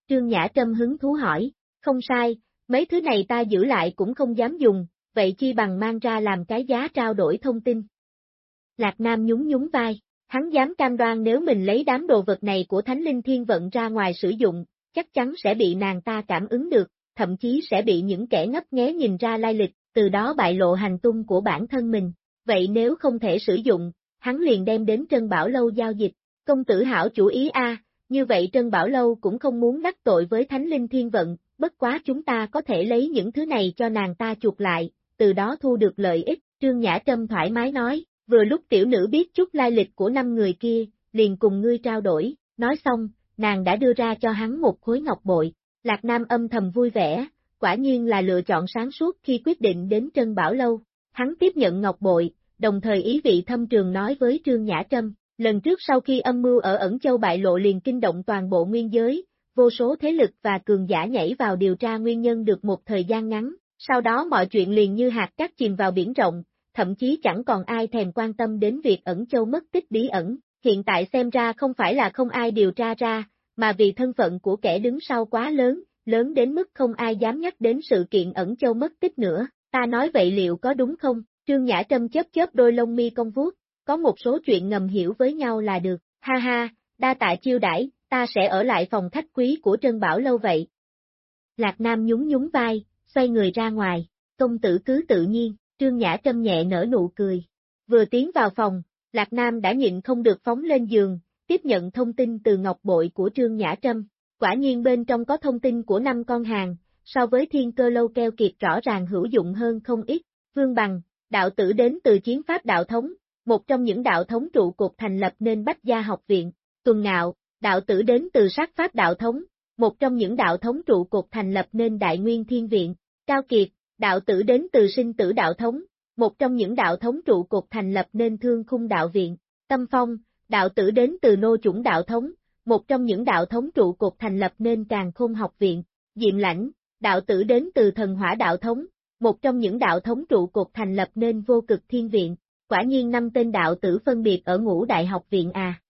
Trương Nhã Trâm hứng thú hỏi, không sai, mấy thứ này ta giữ lại cũng không dám dùng, vậy chi bằng mang ra làm cái giá trao đổi thông tin. Lạc Nam nhún nhún vai, hắn dám cam đoan nếu mình lấy đám đồ vật này của Thánh Linh Thiên Vận ra ngoài sử dụng, chắc chắn sẽ bị nàng ta cảm ứng được, thậm chí sẽ bị những kẻ ngấp nghé nhìn ra lai lịch, từ đó bại lộ hành tung của bản thân mình. Vậy nếu không thể sử dụng, hắn liền đem đến Trân Bảo Lâu giao dịch. Công tử hảo chủ ý a, như vậy Trân Bảo Lâu cũng không muốn đắc tội với Thánh Linh Thiên Vận, bất quá chúng ta có thể lấy những thứ này cho nàng ta chuộc lại, từ đó thu được lợi ích, Trương Nhã Trâm thoải mái nói, vừa lúc tiểu nữ biết chút lai lịch của năm người kia, liền cùng ngươi trao đổi, nói xong, nàng đã đưa ra cho hắn một khối ngọc bội, Lạc Nam âm thầm vui vẻ, quả nhiên là lựa chọn sáng suốt khi quyết định đến Trân Bảo Lâu, hắn tiếp nhận ngọc bội, đồng thời ý vị thâm trường nói với Trương Nhã Trâm, lần trước sau khi âm mưu ở ẩn châu bại lộ liền kinh động toàn bộ nguyên giới, vô số thế lực và cường giả nhảy vào điều tra nguyên nhân được một thời gian ngắn, sau đó mọi chuyện liền như hạt cát chìm vào biển rộng, thậm chí chẳng còn ai thèm quan tâm đến việc ẩn châu mất tích bí ẩn, hiện tại xem ra không phải là không ai điều tra ra, mà vì thân phận của kẻ đứng sau quá lớn, lớn đến mức không ai dám nhắc đến sự kiện ẩn châu mất tích nữa, ta nói vậy liệu có đúng không? Trương Nhã Trâm chớp chớp đôi lông mi công vuốt, có một số chuyện ngầm hiểu với nhau là được, ha ha, đa tạ chiêu đãi, ta sẽ ở lại phòng khách quý của Trân Bảo lâu vậy. Lạc Nam nhún nhún vai, xoay người ra ngoài, công tử cứ tự nhiên, Trương Nhã Trâm nhẹ nở nụ cười. Vừa tiến vào phòng, Lạc Nam đã nhịn không được phóng lên giường, tiếp nhận thông tin từ ngọc bội của Trương Nhã Trâm. Quả nhiên bên trong có thông tin của năm con hàng, so với thiên cơ lâu keo kiệt rõ ràng hữu dụng hơn không ít. Vương Bằng, đạo tử đến từ chiến pháp đạo thống, một trong những đạo thống trụ cột thành lập nên Bách Gia học viện. Tuần Ngạo, đạo tử đến từ sát pháp đạo thống, một trong những đạo thống trụ cột thành lập nên Đại Nguyên Thiên Viện. Cao Kiệt, đạo tử đến từ sinh tử đạo thống, một trong những đạo thống trụ cột thành lập nên Thương Khung Đạo Viện. Tâm Phong, đạo tử đến từ nô chủng đạo thống, một trong những đạo thống trụ cột thành lập nên Càng Khôn Học Viện. Diệm Lãnh, đạo tử đến từ Thần Hỏa Đạo thống, một trong những đạo thống trụ cột thành lập nên Vô Cực Thiên Viện. Quả nhiên năm tên đạo tử phân biệt ở ngũ đại học viện à.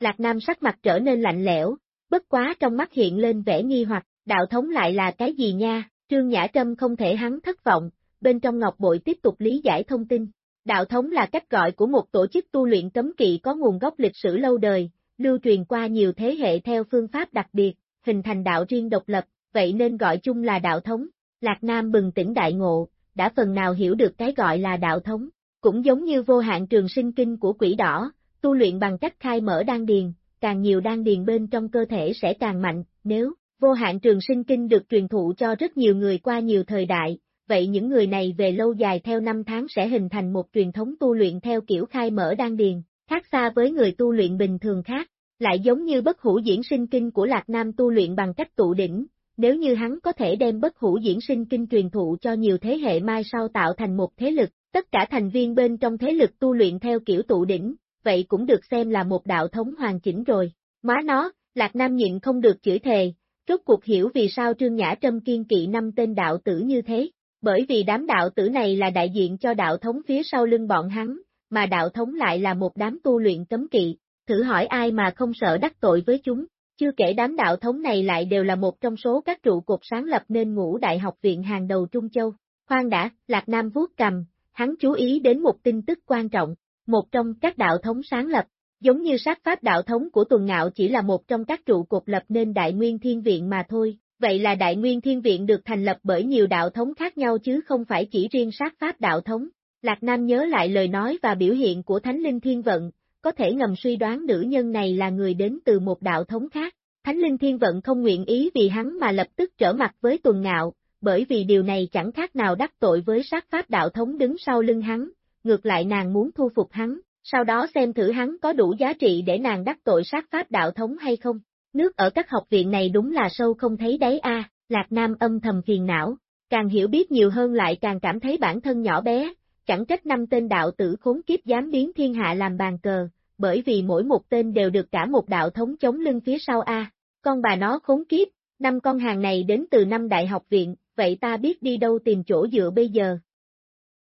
Lạc Nam sắc mặt trở nên lạnh lẽo, bất quá trong mắt hiện lên vẻ nghi hoặc, đạo thống lại là cái gì nha, Trương Nhã Trâm không thể hắn thất vọng, bên trong ngọc bội tiếp tục lý giải thông tin. Đạo thống là cách gọi của một tổ chức tu luyện cấm kỵ có nguồn gốc lịch sử lâu đời, lưu truyền qua nhiều thế hệ theo phương pháp đặc biệt, hình thành đạo riêng độc lập, vậy nên gọi chung là đạo thống. Lạc Nam bừng tỉnh đại ngộ, đã phần nào hiểu được cái gọi là đạo thống. Cũng giống như vô hạn trường sinh kinh của quỷ đỏ, tu luyện bằng cách khai mở đan điền, càng nhiều đan điền bên trong cơ thể sẽ càng mạnh, nếu vô hạn trường sinh kinh được truyền thụ cho rất nhiều người qua nhiều thời đại, vậy những người này về lâu dài theo năm tháng sẽ hình thành một truyền thống tu luyện theo kiểu khai mở đan điền, khác xa với người tu luyện bình thường khác, lại giống như bất hủ diễn sinh kinh của Lạc Nam tu luyện bằng cách tụ đỉnh, nếu như hắn có thể đem bất hủ diễn sinh kinh truyền thụ cho nhiều thế hệ mai sau tạo thành một thế lực, tất cả thành viên bên trong thế lực tu luyện theo kiểu tụ đỉnh, vậy cũng được xem là một đạo thống hoàn chỉnh rồi. Má nó, Lạc Nam nhịn không được chửi thề, rốt cuộc hiểu vì sao Trương Nhã Trâm kiên kỵ năm tên đạo tử như thế, bởi vì đám đạo tử này là đại diện cho đạo thống phía sau lưng bọn hắn, mà đạo thống lại là một đám tu luyện cấm kỵ, thử hỏi ai mà không sợ đắc tội với chúng, chưa kể đám đạo thống này lại đều là một trong số các trụ cột sáng lập nên ngũ đại học viện hàng đầu Trung Châu. Khoan đã, Lạc Nam vuốt cầm, hắn chú ý đến một tin tức quan trọng, một trong các đạo thống sáng lập, giống như sát pháp đạo thống của Tuần Ngạo chỉ là một trong các trụ cột lập nên Đại Nguyên Thiên Viện mà thôi, vậy là Đại Nguyên Thiên Viện được thành lập bởi nhiều đạo thống khác nhau chứ không phải chỉ riêng sát pháp đạo thống. Lạc Nam nhớ lại lời nói và biểu hiện của Thánh Linh Thiên Vận, có thể ngầm suy đoán nữ nhân này là người đến từ một đạo thống khác. Thánh Linh Thiên Vận không nguyện ý vì hắn mà lập tức trở mặt với Tuần Ngạo, bởi vì điều này chẳng khác nào đắc tội với sát pháp đạo thống đứng sau lưng hắn, ngược lại nàng muốn thu phục hắn, sau đó xem thử hắn có đủ giá trị để nàng đắc tội sát pháp đạo thống hay không. Nước ở các học viện này đúng là sâu không thấy đáy a, Lạc Nam âm thầm phiền não, càng hiểu biết nhiều hơn lại càng cảm thấy bản thân nhỏ bé, chẳng trách năm tên đạo tử khốn kiếp dám biến thiên hạ làm bàn cờ, bởi vì mỗi một tên đều được cả một đạo thống chống lưng phía sau a. Con bà nó khốn kiếp, năm con hàng này đến từ năm đại học viện, vậy ta biết đi đâu tìm chỗ dựa bây giờ.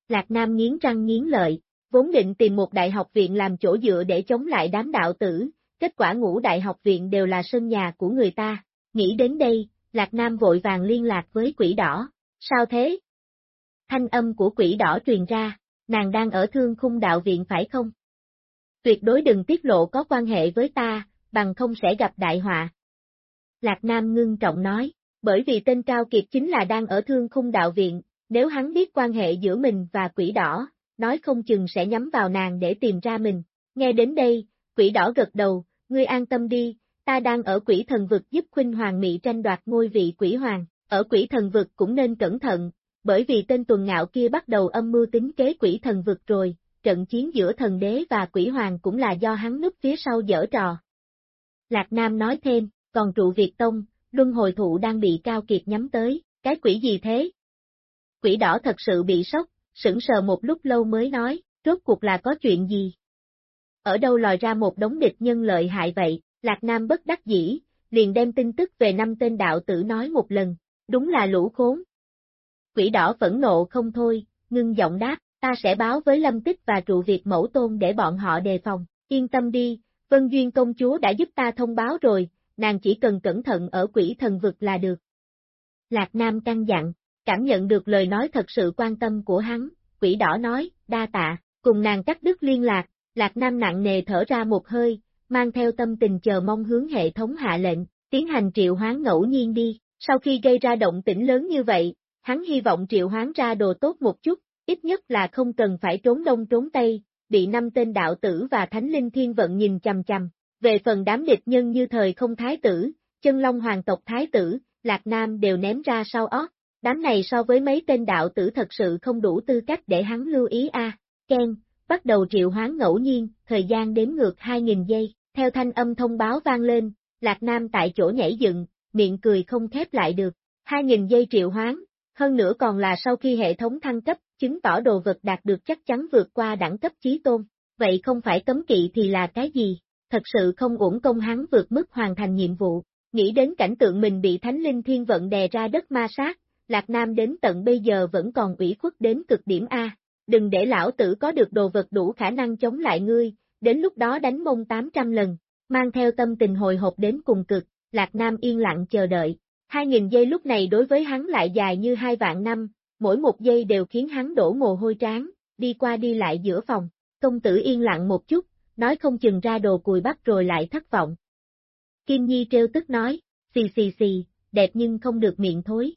Lạc Nam nghiến răng nghiến lợi, vốn định tìm một đại học viện làm chỗ dựa để chống lại đám đạo tử, kết quả ngũ đại học viện đều là sân nhà của người ta. Nghĩ đến đây, Lạc Nam vội vàng liên lạc với quỷ đỏ. Sao thế? Thanh âm của quỷ đỏ truyền ra, nàng đang ở thương khung đạo viện phải không? Tuyệt đối đừng tiết lộ có quan hệ với ta, bằng không sẽ gặp đại họa. Lạc Nam ngưng trọng nói, bởi vì tên Cao Kiệt chính là đang ở thương khung đạo viện, nếu hắn biết quan hệ giữa mình và quỷ đỏ, nói không chừng sẽ nhắm vào nàng để tìm ra mình. Nghe đến đây, quỷ đỏ gật đầu, ngươi an tâm đi, ta đang ở quỷ thần vực giúp khuynh hoàng mị tranh đoạt ngôi vị quỷ hoàng, ở quỷ thần vực cũng nên cẩn thận, bởi vì tên tuần ngạo kia bắt đầu âm mưu tính kế quỷ thần vực rồi, trận chiến giữa thần đế và quỷ hoàng cũng là do hắn núp phía sau dở trò. Lạc Nam nói thêm, còn trụ Việt Tông, luân hồi thụ đang bị Cao Kiệt nhắm tới, cái quỷ gì thế? Quỷ đỏ thật sự bị sốc, sững sờ một lúc lâu mới nói, rốt cuộc là có chuyện gì? Ở đâu lòi ra một đống địch nhân lợi hại vậy, Lạc Nam bất đắc dĩ, liền đem tin tức về năm tên đạo tử nói một lần, đúng là lũ khốn. Quỷ đỏ phẫn nộ không thôi, ngưng giọng đáp, ta sẽ báo với Lâm Tích và trụ Việt mẫu tôn để bọn họ đề phòng, yên tâm đi, Vân Duyên công chúa đã giúp ta thông báo rồi, nàng chỉ cần cẩn thận ở quỷ thần vực là được. Lạc Nam căng dặn, cảm nhận được lời nói thật sự quan tâm của hắn, quỷ đỏ nói, đa tạ, cùng nàng cắt đứt liên lạc, Lạc Nam nặng nề thở ra một hơi, mang theo tâm tình chờ mong hướng hệ thống hạ lệnh, tiến hành triệu hoán ngẫu nhiên đi, sau khi gây ra động tĩnh lớn như vậy, hắn hy vọng triệu hoán ra đồ tốt một chút, ít nhất là không cần phải trốn đông trốn tây, bị năm tên đạo tử và thánh linh thiên vận nhìn chằm chằm. Về phần đám địch nhân như thời không thái tử, chân long hoàng tộc thái tử, lạc nam đều ném ra sau ót, đám này so với mấy tên đạo tử thật sự không đủ tư cách để hắn lưu ý a. Ken, bắt đầu triệu hoán ngẫu nhiên, thời gian đếm ngược 2.000 giây, theo thanh âm thông báo vang lên, lạc nam tại chỗ nhảy dựng, miệng cười không khép lại được, 2.000 giây triệu hoán, hơn nữa còn là sau khi hệ thống thăng cấp, chứng tỏ đồ vật đạt được chắc chắn vượt qua đẳng cấp chí tôn, vậy không phải cấm kỵ thì là cái gì, thật sự không uổng công hắn vượt mức hoàn thành nhiệm vụ, nghĩ đến cảnh tượng mình bị Thánh Linh Thiên Vận đè ra đất ma sát, Lạc Nam đến tận bây giờ vẫn còn ủy khuất đến cực điểm A, đừng để lão tử có được đồ vật đủ khả năng chống lại ngươi, đến lúc đó đánh mông 800 lần, mang theo tâm tình hồi hộp đến cùng cực, Lạc Nam yên lặng chờ đợi, 2.000 giây lúc này đối với hắn lại dài như hai vạn năm, mỗi một giây đều khiến hắn đổ mồ hôi tráng, đi qua đi lại giữa phòng, công tử yên lặng một chút, nói không chừng ra đồ cùi bắp rồi lại thất vọng. Kim Nhi trêu tức nói, xì xì xì, đẹp nhưng không được miệng thối.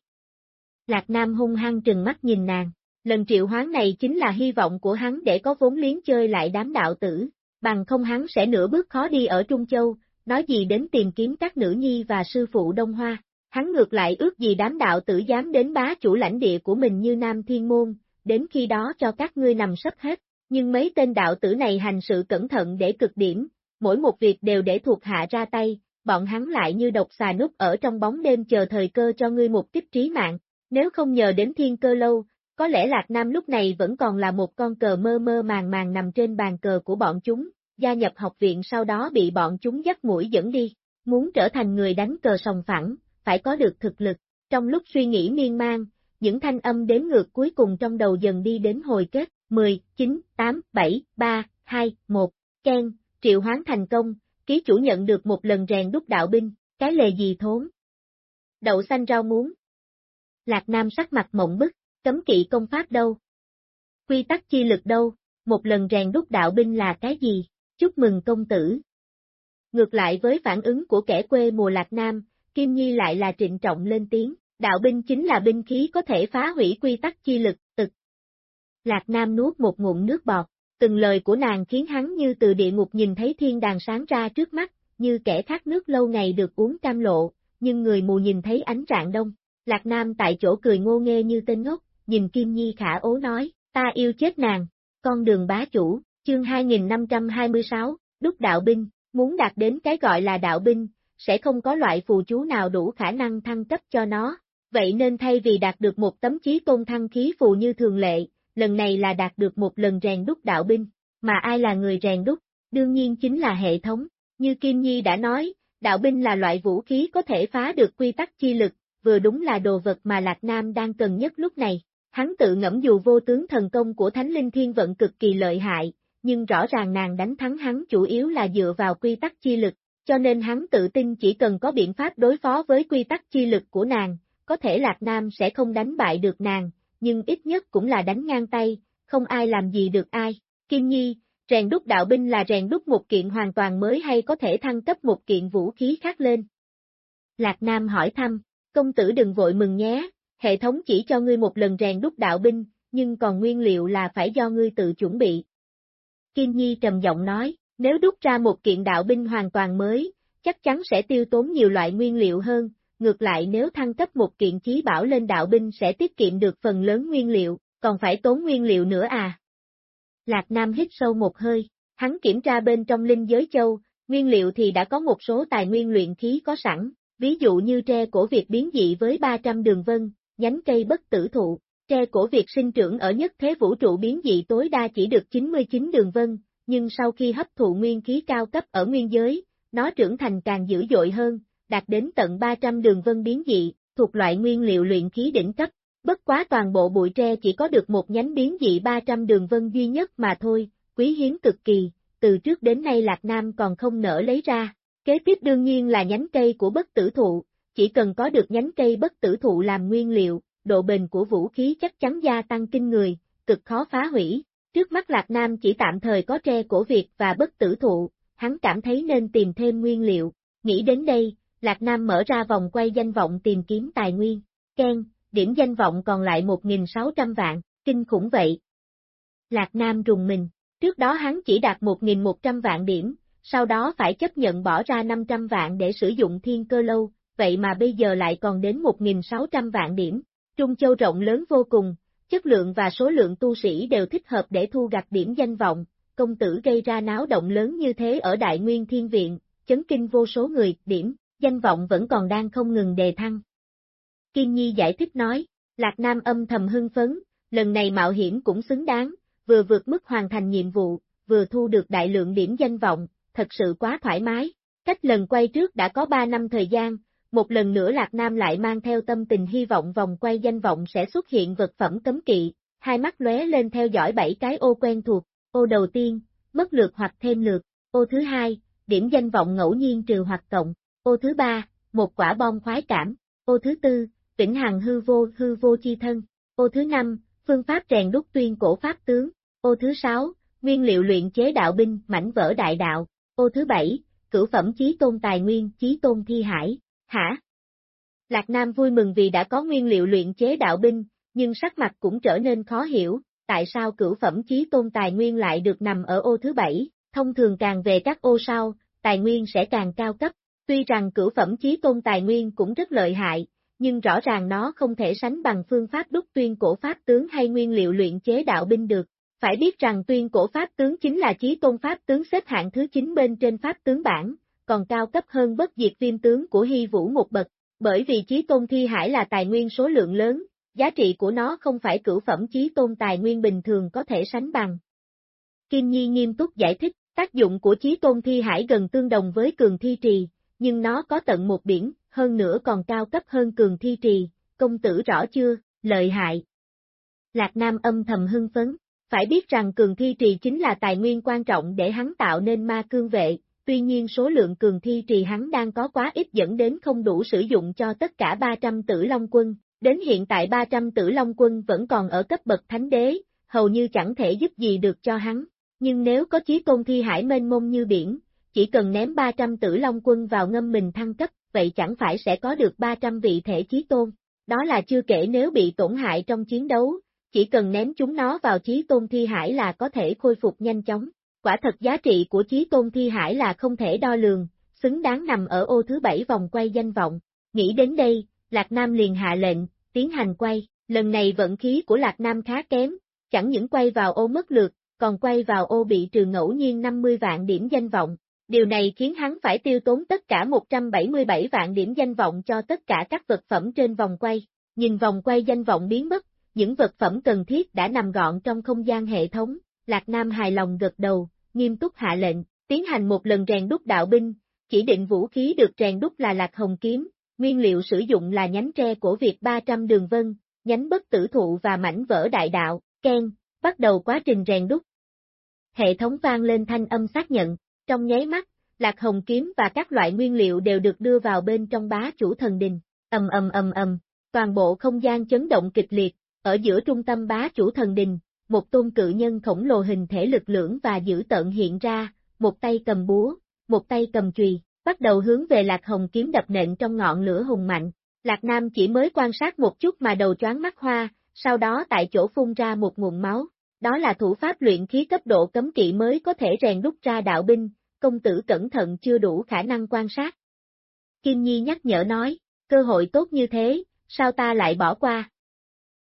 Lạc Nam hung hăng trừng mắt nhìn nàng, lần triệu hoán này chính là hy vọng của hắn để có vốn liếng chơi lại đám đạo tử, bằng không hắn sẽ nửa bước khó đi ở Trung Châu, nói gì đến tìm kiếm các nữ nhi và sư phụ Đông Hoa. Hắn ngược lại ước gì đám đạo tử dám đến bá chủ lãnh địa của mình như Nam Thiên Môn, đến khi đó cho các ngươi nằm sấp hết, nhưng mấy tên đạo tử này hành sự cẩn thận để cực điểm, mỗi một việc đều để thuộc hạ ra tay, bọn hắn lại như độc xà nút ở trong bóng đêm chờ thời cơ cho ngươi một kích trí mạng. Nếu không nhờ đến thiên cơ lâu, có lẽ Lạc Nam lúc này vẫn còn là một con cờ mơ mơ màng màng nằm trên bàn cờ của bọn chúng, gia nhập học viện sau đó bị bọn chúng dắt mũi dẫn đi. Muốn trở thành người đánh cờ sòng phẳng, phải có được thực lực. Trong lúc suy nghĩ miên man, những thanh âm đếm ngược cuối cùng trong đầu dần đi đến hồi kết, 10, 9, 8, 7, 3, 2, 1, Ken, triệu hoán thành công, ký chủ nhận được một lần rèn đúc đạo binh, cái lề gì thốn. Đậu xanh rau muống. Lạc Nam sắc mặt mộng bức, cấm kỵ công pháp đâu? Quy tắc chi lực đâu? Một lần rèn đúc đạo binh là cái gì? Chúc mừng công tử. Ngược lại với phản ứng của kẻ quê mùa Lạc Nam, Kim Nhi lại là trịnh trọng lên tiếng, đạo binh chính là binh khí có thể phá hủy quy tắc chi lực, tực. Lạc Nam nuốt một ngụm nước bọt, từng lời của nàng khiến hắn như từ địa ngục nhìn thấy thiên đàng sáng ra trước mắt, như kẻ khát nước lâu ngày được uống cam lộ, nhưng người mù nhìn thấy ánh rạng đông. Lạc Nam tại chỗ cười ngô nghê như tên ngốc, nhìn Kim Nhi khả ố nói, ta yêu chết nàng, con đường bá chủ, chương 2526, đúc đạo binh, muốn đạt đến cái gọi là đạo binh, sẽ không có loại phù chú nào đủ khả năng thăng cấp cho nó, vậy nên thay vì đạt được một tấm chí tôn thăng khí phù như thường lệ, lần này là đạt được một lần rèn đúc đạo binh, mà ai là người rèn đúc, đương nhiên chính là hệ thống, như Kim Nhi đã nói, đạo binh là loại vũ khí có thể phá được quy tắc chi lực, vừa đúng là đồ vật mà Lạc Nam đang cần nhất lúc này. Hắn tự ngẫm dù vô tướng thần công của Thánh Linh Thiên Vận cực kỳ lợi hại, nhưng rõ ràng nàng đánh thắng hắn chủ yếu là dựa vào quy tắc chi lực, cho nên hắn tự tin chỉ cần có biện pháp đối phó với quy tắc chi lực của nàng, có thể Lạc Nam sẽ không đánh bại được nàng, nhưng ít nhất cũng là đánh ngang tay, không ai làm gì được ai. Kim Nhi, rèn đúc đạo binh là rèn đúc một kiện hoàn toàn mới hay có thể thăng cấp một kiện vũ khí khác lên? Lạc Nam hỏi thăm, công tử đừng vội mừng nhé, hệ thống chỉ cho ngươi một lần rèn đúc đạo binh, nhưng còn nguyên liệu là phải do ngươi tự chuẩn bị. Kim Nhi trầm giọng nói, nếu đúc ra một kiện đạo binh hoàn toàn mới, chắc chắn sẽ tiêu tốn nhiều loại nguyên liệu hơn, ngược lại nếu thăng cấp một kiện chí bảo lên đạo binh sẽ tiết kiệm được phần lớn nguyên liệu, còn phải tốn nguyên liệu nữa à. Lạc Nam hít sâu một hơi, hắn kiểm tra bên trong linh giới châu, nguyên liệu thì đã có một số tài nguyên luyện khí có sẵn, ví dụ như tre cổ Việt biến dị với 300 đường vân, nhánh cây bất tử thụ, tre cổ Việt sinh trưởng ở nhất thế vũ trụ biến dị tối đa chỉ được 99 đường vân, nhưng sau khi hấp thụ nguyên khí cao cấp ở nguyên giới, nó trưởng thành càng dữ dội hơn, đạt đến tận 300 đường vân biến dị, thuộc loại nguyên liệu luyện khí đỉnh cấp. Bất quá toàn bộ bụi tre chỉ có được một nhánh biến dị 300 đường vân duy nhất mà thôi, quý hiếm cực kỳ, từ trước đến nay Lạc Nam còn không nở lấy ra. Kế tiếp đương nhiên là nhánh cây của bất tử thụ, chỉ cần có được nhánh cây bất tử thụ làm nguyên liệu, độ bền của vũ khí chắc chắn gia tăng kinh người, cực khó phá hủy. Trước mắt Lạc Nam chỉ tạm thời có tre cổ Việt và bất tử thụ, hắn cảm thấy nên tìm thêm nguyên liệu. Nghĩ đến đây, Lạc Nam mở ra vòng quay danh vọng tìm kiếm tài nguyên. Ken, điểm danh vọng còn lại 1.600 vạn, kinh khủng vậy. Lạc Nam rùng mình, trước đó hắn chỉ đạt 1.100 vạn điểm, sau đó phải chấp nhận bỏ ra 500 vạn để sử dụng thiên cơ lâu, vậy mà bây giờ lại còn đến 1.600 vạn điểm. Trung Châu rộng lớn vô cùng, chất lượng và số lượng tu sĩ đều thích hợp để thu gặt điểm danh vọng, công tử gây ra náo động lớn như thế ở Đại Nguyên Thiên Viện, chấn kinh vô số người, điểm, danh vọng vẫn còn đang không ngừng đề thăng. Kim Nhi giải thích nói, Lạc Nam âm thầm hưng phấn, lần này mạo hiểm cũng xứng đáng, vừa vượt mức hoàn thành nhiệm vụ, vừa thu được đại lượng điểm danh vọng, thật sự quá thoải mái. Cách lần quay trước đã có 3 năm thời gian, một lần nữa Lạc Nam lại mang theo tâm tình hy vọng vòng quay danh vọng sẽ xuất hiện vật phẩm cấm kỵ, hai mắt lóe lên theo dõi bảy cái ô quen thuộc, ô đầu tiên, mất lượt hoặc thêm lượt, ô thứ hai, điểm danh vọng ngẫu nhiên trừ hoặc cộng, ô thứ ba, một quả bom khoái cảm, ô thứ tư, vĩnh hằng hư vô hư vô chi thân, ô thứ năm, phương pháp rèn đúc tuyên cổ pháp tướng, ô thứ sáu, nguyên liệu luyện chế đạo binh mảnh vỡ đại đạo, ô thứ bảy, cửu phẩm chí tôn tài nguyên chí tôn thi hải, hả? Lạc Nam vui mừng vì đã có nguyên liệu luyện chế đạo binh, nhưng sắc mặt cũng trở nên khó hiểu, tại sao cửu phẩm chí tôn tài nguyên lại được nằm ở ô thứ bảy, thông thường càng về các ô sau, tài nguyên sẽ càng cao cấp, tuy rằng cửu phẩm chí tôn tài nguyên cũng rất lợi hại, nhưng rõ ràng nó không thể sánh bằng phương pháp đúc tuyên cổ pháp tướng hay nguyên liệu luyện chế đạo binh được. Phải biết rằng tuyên cổ pháp tướng chính là chí tôn pháp tướng xếp hạng thứ 9 bên trên pháp tướng bảng, còn cao cấp hơn bất diệt viêm tướng của Hy Vũ một bậc, bởi vì chí tôn thi hải là tài nguyên số lượng lớn, giá trị của nó không phải cửu phẩm chí tôn tài nguyên bình thường có thể sánh bằng. Kim Nhi nghiêm túc giải thích, tác dụng của chí tôn thi hải gần tương đồng với cường thi trì, nhưng nó có tận một biển, hơn nữa còn cao cấp hơn cường thi trì, công tử rõ chưa, lợi hại. Lạc Nam âm thầm hưng phấn, phải biết rằng cường thi trì chính là tài nguyên quan trọng để hắn tạo nên ma cương vệ, tuy nhiên số lượng cường thi trì hắn đang có quá ít dẫn đến không đủ sử dụng cho tất cả 300 tử Long quân, đến hiện tại 300 tử Long quân vẫn còn ở cấp bậc thánh đế, hầu như chẳng thể giúp gì được cho hắn, nhưng nếu có chí tôn thi hải mênh mông như biển, chỉ cần ném 300 tử Long quân vào ngâm mình thăng cấp, vậy chẳng phải sẽ có được 300 vị thể chí tôn, đó là chưa kể nếu bị tổn hại trong chiến đấu, chỉ cần ném chúng nó vào chí tôn thi hải là có thể khôi phục nhanh chóng. Quả thật giá trị của chí tôn thi hải là không thể đo lường, xứng đáng nằm ở ô thứ bảy vòng quay danh vọng. Nghĩ đến đây, Lạc Nam liền hạ lệnh, tiến hành quay, lần này vận khí của Lạc Nam khá kém, chẳng những quay vào ô mất lượt, còn quay vào ô bị trừ ngẫu nhiên 50 vạn điểm danh vọng. Điều này khiến hắn phải tiêu tốn tất cả 177 vạn điểm danh vọng cho tất cả các vật phẩm trên vòng quay. Nhìn vòng quay danh vọng biến mất, những vật phẩm cần thiết đã nằm gọn trong không gian hệ thống, Lạc Nam hài lòng gật đầu, nghiêm túc hạ lệnh, tiến hành một lần rèn đúc đạo binh, chỉ định vũ khí được rèn đúc là Lạc Hồng Kiếm, nguyên liệu sử dụng là nhánh tre của Việt 300 đường vân, nhánh bất tử thụ và mảnh vỡ đại đạo, Ken, bắt đầu quá trình rèn đúc. Hệ thống vang lên thanh âm xác nhận, trong nháy mắt, Lạc Hồng Kiếm và các loại nguyên liệu đều được đưa vào bên trong bá chủ thần đình, ầm ầm ầm ầm, toàn bộ không gian chấn động kịch liệt, ở giữa trung tâm bá chủ thần đình, một tôn cự nhân khổng lồ hình thể lực lưỡng và dữ tợn hiện ra, một tay cầm búa, một tay cầm chùy, bắt đầu hướng về Lạc Hồng kiếm đập nện trong ngọn lửa hùng mạnh. Lạc Nam chỉ mới quan sát một chút mà đầu choáng mắt hoa, sau đó tại chỗ phun ra một nguồn máu. Đó là thủ pháp luyện khí cấp độ cấm kỵ mới có thể rèn đúc ra đạo binh, công tử cẩn thận chưa đủ khả năng quan sát. Kim Nhi nhắc nhở nói, cơ hội tốt như thế, sao ta lại bỏ qua?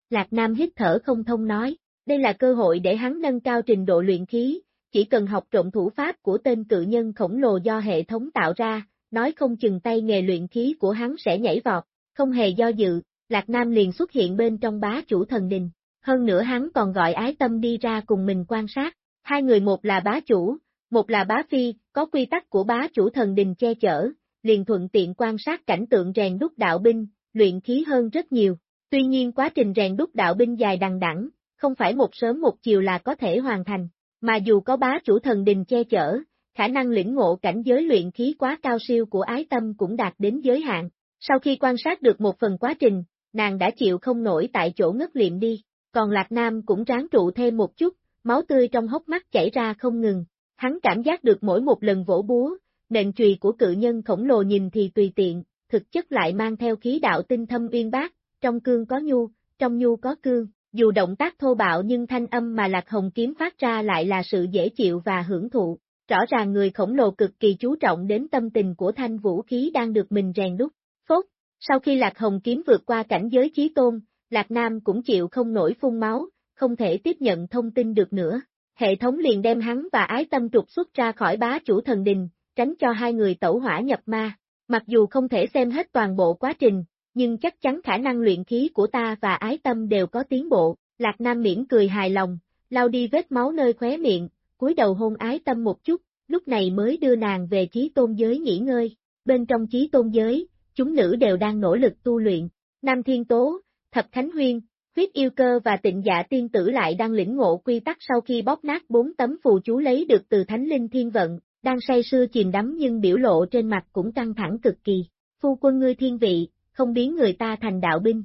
Lạc Nam hít thở không thông nói, đây là cơ hội để hắn nâng cao trình độ luyện khí, chỉ cần học trộm thủ pháp của tên cự nhân khổng lồ do hệ thống tạo ra, nói không chừng tay nghề luyện khí của hắn sẽ nhảy vọt, không hề do dự, Lạc Nam liền xuất hiện bên trong bá chủ thần đình, hơn nữa hắn còn gọi ái tâm đi ra cùng mình quan sát, hai người một là bá chủ, một là bá phi, có quy tắc của bá chủ thần đình che chở, liền thuận tiện quan sát cảnh tượng rèn đúc đạo binh, luyện khí hơn rất nhiều. Tuy nhiên quá trình rèn đúc đạo binh dài đằng đẵng, không phải một sớm một chiều là có thể hoàn thành, mà dù có bá chủ thần đình che chở, khả năng lĩnh ngộ cảnh giới luyện khí quá cao siêu của ái tâm cũng đạt đến giới hạn. Sau khi quan sát được một phần quá trình, nàng đã chịu không nổi tại chỗ ngất liệm đi, còn Lạc Nam cũng ráng trụ thêm một chút, máu tươi trong hốc mắt chảy ra không ngừng. Hắn cảm giác được mỗi một lần vỗ búa, nền chùy của cự nhân khổng lồ nhìn thì tùy tiện, thực chất lại mang theo khí đạo tinh thâm uyên bác, trong cương có nhu, trong nhu có cương, dù động tác thô bạo nhưng thanh âm mà Lạc Hồng kiếm phát ra lại là sự dễ chịu và hưởng thụ. Rõ ràng người khổng lồ cực kỳ chú trọng đến tâm tình của thanh vũ khí đang được mình rèn đúc. Phốt, sau khi Lạc Hồng kiếm vượt qua cảnh giới chí tôn, Lạc Nam cũng chịu không nổi phun máu, không thể tiếp nhận thông tin được nữa. Hệ thống liền đem hắn và ái tâm trục xuất ra khỏi bá chủ thần đình, tránh cho hai người tẩu hỏa nhập ma. Mặc dù không thể xem hết toàn bộ quá trình, nhưng chắc chắn khả năng luyện khí của ta và ái tâm đều có tiến bộ, Lạc Nam miễn cười hài lòng, lau đi vết máu nơi khóe miệng, cúi đầu hôn ái tâm một chút, lúc này mới đưa nàng về chí tôn giới nghỉ ngơi, bên trong chí tôn giới, chúng nữ đều đang nỗ lực tu luyện, Nam Thiên Tố, Thập Khánh Huyên, huyết yêu cơ và tịnh dạ tiên tử lại đang lĩnh ngộ quy tắc sau khi bóp nát bốn tấm phù chú lấy được từ Thánh Linh Thiên Vận, đang say sưa chìm đắm nhưng biểu lộ trên mặt cũng căng thẳng cực kỳ. Phu quân ngươi thiên vị, không biến người ta thành đạo binh.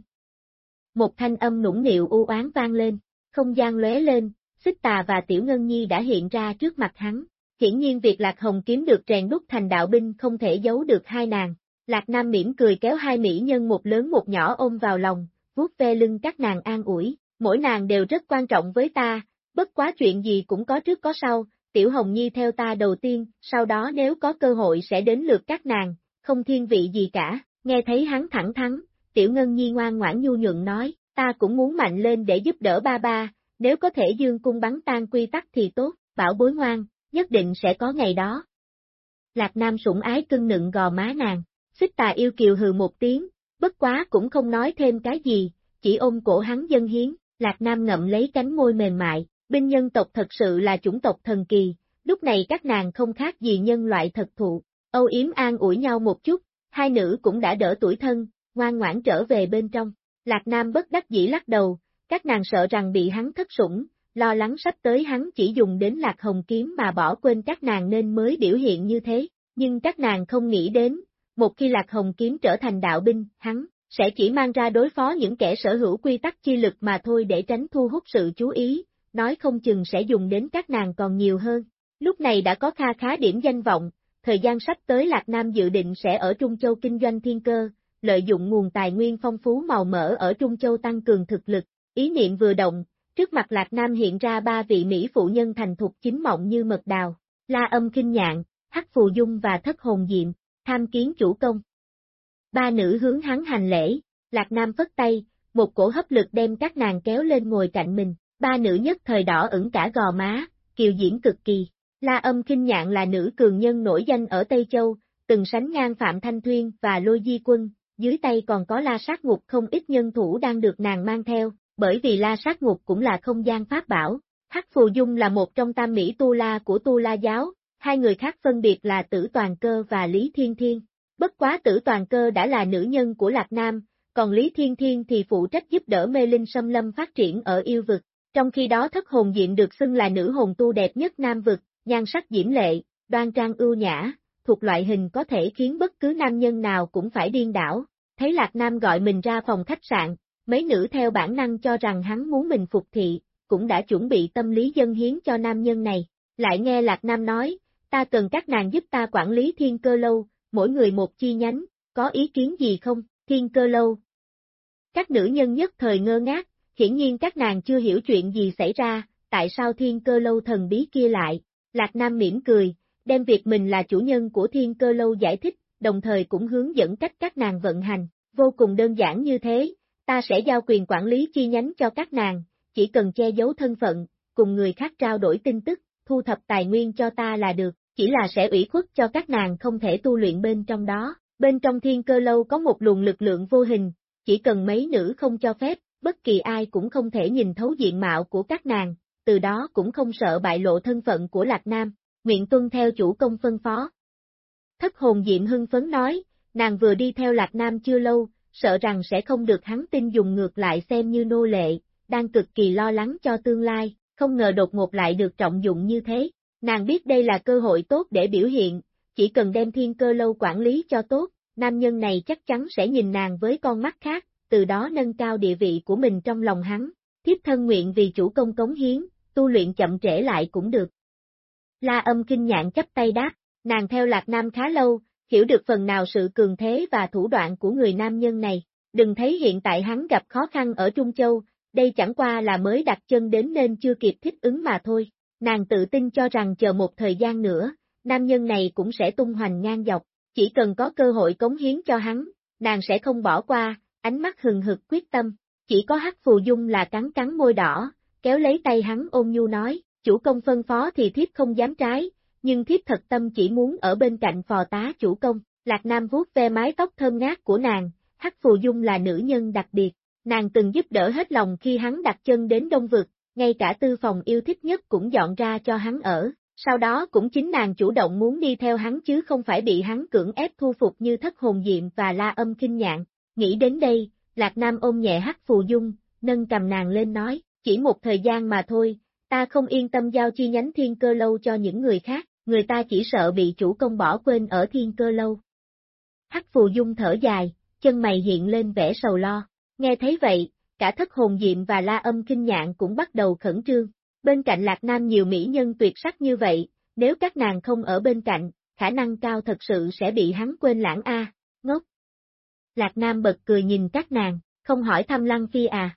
Một thanh âm nũng nịu u oán vang lên, không gian lóe lên, xích tà và tiểu ngân nhi đã hiện ra trước mặt hắn. Hiển nhiên việc Lạc Hồng kiếm được rèn đúc thành đạo binh không thể giấu được hai nàng. Lạc Nam mỉm cười kéo hai mỹ nhân một lớn một nhỏ ôm vào lòng, vuốt ve lưng các nàng an ủi, mỗi nàng đều rất quan trọng với ta, bất quá chuyện gì cũng có trước có sau, Tiểu Hồng Nhi theo ta đầu tiên, sau đó nếu có cơ hội sẽ đến lượt các nàng, không thiên vị gì cả. Nghe thấy hắn thẳng thắn, tiểu ngân nhi ngoan ngoãn nhu nhượng nói, ta cũng muốn mạnh lên để giúp đỡ ba ba, nếu có thể dương cung bắn tan quy tắc thì tốt, bảo bối ngoan, nhất định sẽ có ngày đó. Lạc Nam sủng ái cưng nựng gò má nàng, xích tà yêu kiều hừ một tiếng, bất quá cũng không nói thêm cái gì, chỉ ôm cổ hắn dân hiến, Lạc Nam ngậm lấy cánh môi mềm mại, binh nhân tộc thật sự là chủng tộc thần kỳ, lúc này các nàng không khác gì nhân loại thật thụ, âu yếm an ủi nhau một chút, hai nữ cũng đã đỡ tuổi thân, ngoan ngoãn trở về bên trong. Lạc Nam bất đắc dĩ lắc đầu, các nàng sợ rằng bị hắn thất sủng, lo lắng sắp tới hắn chỉ dùng đến Lạc Hồng Kiếm mà bỏ quên các nàng nên mới biểu hiện như thế, nhưng các nàng không nghĩ đến, một khi Lạc Hồng Kiếm trở thành đạo binh, hắn sẽ chỉ mang ra đối phó những kẻ sở hữu quy tắc chi lực mà thôi để tránh thu hút sự chú ý, nói không chừng sẽ dùng đến các nàng còn nhiều hơn. Lúc này đã có kha khá điểm danh vọng, thời gian sắp tới Lạc Nam dự định sẽ ở Trung Châu kinh doanh thiên cơ, lợi dụng nguồn tài nguyên phong phú màu mỡ ở Trung Châu tăng cường thực lực, ý niệm vừa động, trước mặt Lạc Nam hiện ra ba vị Mỹ phụ nhân thành thục chính mộng như mật đào, la âm kinh nhạn, hắc phù dung và thất hồn diệm, tham kiến chủ công. Ba nữ hướng hắn hành lễ, Lạc Nam phất tay, một cổ hấp lực đem các nàng kéo lên ngồi cạnh mình, ba nữ nhất thời đỏ ửng cả gò má, kiều diễn cực kỳ. La âm kinh nhạn là nữ cường nhân nổi danh ở Tây Châu, từng sánh ngang Phạm Thanh Thuyên và Lôi Di Quân, dưới tay còn có la sát ngục không ít nhân thủ đang được nàng mang theo, bởi vì la sát ngục cũng là không gian pháp bảo. Hắc Phù Dung là một trong tam mỹ tu la của tu la giáo, hai người khác phân biệt là Tử Toàn Cơ và Lý Thiên Thiên. Bất quá Tử Toàn Cơ đã là nữ nhân của Lạc Nam, còn Lý Thiên Thiên thì phụ trách giúp đỡ mê linh xâm lâm phát triển ở yêu vực. Trong khi đó thất hồn diện được xưng là nữ hồn tu đẹp nhất Nam vực, nhan sắc diễm lệ, đoan trang ưu nhã, thuộc loại hình có thể khiến bất cứ nam nhân nào cũng phải điên đảo. Thấy Lạc Nam gọi mình ra phòng khách sạn, mấy nữ theo bản năng cho rằng hắn muốn mình phục thị, cũng đã chuẩn bị tâm lý dân hiến cho nam nhân này. Lại nghe Lạc Nam nói, ta cần các nàng giúp ta quản lý thiên cơ lâu, mỗi người một chi nhánh, có ý kiến gì không, thiên cơ lâu. Các nữ nhân nhất thời ngơ ngác, hiển nhiên các nàng chưa hiểu chuyện gì xảy ra, tại sao thiên cơ lâu thần bí kia lại, Lạc Nam mỉm cười, đem việc mình là chủ nhân của thiên cơ lâu giải thích, đồng thời cũng hướng dẫn cách các nàng vận hành, vô cùng đơn giản như thế, ta sẽ giao quyền quản lý chi nhánh cho các nàng, chỉ cần che giấu thân phận, cùng người khác trao đổi tin tức, thu thập tài nguyên cho ta là được, chỉ là sẽ ủy khuất cho các nàng không thể tu luyện bên trong đó. Bên trong thiên cơ lâu có một luồng lực lượng vô hình, chỉ cần mấy nữ không cho phép, bất kỳ ai cũng không thể nhìn thấu diện mạo của các nàng, từ đó cũng không sợ bại lộ thân phận của Lạc Nam, nguyện tuân theo chủ công phân phó. Thất hồn Diệm hưng phấn nói, nàng vừa đi theo Lạc Nam chưa lâu, sợ rằng sẽ không được hắn tin dùng ngược lại xem như nô lệ, đang cực kỳ lo lắng cho tương lai, không ngờ đột ngột lại được trọng dụng như thế. Nàng biết đây là cơ hội tốt để biểu hiện, chỉ cần đem thiên cơ lâu quản lý cho tốt, nam nhân này chắc chắn sẽ nhìn nàng với con mắt khác, từ đó nâng cao địa vị của mình trong lòng hắn. Thiếp thân nguyện vì chủ công cống hiến, tu luyện chậm trễ lại cũng được. La âm kinh nhạn chấp tay đáp, nàng theo Lạc Nam khá lâu, hiểu được phần nào sự cường thế và thủ đoạn của người nam nhân này. Đừng thấy hiện tại hắn gặp khó khăn ở Trung Châu, đây chẳng qua là mới đặt chân đến nên chưa kịp thích ứng mà thôi. Nàng tự tin cho rằng chờ một thời gian nữa, nam nhân này cũng sẽ tung hoành ngang dọc, chỉ cần có cơ hội cống hiến cho hắn, nàng sẽ không bỏ qua, ánh mắt hừng hực quyết tâm. Chỉ có hắc phù dung là cắn cắn môi đỏ, kéo lấy tay hắn ôn nhu nói, chủ công phân phó thì thiếp không dám trái, nhưng thiếp thật tâm chỉ muốn ở bên cạnh phò tá chủ công. Lạc Nam vuốt ve mái tóc thơm ngát của nàng, Hắc Phù Dung là nữ nhân đặc biệt, nàng từng giúp đỡ hết lòng khi hắn đặt chân đến Đông Vực, ngay cả tư phòng yêu thích nhất cũng dọn ra cho hắn ở, sau đó cũng chính nàng chủ động muốn đi theo hắn chứ không phải bị hắn cưỡng ép thu phục như thất hồn diệm và la âm kinh nhạn. Nghĩ đến đây, Lạc Nam ôm nhẹ Hắc Phù Dung, nâng cầm nàng lên nói, chỉ một thời gian mà thôi, ta không yên tâm giao chi nhánh thiên cơ lâu cho những người khác, người ta chỉ sợ bị chủ công bỏ quên ở thiên cơ lâu. Hắc phù dung thở dài, chân mày hiện lên vẻ sầu lo, nghe thấy vậy, cả thất hồn diệm và la âm kinh nhạn cũng bắt đầu khẩn trương, bên cạnh lạc nam nhiều mỹ nhân tuyệt sắc như vậy, nếu các nàng không ở bên cạnh, khả năng cao thật sự sẽ bị hắn quên lãng a, ngốc. Lạc nam bật cười nhìn các nàng, không hỏi thăm lăng phi à.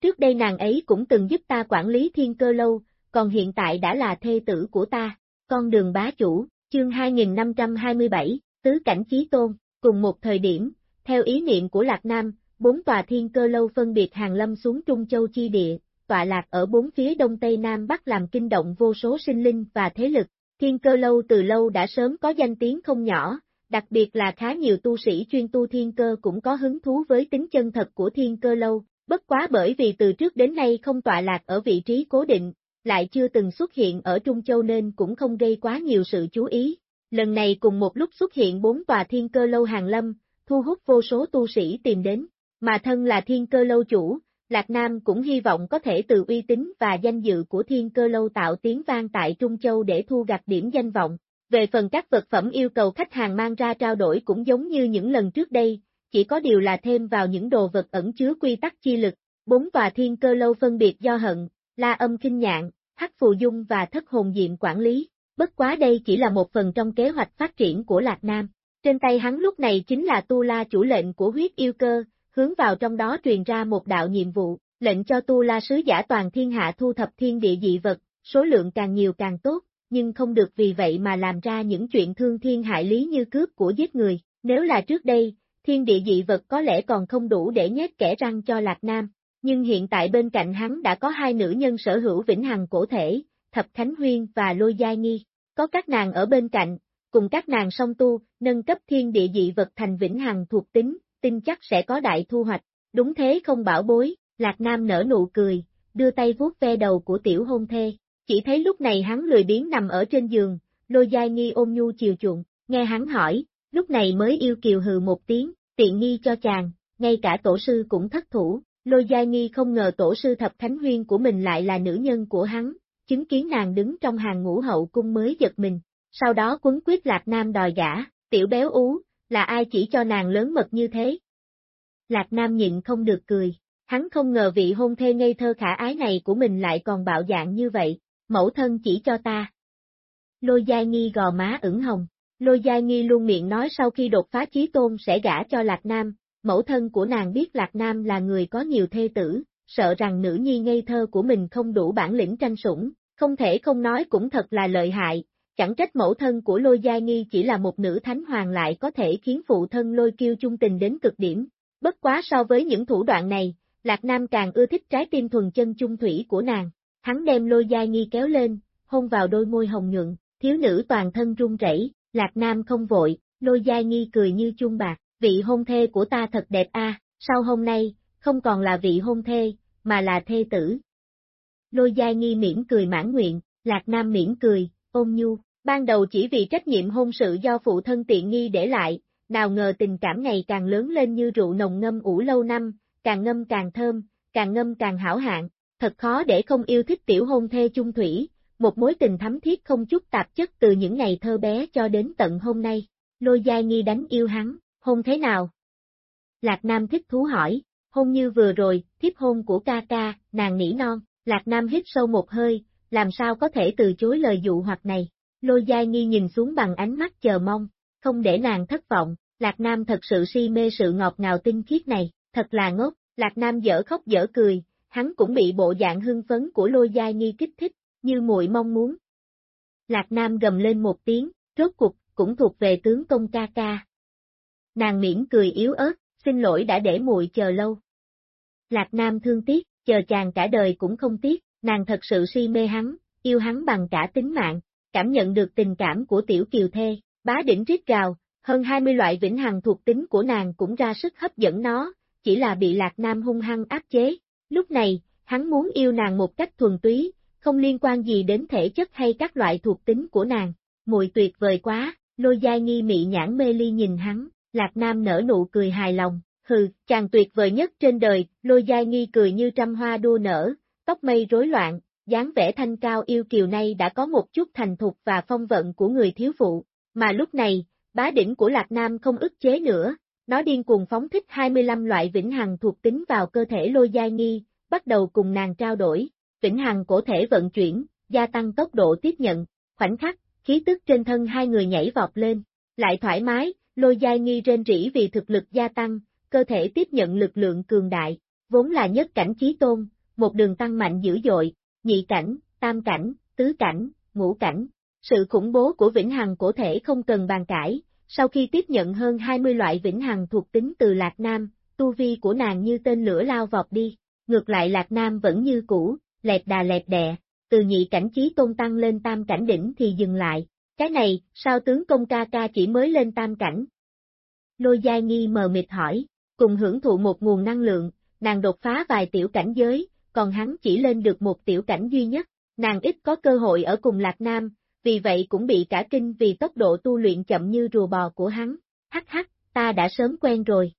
Trước đây nàng ấy cũng từng giúp ta quản lý thiên cơ lâu, còn hiện tại đã là thê tử của ta. Con đường bá chủ, chương 2527, Tứ Cảnh Chí Tôn, cùng một thời điểm, theo ý niệm của Lạc Nam, bốn tòa thiên cơ lâu phân biệt hàng lâm xuống Trung Châu chi địa, tọa lạc ở bốn phía đông tây nam bắc làm kinh động vô số sinh linh và thế lực, Thiên cơ lâu từ lâu đã sớm có danh tiếng không nhỏ, đặc biệt là khá nhiều tu sĩ chuyên tu thiên cơ cũng có hứng thú với tính chân thật của thiên cơ lâu, bất quá bởi vì từ trước đến nay không tọa lạc ở vị trí cố định, lại chưa từng xuất hiện ở Trung Châu nên cũng không gây quá nhiều sự chú ý. Lần này cùng một lúc xuất hiện bốn tòa thiên cơ lâu hàng lâm, thu hút vô số tu sĩ tìm đến, mà thân là thiên cơ lâu chủ, Lạc Nam cũng hy vọng có thể từ uy tín và danh dự của thiên cơ lâu tạo tiếng vang tại Trung Châu để thu gặt điểm danh vọng. Về phần các vật phẩm yêu cầu khách hàng mang ra trao đổi cũng giống như những lần trước đây, chỉ có điều là thêm vào những đồ vật ẩn chứa quy tắc chi lực. Bốn tòa thiên cơ lâu phân biệt do hận, la âm kinh nhạn, hắc phù dung và thất hồn diệm quản lý. Bất quá đây chỉ là một phần trong kế hoạch phát triển của Lạc Nam. Trên tay hắn lúc này chính là Tu La chủ lệnh của huyết yêu cơ, hướng vào trong đó truyền ra một đạo nhiệm vụ, lệnh cho Tu La sứ giả toàn thiên hạ thu thập thiên địa dị vật, số lượng càng nhiều càng tốt, nhưng không được vì vậy mà làm ra những chuyện thương thiên hại lý như cướp của giết người. Nếu là trước đây, thiên địa dị vật có lẽ còn không đủ để nhét kẻ răng cho Lạc Nam, nhưng hiện tại bên cạnh hắn đã có hai nữ nhân sở hữu vĩnh hằng cổ thể, Thập Khánh Huyên và Lôi Giai Nghi, có các nàng ở bên cạnh, cùng các nàng song tu, nâng cấp thiên địa dị vật thành vĩnh hằng thuộc tính, tin chắc sẽ có đại thu hoạch, đúng thế không bảo bối, Lạc Nam nở nụ cười, đưa tay vuốt ve đầu của tiểu hôn thê, chỉ thấy lúc này hắn lười biếng nằm ở trên giường, lôi giai nghi ôm nhu chiều chuộng, nghe hắn hỏi, lúc này mới yêu kiều hừ một tiếng, tiện nghi cho chàng, ngay cả tổ sư cũng thất thủ, lôi giai nghi không ngờ tổ sư thập thánh huyên của mình lại là nữ nhân của hắn, chứng kiến nàng đứng trong hàng ngũ hậu cung mới giật mình, sau đó quấn quyết lạc nam đòi gả, tiểu béo ú, là ai chỉ cho nàng lớn mật như thế? Lạc Nam nhịn không được cười, hắn không ngờ vị hôn thê ngây thơ khả ái này của mình lại còn bạo dạng như vậy, mẫu thân chỉ cho ta. Lôi Giai Nghi gò má ửng hồng, Lôi Giai Nghi luôn miệng nói sau khi đột phá chí tôn sẽ gả cho Lạc Nam, mẫu thân của nàng biết Lạc Nam là người có nhiều thê tử, sợ rằng nữ nhi ngây thơ của mình không đủ bản lĩnh tranh sủng, không thể không nói cũng thật là lợi hại, chẳng trách mẫu thân của Lôi Gia Nghi chỉ là một nữ thánh hoàng lại có thể khiến phụ thân Lôi Kiêu chung tình đến cực điểm. Bất quá so với những thủ đoạn này, Lạc Nam càng ưa thích trái tim thuần chân chung thủy của nàng. Hắn đem Lôi Gia Nghi kéo lên, hôn vào đôi môi hồng nhuận, thiếu nữ toàn thân run rẩy, Lạc Nam không vội, Lôi dai Nghi cười như chuông bạc, vị hôn thê của ta thật đẹp a, sau hôm nay, không còn là vị hôn thê, mà là thê tử. Lôi dai Nghi miễn cười mãn nguyện, Lạc Nam miễn cười, ôm nhu, Ban đầu chỉ vì trách nhiệm hôn sự do phụ thân tiện nghi để lại, nào ngờ tình cảm ngày càng lớn lên như rượu nồng ngâm ủ lâu năm, càng ngâm càng thơm, càng ngâm càng hảo hạng, thật khó để không yêu thích tiểu hôn thê chung thủy, một mối tình thắm thiết không chút tạp chất từ những ngày thơ bé cho đến tận hôm nay. Lôi giai nghi đánh yêu hắn, hôn thế nào? Lạc Nam thích thú hỏi, hôn như vừa rồi, thiếp hôn của ca ca, nàng nỉ non, Lạc Nam hít sâu một hơi, làm sao có thể từ chối lời dụ hoặc này. Lôi Giai Nghi nhìn xuống bằng ánh mắt chờ mong, không để nàng thất vọng, Lạc Nam thật sự si mê sự ngọt ngào tinh khiết này, thật là ngốc, Lạc Nam dở khóc dở cười, hắn cũng bị bộ dạng hưng phấn của Lôi Giai Nghi kích thích, như muội mong muốn. Lạc Nam gầm lên một tiếng, rốt cục, cũng thuộc về tướng công ca ca. Nàng miễn cười yếu ớt, xin lỗi đã để muội chờ lâu. Lạc Nam thương tiếc, chờ chàng cả đời cũng không tiếc, nàng thật sự si mê hắn, yêu hắn bằng cả tính mạng, cảm nhận được tình cảm của tiểu kiều thê, bá đỉnh rít gào, hơn 20 loại vĩnh hằng thuộc tính của nàng cũng ra sức hấp dẫn nó, chỉ là bị Lạc Nam hung hăng áp chế. Lúc này, hắn muốn yêu nàng một cách thuần túy, không liên quan gì đến thể chất hay các loại thuộc tính của nàng. Mùi tuyệt vời quá, lôi giai nghi mị nhãn mê ly nhìn hắn, Lạc Nam nở nụ cười hài lòng, hừ, chàng tuyệt vời nhất trên đời, lôi giai nghi cười như trăm hoa đua nở, tóc mây rối loạn, dáng vẻ thanh cao yêu kiều này đã có một chút thành thục và phong vận của người thiếu phụ, mà lúc này, bá đỉnh của Lạc Nam không ức chế nữa, nó điên cuồng phóng thích 25 loại vĩnh hằng thuộc tính vào cơ thể lôi giai nghi, bắt đầu cùng nàng trao đổi, vĩnh hằng cổ thể vận chuyển, gia tăng tốc độ tiếp nhận, khoảnh khắc, khí tức trên thân hai người nhảy vọt lên, lại thoải mái, lôi giai nghi rên rỉ vì thực lực gia tăng, cơ thể tiếp nhận lực lượng cường đại, vốn là nhất cảnh chí tôn, một đường tăng mạnh dữ dội, nhị cảnh, tam cảnh, tứ cảnh, ngũ cảnh. Sự khủng bố của vĩnh hằng cổ thể không cần bàn cãi, sau khi tiếp nhận hơn 20 loại vĩnh hằng thuộc tính từ Lạc Nam, tu vi của nàng như tên lửa lao vọt đi, ngược lại Lạc Nam vẫn như cũ, lẹt đà lẹt đẹ, từ nhị cảnh chí tôn tăng lên tam cảnh đỉnh thì dừng lại. Cái này, sao tướng công ca ca chỉ mới lên tam cảnh? Lôi Giai Nghi mờ mịt hỏi, cùng hưởng thụ một nguồn năng lượng, nàng đột phá vài tiểu cảnh giới, còn hắn chỉ lên được một tiểu cảnh duy nhất, nàng ít có cơ hội ở cùng Lạc Nam, vì vậy cũng bị cả kinh vì tốc độ tu luyện chậm như rùa bò của hắn, hắc hắc, ta đã sớm quen rồi.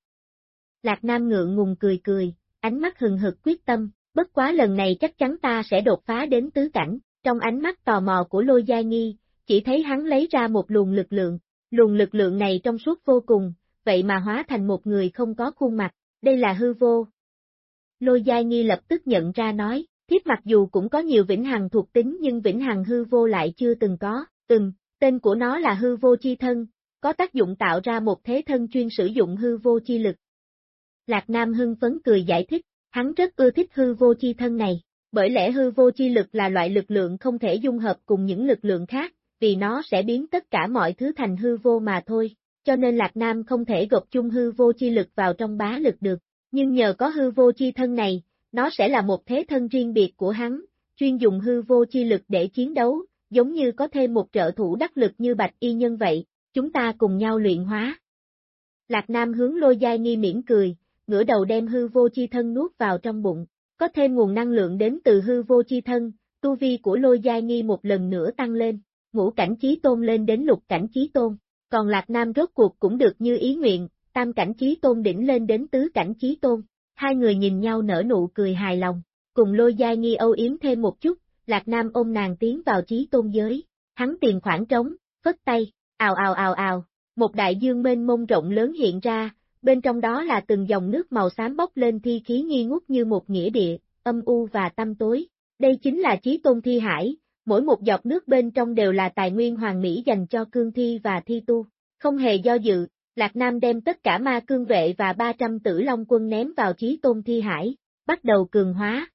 Lạc Nam ngượng ngùng cười cười, ánh mắt hừng hực quyết tâm, bất quá lần này chắc chắn ta sẽ đột phá đến tứ cảnh, trong ánh mắt tò mò của Lôi Gia Nghi, chỉ thấy hắn lấy ra một luồng lực lượng, luồng lực lượng này trong suốt vô cùng, vậy mà hóa thành một người không có khuôn mặt, đây là hư vô. Lôi Gia Nghi lập tức nhận ra nói, thiếp mặc dù cũng có nhiều vĩnh hằng thuộc tính nhưng vĩnh hằng hư vô lại chưa từng có, ừm, tên của nó là hư vô chi thân, có tác dụng tạo ra một thế thân chuyên sử dụng hư vô chi lực. Lạc Nam hưng phấn cười giải thích, hắn rất ưa thích hư vô chi thân này, bởi lẽ hư vô chi lực là loại lực lượng không thể dung hợp cùng những lực lượng khác, vì nó sẽ biến tất cả mọi thứ thành hư vô mà thôi, cho nên Lạc Nam không thể gộp chung hư vô chi lực vào trong bá lực được, nhưng nhờ có hư vô chi thân này, nó sẽ là một thế thân riêng biệt của hắn, chuyên dùng hư vô chi lực để chiến đấu, giống như có thêm một trợ thủ đắc lực như Bạch Y Nhân vậy, chúng ta cùng nhau luyện hóa. Lạc Nam hướng lôi giai nghi miễn cười, ngửa đầu đem hư vô chi thân nuốt vào trong bụng, có thêm nguồn năng lượng đến từ hư vô chi thân, tu vi của lôi giai nghi một lần nữa tăng lên, ngũ cảnh trí tôn lên đến lục cảnh trí tôn, còn Lạc Nam rốt cuộc cũng được như ý nguyện, tam cảnh trí tôn đỉnh lên đến tứ cảnh trí tôn, hai người nhìn nhau nở nụ cười hài lòng, cùng lôi giai nghi âu yếm thêm một chút, Lạc Nam ôm nàng tiến vào trí tôn giới, hắn tiền khoảng trống, phất tay, ào ào ào ào, một đại dương mênh mông rộng lớn hiện ra, bên trong đó là từng dòng nước màu xám bốc lên thi khí nghi ngút như một nghĩa địa, âm u và tâm tối. Đây chính là trí tôn thi hải, mỗi một giọt nước bên trong đều là tài nguyên hoàng mỹ dành cho cương thi và thi tu. Không hề do dự, Lạc Nam đem tất cả ma cương vệ và 300 tử long quân ném vào trí tôn thi hải, bắt đầu cường hóa,